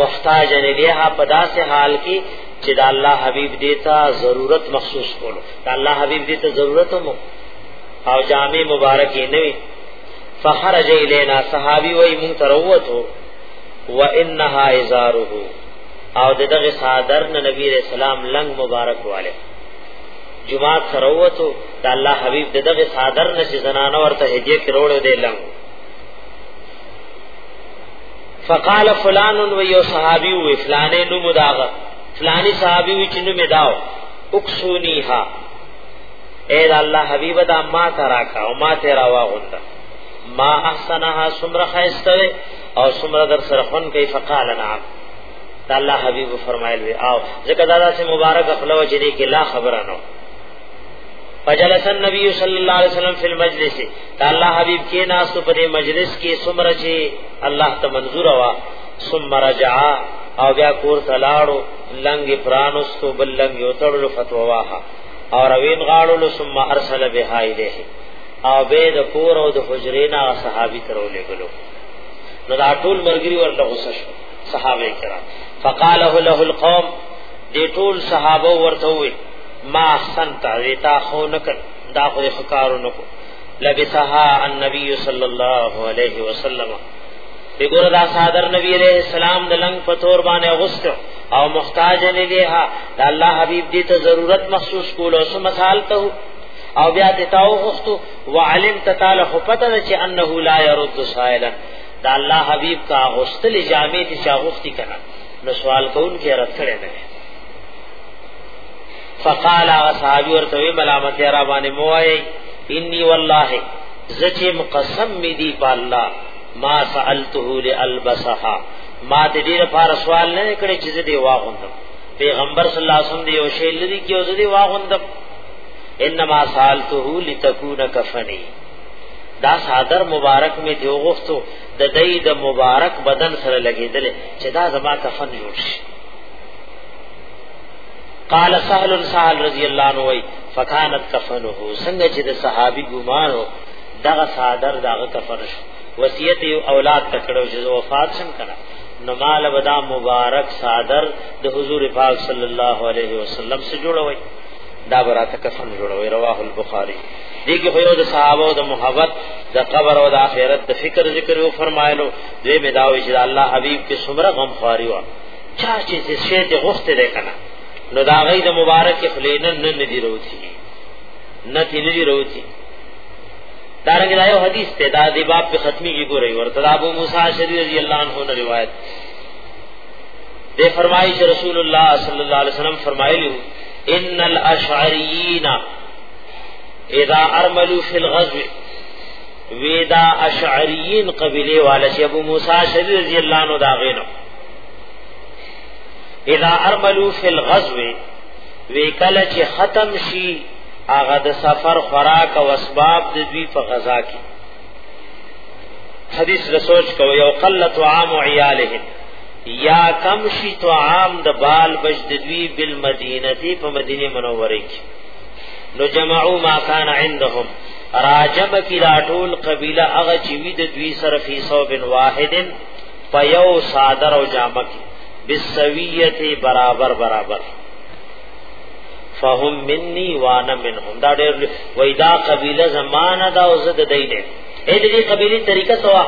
محتاج نه دی ها په داسې حال کې چې د الله حبيب دیتا ضرورت مخصوص کولو د الله حبيب دیتا ضرورت مو او جامع مبارک یې نه وي فخرج الینا صحابي وای مون تروته و انها ازاره او دغه صادر نه نبی رسول الله لنګ مبارک والے جمعات سروتو د الله حبیب دغه صادر نشي زنانه ورته هدیه کروړو دی لنګ فقال فلان و یو صحابي و فلانه نو مداغه فلانی صحابي و چې نو مداو اکسونیها اے دا الله حبیب دا ما تراکا او ما تیرا واغوندا ما احسنها سمره خیستوي او سمره در سره خون کوي فقال نعم دا الله حبیب فرمایل وی او ځکه دا داسې مبارک خپلو چې دې کې لا خبره نه فجلس النبي صلی الله علیه وسلم فی المجلس تعالی حبیب کې ناس په دې مجلس کې سمره چې الله ته منظور وا ثم رجع او بیا کور تلاړو لنګ پرانستو بل لنګ یو تړلو فتوا واه او روین غاړو ثم ارسل بها الیه او به د کور او د حجرې نه صحابي ترولې غلو نو دا ټول مرګري ورته غوسه شو صحابه کرام فقاله له القوم دې ټول صحابه ورته وي ما احسنت ویتا خو نکړ دا خو خکارو نکو لبسها النبي صلى الله عليه وسلم دګور دا صادر نبی علیہ السلام د لنګ په تور باندې غوست او محتاج نه دی ها د الله حبیب دې ته ضرورت محسوس کول او سم مثال ته او بیا دې تاو غوستو وعلم تعالی خو پته چې انه لا يرد سائلا دا الله حبیب کا غوستل جامې دي چې غوستي کنا نو سوال کون کې رد کړي نه فقال اصحاب ورته ملامت را باندې موای انی والله زچې مقسم می دی په الله ما سالته لالبسها ما د دې لپاره سوال نه کړی چې دې واغوندم پیغمبر صلی الله علیه وسلم دی یو شی لري کې او دې واغوندم انما سالته لتكون کفنی دا صادر مبارک می دی وغفتو د دې د مبارک بدن سره لګیدل چې دا زما کفن جوړ شي قال سهل سهل رضی الله عنه وی فکانت کفنه څنګه چې د صحابي ګمانو دغه صادر دغه کفن شو وصیت یو اولاد تکړو چې وفات شم کړه نو مال ودا مبارک صادر د حضور پاک صلی الله علیه وسلم سره جوړوي دا براته کفن جوړوي رواه البخاری دې کې خو یو د صحابه د محبت د قبر او د آخرت د فکر ذکر یو فرمایلو دې مداوي چې الله حبیب کې سمره غم خواري و چا چې څه شی ته غوښته ده کنه نو دا غي د مبارک خلینه نه ندی روتی نه تی ندی روتی دارنګ دا یو حدیث ته دا دی باب په ختمی کی ګورې ورته ابو موسی شری رضی الله عنه نے روایت دے فرمائی چې رسول الله صلی الله علیه وسلم فرمایلی ان الاشعرین اذا ارملوا في الغزو ویدا اشعریین قبیله والا چې ابو موسی شری رضی الله عنه دا غینو اذا ارملو فی الغزو وی کله چې ختم شي هغه د سفر خوراک او اسباب د دوی په غزا کې حدیث رسوچ کو یو قلت عام عیالهم یا کم شي تو عام د بال بج د دوی بالمدینه دی په مدینه منوره کې نو جمعو ما کان عندهم راجب کی لا ټول قبیله هغه چې وی د دوی سره فی صوب واحدن پيو صادر او جامه کې بالسویه برابر برابر فهم مني وانا منهم دا ډېر وای دا قبيله زمانہ دا او زد دینه اې دې قبيله طریقه سوا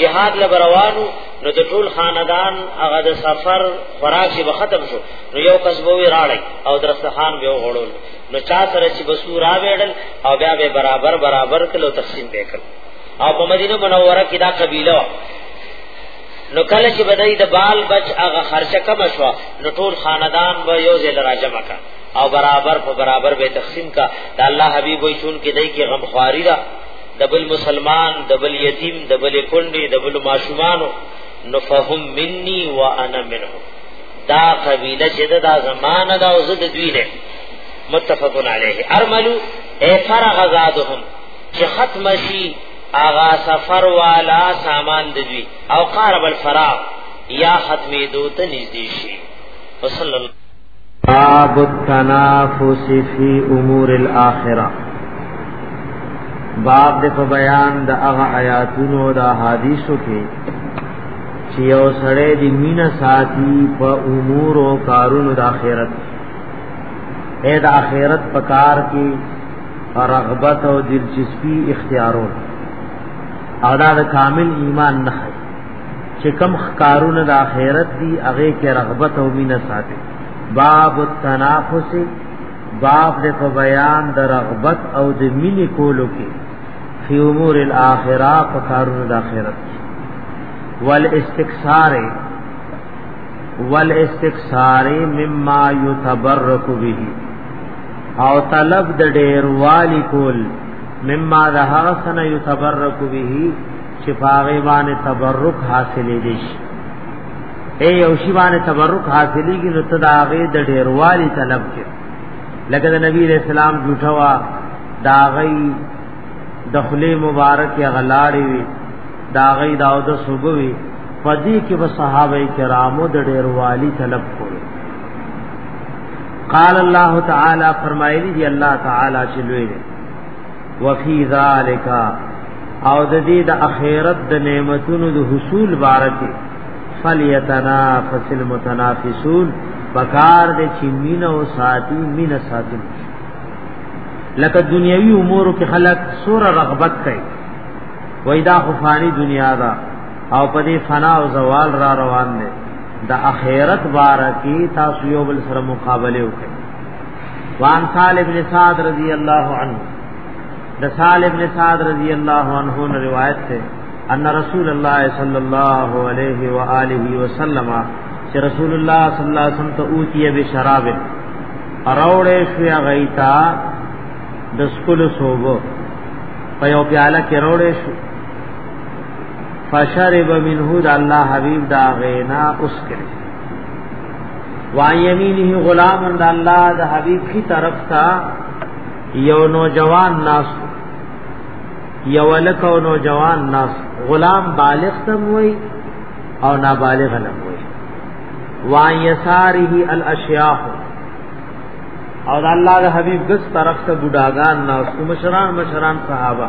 جهاد لبروانو نو د ټول خاندان هغه د سفر خوراک شي ختم شو نو یو کس به راړی او درستخان به وړول نو چا سره چې بسو را وېړل او بیا به برابر برابر کلو تقسیم وکړ او په مدینه منوره کې دا قبیله وا نو کله چې بدای د بال بچ هغه خرچه کم شو نو ټول خاندان به یو ځای راجم کا او برابر په برابر به تقسیم کا د الله حبیب وي چون کې دای کې غم خواري را دبل مسلمان دبل یتیم دبل کندې دبل ماشومانو نفهم مني وانا منه دا قبیله چې دا زمانہ دا او زد دوی نه متفقن علیه ارملو اے فرغ زادهم چې ختم شي اغا سفر والا سامان دوی او قارب الفراغ یا ختمې دوت نږدې شي وصلی الله باب التنافس فی امور الاخره باب د په بیان د هغه آیاتونو د حدیثو کې چې یو سړی د مینا ساتي په امور او کارونو د آخرت اې د آخرت په کار کې رغبت او دلچسپي اختیارول او دا د کامل ایمان نه چې کم خکارونه د آخرت دی هغه کې رغبت او مینه ساتي باب التنافس باب د په بیان د رغبت او د مینې کولو کې فی امور الاخره په کارونه د آخرت والاستکثار والاستکثار مما یتبرک به او طلب د ډیر والی کول مما د هغه سنه یتبرک به چې پاغه باندې تبرک حاصلې دي اے یو شی باندې تبرک حاصلې کی نو تداغه د ډیر والی طلب کې لکه د نبی رسول الله جوټوا داغی دخلی مبارک یا غلاړی وی داغی داو د صبح وی پدی کې به صحابه کرامو د ډیر والی طلب کول قال الله تعالی فرمایلی دی الله تعالی چې لوی دی وفي ذالک او د دې د اخرت د نعمتونو د حصول بارکه فلیتنافس المتنافسون بکار د چې مين او ساتي مين ساتي لکه دنیوي امور کې خلق سور رغبت کوي وای دا خفانی دنیا دا او په دې فنا او زوال را روان دي د اخرت بارکی تاسو یو بل سره مقابله وکړي وان سال ابن سعد رضی الله عنه د سال ابن سعد رضی الله عنه نے روایت ہے ان رسول الله صلی الله علیه و آله وسلم چې رسول الله صلی الله علیه وسلم ته اوتیه به شراب اراوړې شوی غیتا د سکول صوبو په یو پیاله کې راوړې شو فشرب منه د الله حبیب دا غینا اوس کړي وان یمینه غلام د الله د حبیب کی طرف تا یو نوجوان ناس یو لک او نوجوان ناس غلام بالغ تم وای او نابالغ لم وای وان یساره الاشیاء او د الله د حبیب ګس طرف ته بډاګان ناس مشران مشران صحابه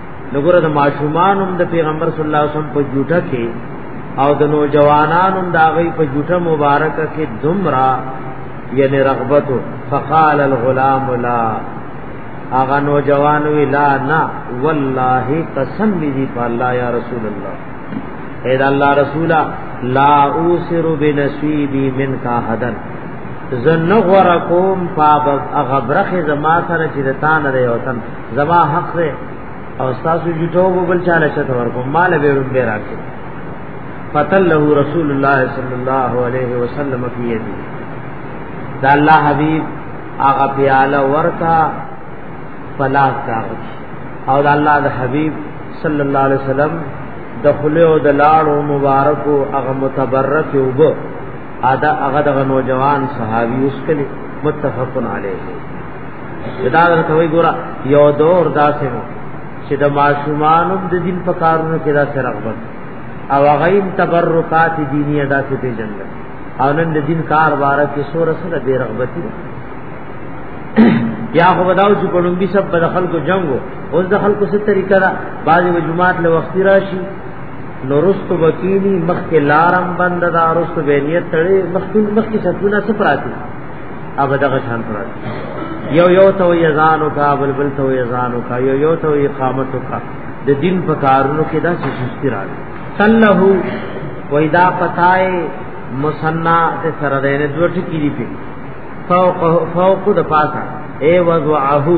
نګوره د ماشومان هم د پیغمبر صلی الله علیه وسلم په جوټه کې او د نوجوانان هم د هغه په جوټه مبارکه کې دمرا یعنی رغبت فقال الغلام لا اغه نوجوان وی لا نا والله قسم دی په الله یا رسول الله اے دا الله رسولا لا اوسر بنصیبی من کا حدن زنغور کوم پاب اغبرخ زما سره چې تان دی وطن زما حق دی او تاسو جټو بل چاله چت ورکو مال به رب به راکې فتل له رسول الله صلی الله علیه وسلم فی یدی دا الله حبیب هغه پیاله ورکا فلاس دا او دا الله د حبیب صلی الله علیه وسلم د خلو د لاړو مبارکو هغه متبرک وب ادا هغه د نوجوان صحابي اوس کلی متفقن علیه دا درته وی ګوره یو دور داسې وو چې د ماشومانو د دین په کارونو کې داسې رغبت او غیم تبرکات دینی ادا کې پیژند او نن د دین کار باره کې سور سره د رغبتي یا خو بداو چې پړومبي سب په خلکو جنگ وو اوس د خلکو څه طریقه را بعضی جمعات له وخت راشي نورست وکینی مخ کې لارم بند دا رست بینیت تړي مخ کې مخ کې سکونه سپراتی اب دغه شان پر یو یو تو یزانو کا بلبل تو یزانو کا یو یو تو اقامت کا د دین په کارونو کې دا سستی راغلی سلهو وېدا پتاي مصنا ته سره دې نه دوټ کیږي په فوق فوق د پاسه اے وضعه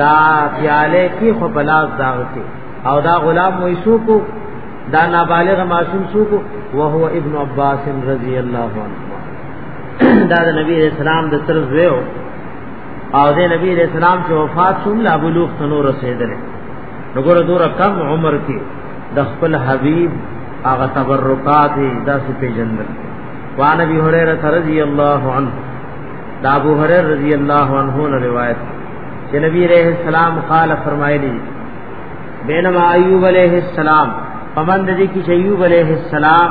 دا پیاله کې خو بلاس داغ کې او دا غلام وېسو کو دا نابالغ معصوم سو کو وهو ابن عباس رضی الله عنه دا د نبی علیہ السلام د تر زویو او د نبی علیہ السلام چې وفات شو لا بلوغ تنور رسیدل نو ګور دور کم عمر کې د خپل حبیب هغه تبرکات داسې پیژندل وان ابي هريره رضی الله عنه دا ابو هريره رضی الله عنه نے روایت چې نبی عليه السلام قال فرمایلی بینما ایوب علیہ السلام پمند دي کې ایوب علیہ السلام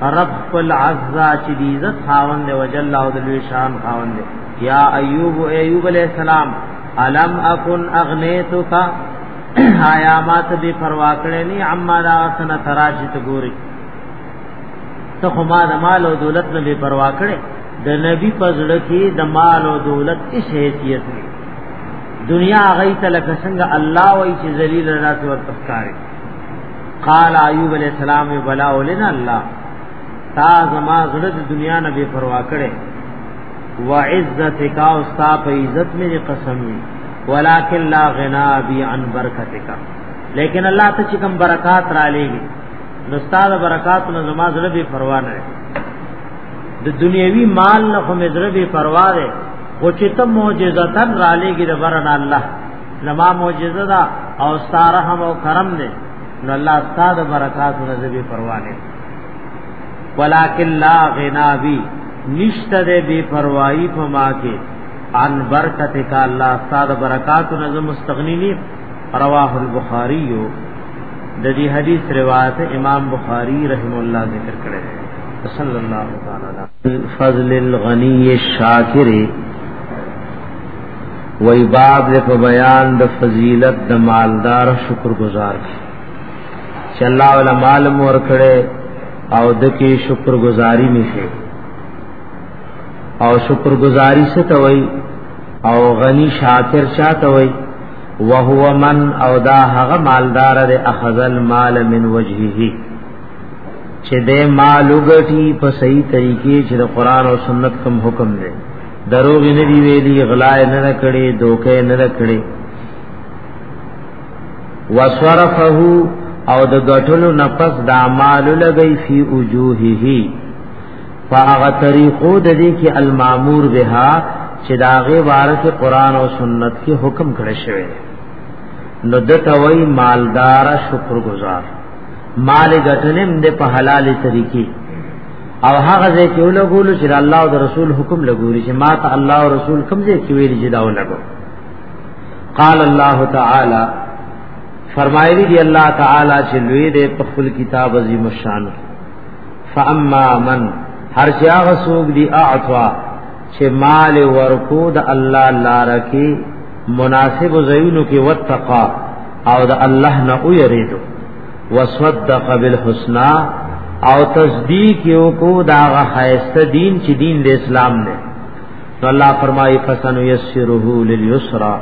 رب العزا چې دی عزت خاوند او جل او ذل شان خاوند یا ایوب ایوب علیہ السلام علم اکن اغنیتک آیا ما ته به پروا کړې نه عما را سن تراج ته ګوري ته خو ما د مال او دولت نه به پروا کړې د نبی پزړ کې د مال او دولت هیڅ حیثیت نه دنیا غي تلک څنګه الله وای چې ذلیل راته ورتخکاری قال ایوب علیہ السلام بلا ولنا الله تا زما زړه د دنیا نه بے پروا کړي و عزتک او ستا په عزت مې قسم وي ولکن لا غنا بی عن برکتک لیکن الله ته چې کوم برکات را لېږي نو ستا د برکات نه زما زړه بے پروا نه د دنیوي مال نه خو مې زړه بے پروا ده او چې ته معجزتن را لېږي د برنا الله زما معجزه دا او ستاره هم او کرم دې نو الله ستاسو برکات او نزبې پروا نه ولکن لا غنا بی نشته دې بے پروايي په ما کې ان برکت کا الله ستاسو برکات او نزم مستغنی نه رواه البخاری یو د دې حدیث روایت امام بخاری رحم الله ذکر کړی صلی الله تعالی فضل الغنی الشاکر وای باب دې په بیان د فضیلت د مالدار شکر گزار چې الله ولا مال مور کړي او د کې شکر گزاري میشه او شکر گزاري څه ته وای او غنی شاکر چاته وای وهو من او دا هغه مالدار دې اخذ المال من وجهه چې د مال وګټي په صحیح طریقې چې د قران او سنت کوم حکم دی دروغ نه دی ویلي غلا نه کړي دوکه نه کړي وصرفه او د غټلو نفس د اعمال لګي فی وجوهه فاغه طریقو د دې کې المامور بها چې داغه وارث قران او سنت کې حکم کړی شوی نو د توي مالدار شکر گزار مال ګټنم د په حلال طریقې او هغه ځای کې ولګول چې الله او رسول حکم لګوري چې ما ته الله او رسول کوم ځای کې ویل چې دا ولګو قال الله تعالی فرمایلی دی الله تعالی چې لوی دې په خپل کتاب عظیم شان فاما من هر چا غسوب دی اعطا چې مال ورکو د الله لار کې مناسب زینو کې وتقا او د الله نه او یریدو وصدق بالحسنا او تصدیق یو کو دا غایسته دین چې دین د اسلام نه نو الله فرمایي فسن یسره لليسرا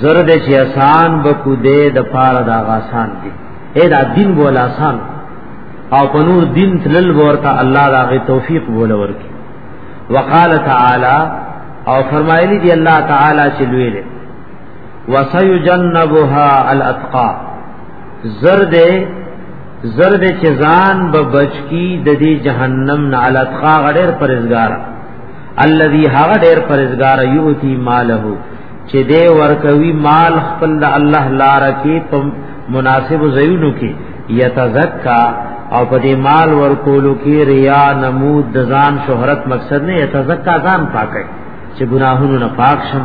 زرد چې آسان بکو دې د پاره دا آسان دي اے دا دین بول آسان او پنور دین تلل ورته الله دا غي توفیق بول ورکی وقال تعالی او فرمایلی دی الله تعالی چې لوی دی وسيجنبها الاتقى زرد زرد چې ځان به بچ کی د دې جهنم نه الاتقى غډر پرزګار الذي هغه ډېر پرزګار یوتی ماله چې دې ورکوي مال خپل د الله لار کې په مناسب زینو کې یتزکا او په دې مال ورکولو کې ریا نمود د ځان شهرت مقصد نه یتزکا ځان پاکه چې ګناهونو نه پاک شم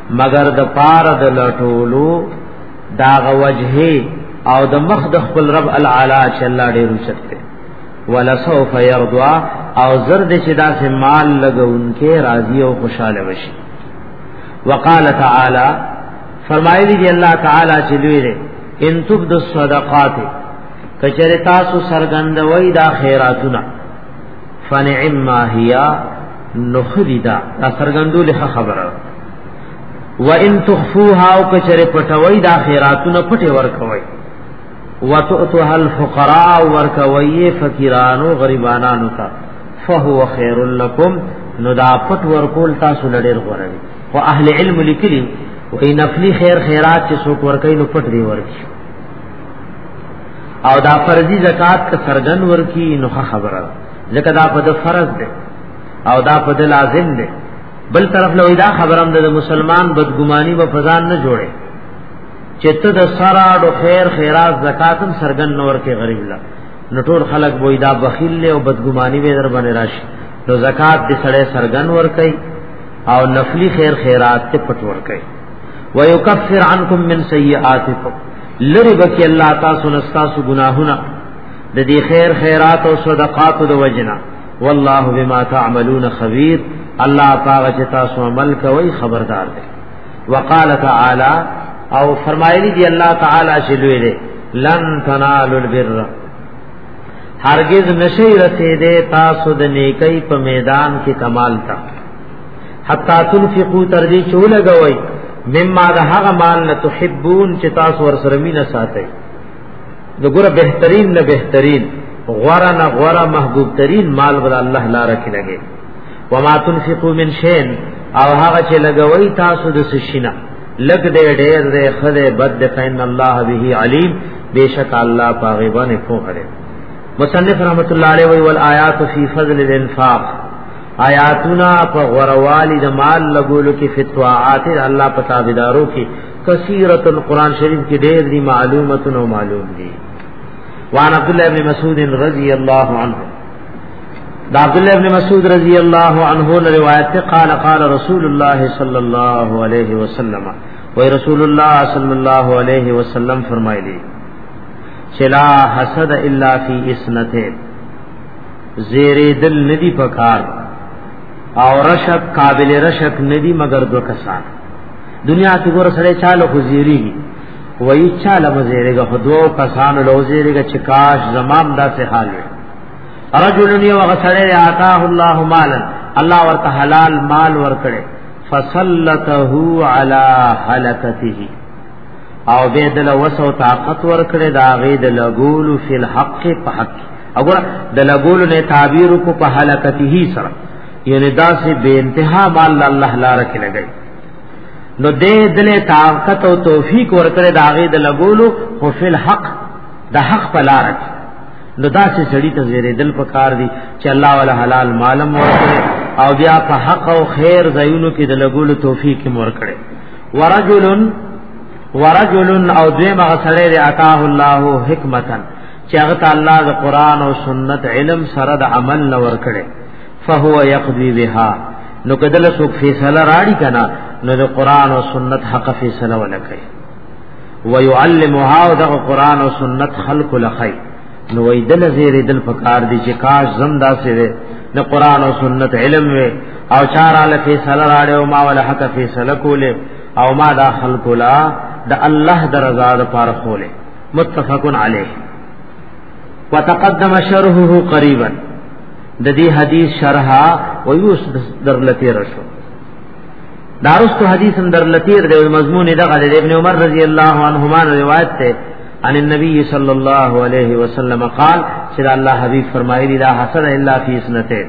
مگر د پار د لټولو دا غوجه او د مخ د خپل رب العالی چې الله ډېر اوچته ولا سوف يرضى او زرد چې دا سه مال لګونکې راضي او خوشاله وشي وقال تعالی فرمایلی دی الله تعالی چې دوی دې ان تبد الصدقات کچره تاسو سرګندوي دا خیراتونه فنعم ما هيا نو خریدا دا سرګندو له خبره و ان تخفوها او کچره پټوي دا خیراتونه پټه ورکوي وتؤتها الفقراء ورکوي فقیرانو غریبانو ته فهو خیر لكم نو دا پټ ورکول تاسو لړیر غوړوي او اهل علم لیکلي وای نفلی خیر خیرات چې څوک ورکوي نو پټ دی ورکی او دا فرضي زکات ته سرګن ورکی نو خبره ځکه دا په د فرض دی او دا په د لازم دی بل طرف له دا خبرم د مسلمان بدګماني و فزان نه جوړي چې ته د سراډو خیر خیرات زکاتم سرګن نور کې غریب لا نټور خلق وې دا بخیل له او بدګماني به در باندې راشي نو زکات دې سړې سرګن ور کوي او نفلی خیر خیرات ته پټ ور کوي ويكفر عنكم من سيئاتكم لری بکی الله تاسو نستاسو گناهونه د دې خیر خیرات او صدقات د وجنا والله بما تعملون خبير الله پاک چې تاسو عمل کوي خبردار دی وقال تعالی او فرمایلی دی الله تعالی چې لوی دی لن تنالوا البر هرگز نشي رسیدې تاسو د نیکی په میدان کې کمال تا حتا تنفقوا تر دې چولګوي مما د هغه مال نه تحبون چې تاسو ورسره مینه ساتي د ګوره بهترین نه بهترین غورا نه غورا محبوب ترین مال بر الله لاره کې لګي وما تنفقوا من شيء او هغه چې لګوي تاسو د سشینا لګ دې ډېر دې خله بد دې فین الله به علیم بیشک الله پاغه باندې فوهره مصنف رحمت الله علیه وی والآیات فی فضل الانفاق آیاتنا په غروالی د مال لګولو کې فتواعات الله پتا بيدارو کې کثیرۃ القرآن شریف کې ډېر دي معلومات او معلوم دي وان عبد الله بن مسعود رضی الله عنه دا عبد الله بن مسعود رضی الله عنه نے روایت ہے قال قال رسول اللہ صلی اللہ علیہ وسلم و رسول اللہ صلی اللہ علیہ وسلم فرمائے لی چلا حسد الا فی اسنته زیر دل ندی پکار اور رشک قابل رشک ندی مگر دو کسان دنیا کې ګور سره چاله خو زیریږي وای چاله مزیریږي خو دوه کسان له زیریږي چې کاش زمام داسې حال وي رجل یو غسړی آتاه الله مالا الله ورته حلال مال ورکړي فصلته علی هلکته او به دل وسو طاقت ورکړي دا غي د لګول فی الحق په حق وګوره د لګول نه تعبیر کو په هلکته سره یعنی دا سه بے انتها مال الله لپاره کې لګي نو دې دلې طاقت او توفیق ورکړې دا غي د لګولو خو فل حق د حق په لار کې نو دا چې سړی ته زیرې دل په کار دی چې الله ولا حلال مالم ورکړي او بیا په حق او خیر زینو کې د لګولو توفیق هم ورکړي ورجل ورجل او دې مغه سړی دی عطاه الله حکمتن چې هغه تعالی د قران او سنت علم سره د عمل نور کړي فهو يقضي بها نو کدل سو فیصله راړي کنا نو د قران او سنت حق فیصله ولکې ويعلمها او د قران او سنت خلق لخي نو وی دل زیر دل پکار دی چې کاش زم داسې وي د قران او سنت علم وي او چار ال فیصله راړي او ما ول حق فیصله کوله او ما دا خلق لا د الله د رضا لپاره کوله متفقن علیه وتقدم شرحه قریبا د دې حدیث شرح او یوس درلته رشو دارست حدیث درلته د مضمون دغه د ابن عمر رضی الله عنهما روایت ته ان النبي صلی الله علیه وسلم قال چې الله حبیب فرمایلی لا حسن الا فی سنته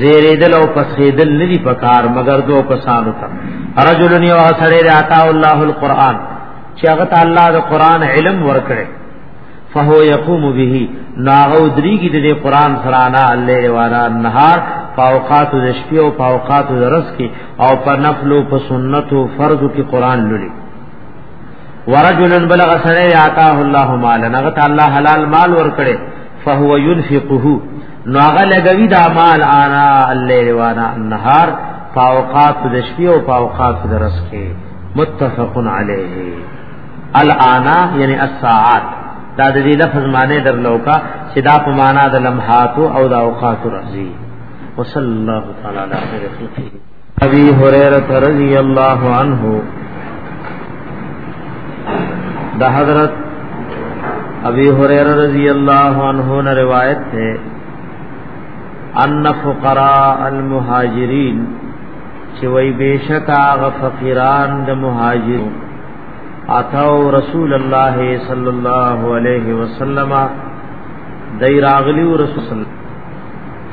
زیرې دل او پسې دل ندی پکار مگر دو کسانو ته رجل یو سره عطا الله القرآن چې هغه تعالی د قرآن علم ورکړي فهو يقوم به ناغو دریږي د قران سره نه الله وارا نهار فاوقات د شپې او فاوقات د رس کې او په نفل او په سنت او فرض کې قران لولي ورجل بلغ سره یاتاه الله مال نغه تعالی حلال مال ور کړي فهو ينفقه نو هغه لګوي دا مال انا الليل وانا النهار فاوقات د شپې او فاوقات د رس کې متفق علیه الانا یعنی الساعات دا د دې لفظ معنی در لوکا چې دا په معنا د لمحات او د اوقات راځي وصلی الله تعالی علی خیر خلقه ابي هريره رضی الله عنه د حضرت ابي هريره رضی الله عنه نے روایت ہے ان فقراء المهاجرين چې وای بشکا غ فقيران د مهاجرو اتاو رسول الله صلی الله علیه وسلم دای راغلی رسول الله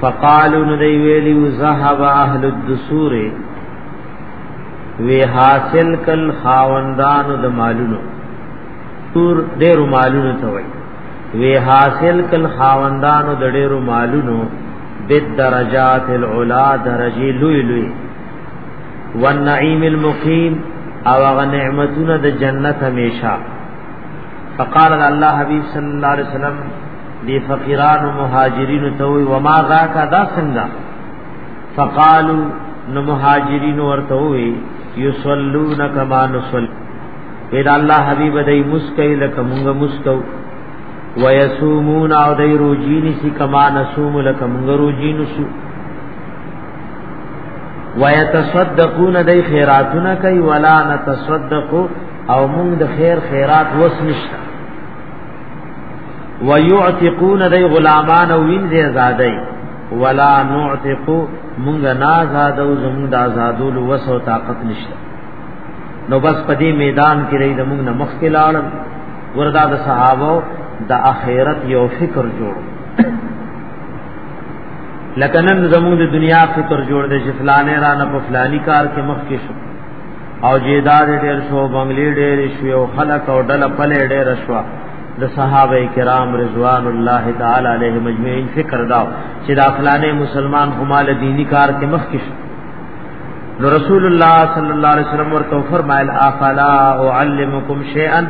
فقالوا ندی ویلی ذهب اهل الدسور وی حاصل کل خاوندان د مالونو تور ډیر مالونو ته وای وی حاصل کل خاوندان د ډیر مالونو بد درجات العلا درجه لوی لوی والنعیم المقیم او هغه نعمتونه د جنت همیشه فقال الله حبیب صلی الله علیه وسلم دی فقیران و مهاجرین ته وی وما ذاک دا څنګه فقالو نو مهاجرین ورته وی یصلون کما نصلی پیدا الله حبیب دای مسکې لکه مونږه مسکو ويصومون او دای روجی نسی کما نصوم لکه مونږه روجی نسو ويتصدقون دای خیراتونه کوي ولا نتصدق او موږ د خیر خیرات وس نشته ويعتقون دای غلامان او وین دې آزادای ولا نعتق موږ نه آزاد او زموږ د آزادول وس او طاقت نشته نو بس په دې میدان کې رہی د موږ نه مخ کې لاړ وردا د صحابه د اخرت یو فکر جوړ لکه نن زموږ د دنیا فکر جوړ دی چې فلانه را نه په فلانی کار کې مخ کې شو او جیداد ډېر شو بنگلې ډېر شو او خلق او ډل پلې ډېر شو د صحابه کرام رضوان الله تعالی علیه مجمعین فکر دا چې دا فلانه مسلمان همال دینی کار کې مخ کې شو نو رسول الله صلی الله علیه وسلم ورته فرمایل افلا اعلمکم شیئا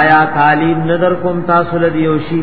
آیا تعلیم ندر کوم تاسو لدی یوشی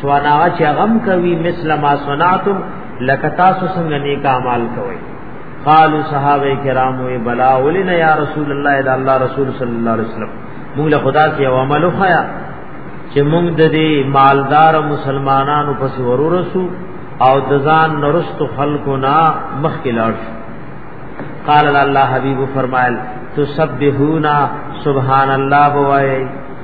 سوانا چې غم کوي مثل ما صنعتم لکه تاسو څنګه نیک اعمال کوئ قالوا صحابه کرام وی بلا ولنا یا رسول الله اذا الله رسول صلی الله علیه وسلم موږ له خدا کې یو عمل وخیا چې موږ د دې مالدار مسلمانانو پس ورورسو او د ځان نرست خلقو نا مخ کې لاړ شو قال الله حبیب فرمایل تسبحونا سبحان الله بوایي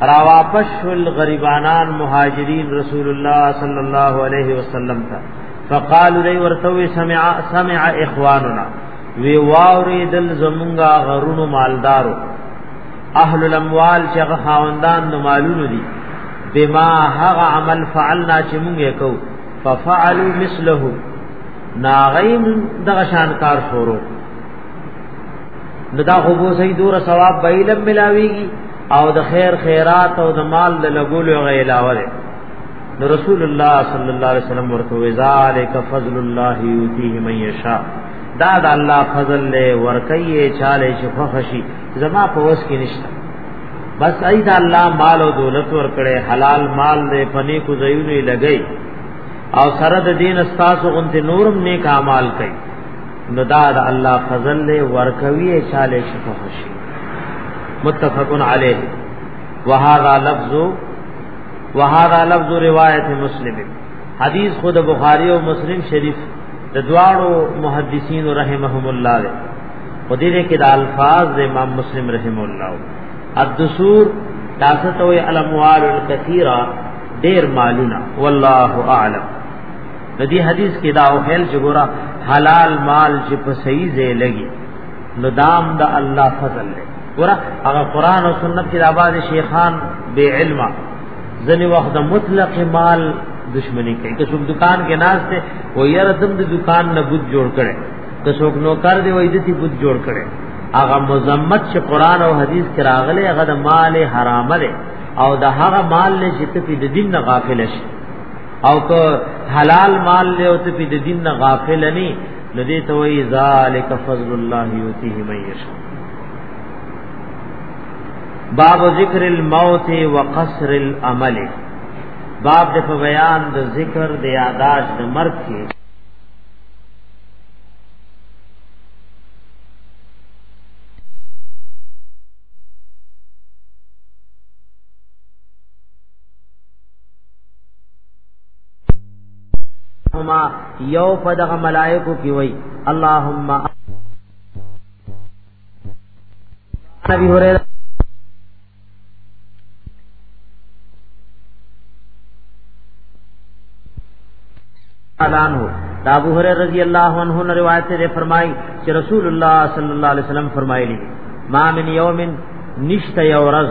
راواپس شل غریبانان مهاجرین رسول الله صلی الله علیه وسلم ته فقال لی ورتوی سمع سمع اخواننا وی واوری دل زمونږه غرونو مالدارو اهل الاموال چې غاوندان نو مالونو دي بما هغه عمل فعلنا چې مونږه کو ففعلوا مثله ناغیم دغه شان کار شروع نو دا خو بو سي دور ثواب به علم ملاويږي او د خیر خیرات او د مال د لګولو غي علاوه ده نو رسول الله صلی الله علیه وسلم ورته ذالک فضل الله یوتیه من یشاء دا د الله فضل له ورکیه چاله چې فخشی زما په وس کې نشته بس ای دا الله مال او دولت ورکړي حلال مال دې پنی کو زیونی لګئی او سره د دین استاسو غنته نورم نیک اعمال کوي نو دا د الله فضل له ورکوي چاله شي په خوشي متفق علیه وهذا لفظ وهذا لفظ روایت مسلم حدیث خود بخاری او مسلم شریف د دواړو محدثین رحمهم الله له خدای کې د الفاظ د امام مسلم رحم الله الدسور تاسو ته الاموال الکثیره ډیر مالونه والله اعلم د دې حدیث کې دا او هل چې ګورا حلال مال چې په صحیح ځای لګي نو دام د دا الله فضل دی ګورا هغه قران او سنت کې د آباد شیخان بے علم ځنی وخت د مطلق مال دشمنی کوي که څوک دکان کې ناز ته و یره دم د دکان نه بوت جوړ کړي که څوک نو کار دی وای دتی بوت جوړ کړي هغه مزمت چې قران او حدیث کې راغلي هغه د مال حرام دی او د هغه مال نه چې ته د دین نه غافل شې او که حلال مال له او ته په دین نه غافل نه ندی ته وی ذالک فضل الله یوتیه من یشاء باب ذکر الموت وقصر العمل باب د بیان د ذکر د یاداش د مرګ کې هما یو په دغه ملائکو کې وای اللهم نبی هريره اعلان ہو دا ابو ہریر رضی اللہ عنہ نے روایت سے فرمائی کہ رسول اللہ صلی اللہ علیہ وسلم فرمائے لی ما من یوم نشت یورز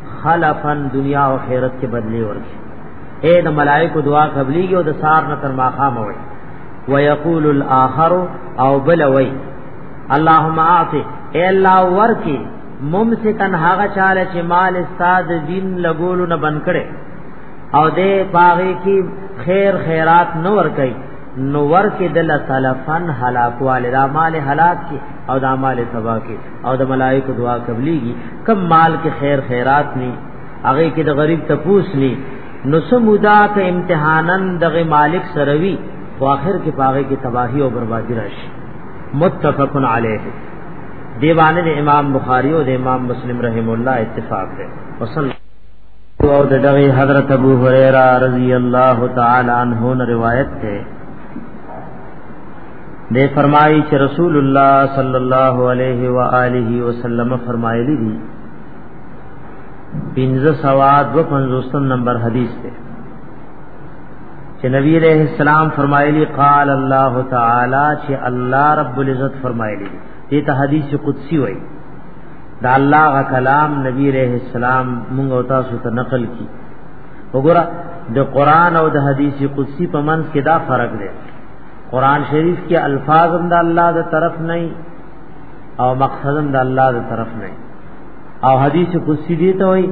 خلفا دنیا او خیرت کې بدلی ورشي اے د ملائکو دعا قبليږي او د سار نه تر ماقام وي ويقول الاخر او بل وي اللهم اعطي اے الله ورکی ممسکن هغه چاله چې مال استاد دین لګولو نه بن کړي او دې پاغي کی خیر خیرات نو ور کوي نو ور کې دل تلفن هلاکواله دا مال هلاک کی او دا مال تباہ کی او د ملائکه دعا قبليږي کم مال کې خیر خیرات ني هغه کې د غریب تپوس ني نو سمودا ک امتحانن دغه مالک سروي خو اخر کې پاغه کې تباہی او بربادی راشي متفق علیه دیوانه د امام بخاری او د امام مسلم رحم الله اتفاق ده وصلی او د دغه حضرت ابو هريره رضی الله تعالی عنہ روایت ده دې فرمایي چې رسول الله صلی الله علیه و آله وسلم فرمایلی دي 1552 نمبر حدیث ته چې نبی علیہ السلام فرمایلی قال الله تعالی چې الله رب العزت فرمایلی دې ته حدیث قدسی وایي دا الله غ کلام نبی علیہ السلام مونږ او تاسو ته نقل کی وګوره د قران او د حدیث قدسی په منځ کې دا فرق دی قران شریف کې الفاظ هم د الله د طرف نه او مقصد هم د الله د طرف نه او حدیث قدسی دی ته وای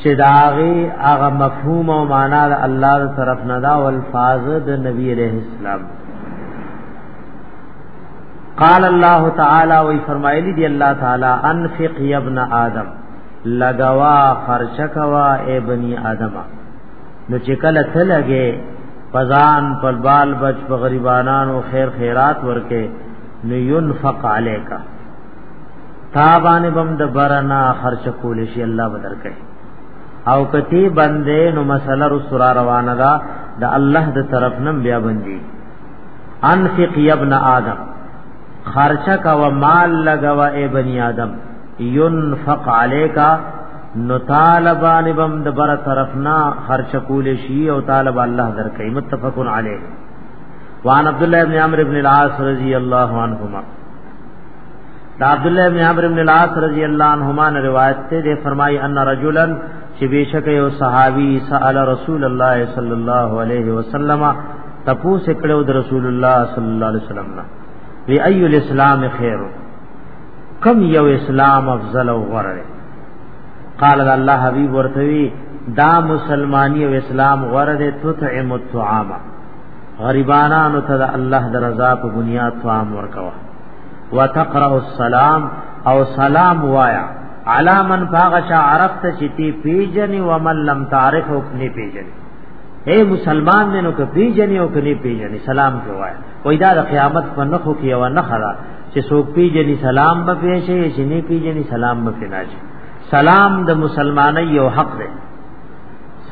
چې داغه هغه مفهوم او معنا د الله د طرف نه دا او الفاظ د نبی علیہ السلام قال الله تعالی وی فرمایلی دی الله تعالی انفق یا ابن آدم لگوا خرچ کوا اے بنی آدمہ نو چې کله ته لګې فزان پر بال بچ په غریبانو خیر خیرات ورکې نو ينفق عليك تابانه بم د برنا خرچ کول شي الله بدر کوي او کتی بندې نو مسله رسول روانه ده د الله د طرف نم بیا بندي انفق یا ابن آدم خرچه کا و مال لگا و اے بنی آدم ينفق عليك نو طالبان بم د بر طرفنا خرچ کول شي او طالب الله درکې متفقن علی وان عبد الله ابن عمرو ابن العاص رضی الله عنهما دا عبد الله ابن عمرو ابن العاص رضی الله عنهما نے روایت سے دے فرمائی ان رجلا چې بشک یو صحابي سال رسول الله صلی الله علیه وسلم تپو سکړو د رسول الله صلی الله علیه وسلم نه وی ایل اسلام خیر کم یو اسلام افضل او غره قال الله حبیب ورتوی دا مسلمانی او اسلام غره ده تطعم الطعام غریبانانو ته الله د رضا په بنیاد طعام ورکوا وتقرا السلام او سلام وایا علا من فاغشا عرفت چتی پیجنی ومن لم تعرف او کنی پیجنی اے مسلمان دینو که پیجنی او کنی پیجنی سلام جوایا وای دا د قیامت په نخو کې یو نخره چې څوک پیجنې سلام به پیشي چې نه پیجنې سلام به پیلاجي سلام د مسلمانۍ یو حق دی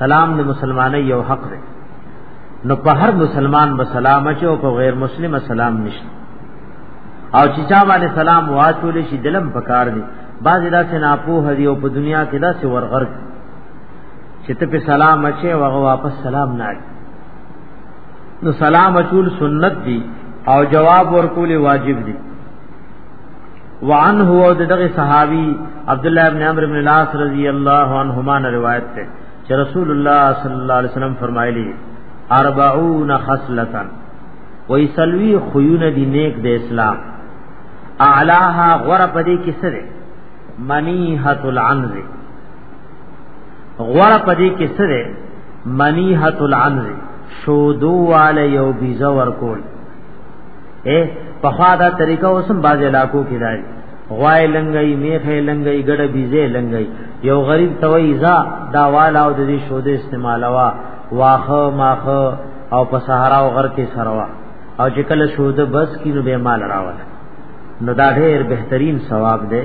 سلام د مسلمانۍ یو حق دی نو په هر مسلمان به سلام اچي او په غیر مسلم سلام نشته او چې چا باندې سلام واچول شي دلم پکار دي بعض دا سه ناپوه دی او په دنیا کې دا سه ورغر چې ته په سلام اچي او هغه واپس سلام نه اچي نو سلام اچول سنت دی او جواب ورکول واجب دی وعن هو دغه صحابي عبد الله ابن عمرو بن العاص رضی الله عنهما نے روایت ہے کہ رسول اللہ صلی اللہ علیہ وسلم فرمایلی 40 خصلتن وی سلوی خیون دی نیک د اسلام اعلاها غره پدی کسره منیحت العنز غوړه پدې کې سره منیحت العنز شودو والا یو بیزا ورکول اے په خوا دا طریقه اوسم باز علاقو کې دای غوای لنګي میخه لنګي ګډه بیزه لنګي یو غریب توي ځا دا والا او د دې شوده استعمالوا واخه ماخه او په صحرا او غر کې سروا او چې کله شوده بس کینو به مال راوړ نو دا ډېر بهترین ثواب دی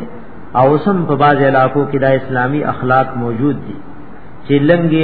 او سم په باز علاقو کې دا اسلامی اخلاق موجود دي چې لنګي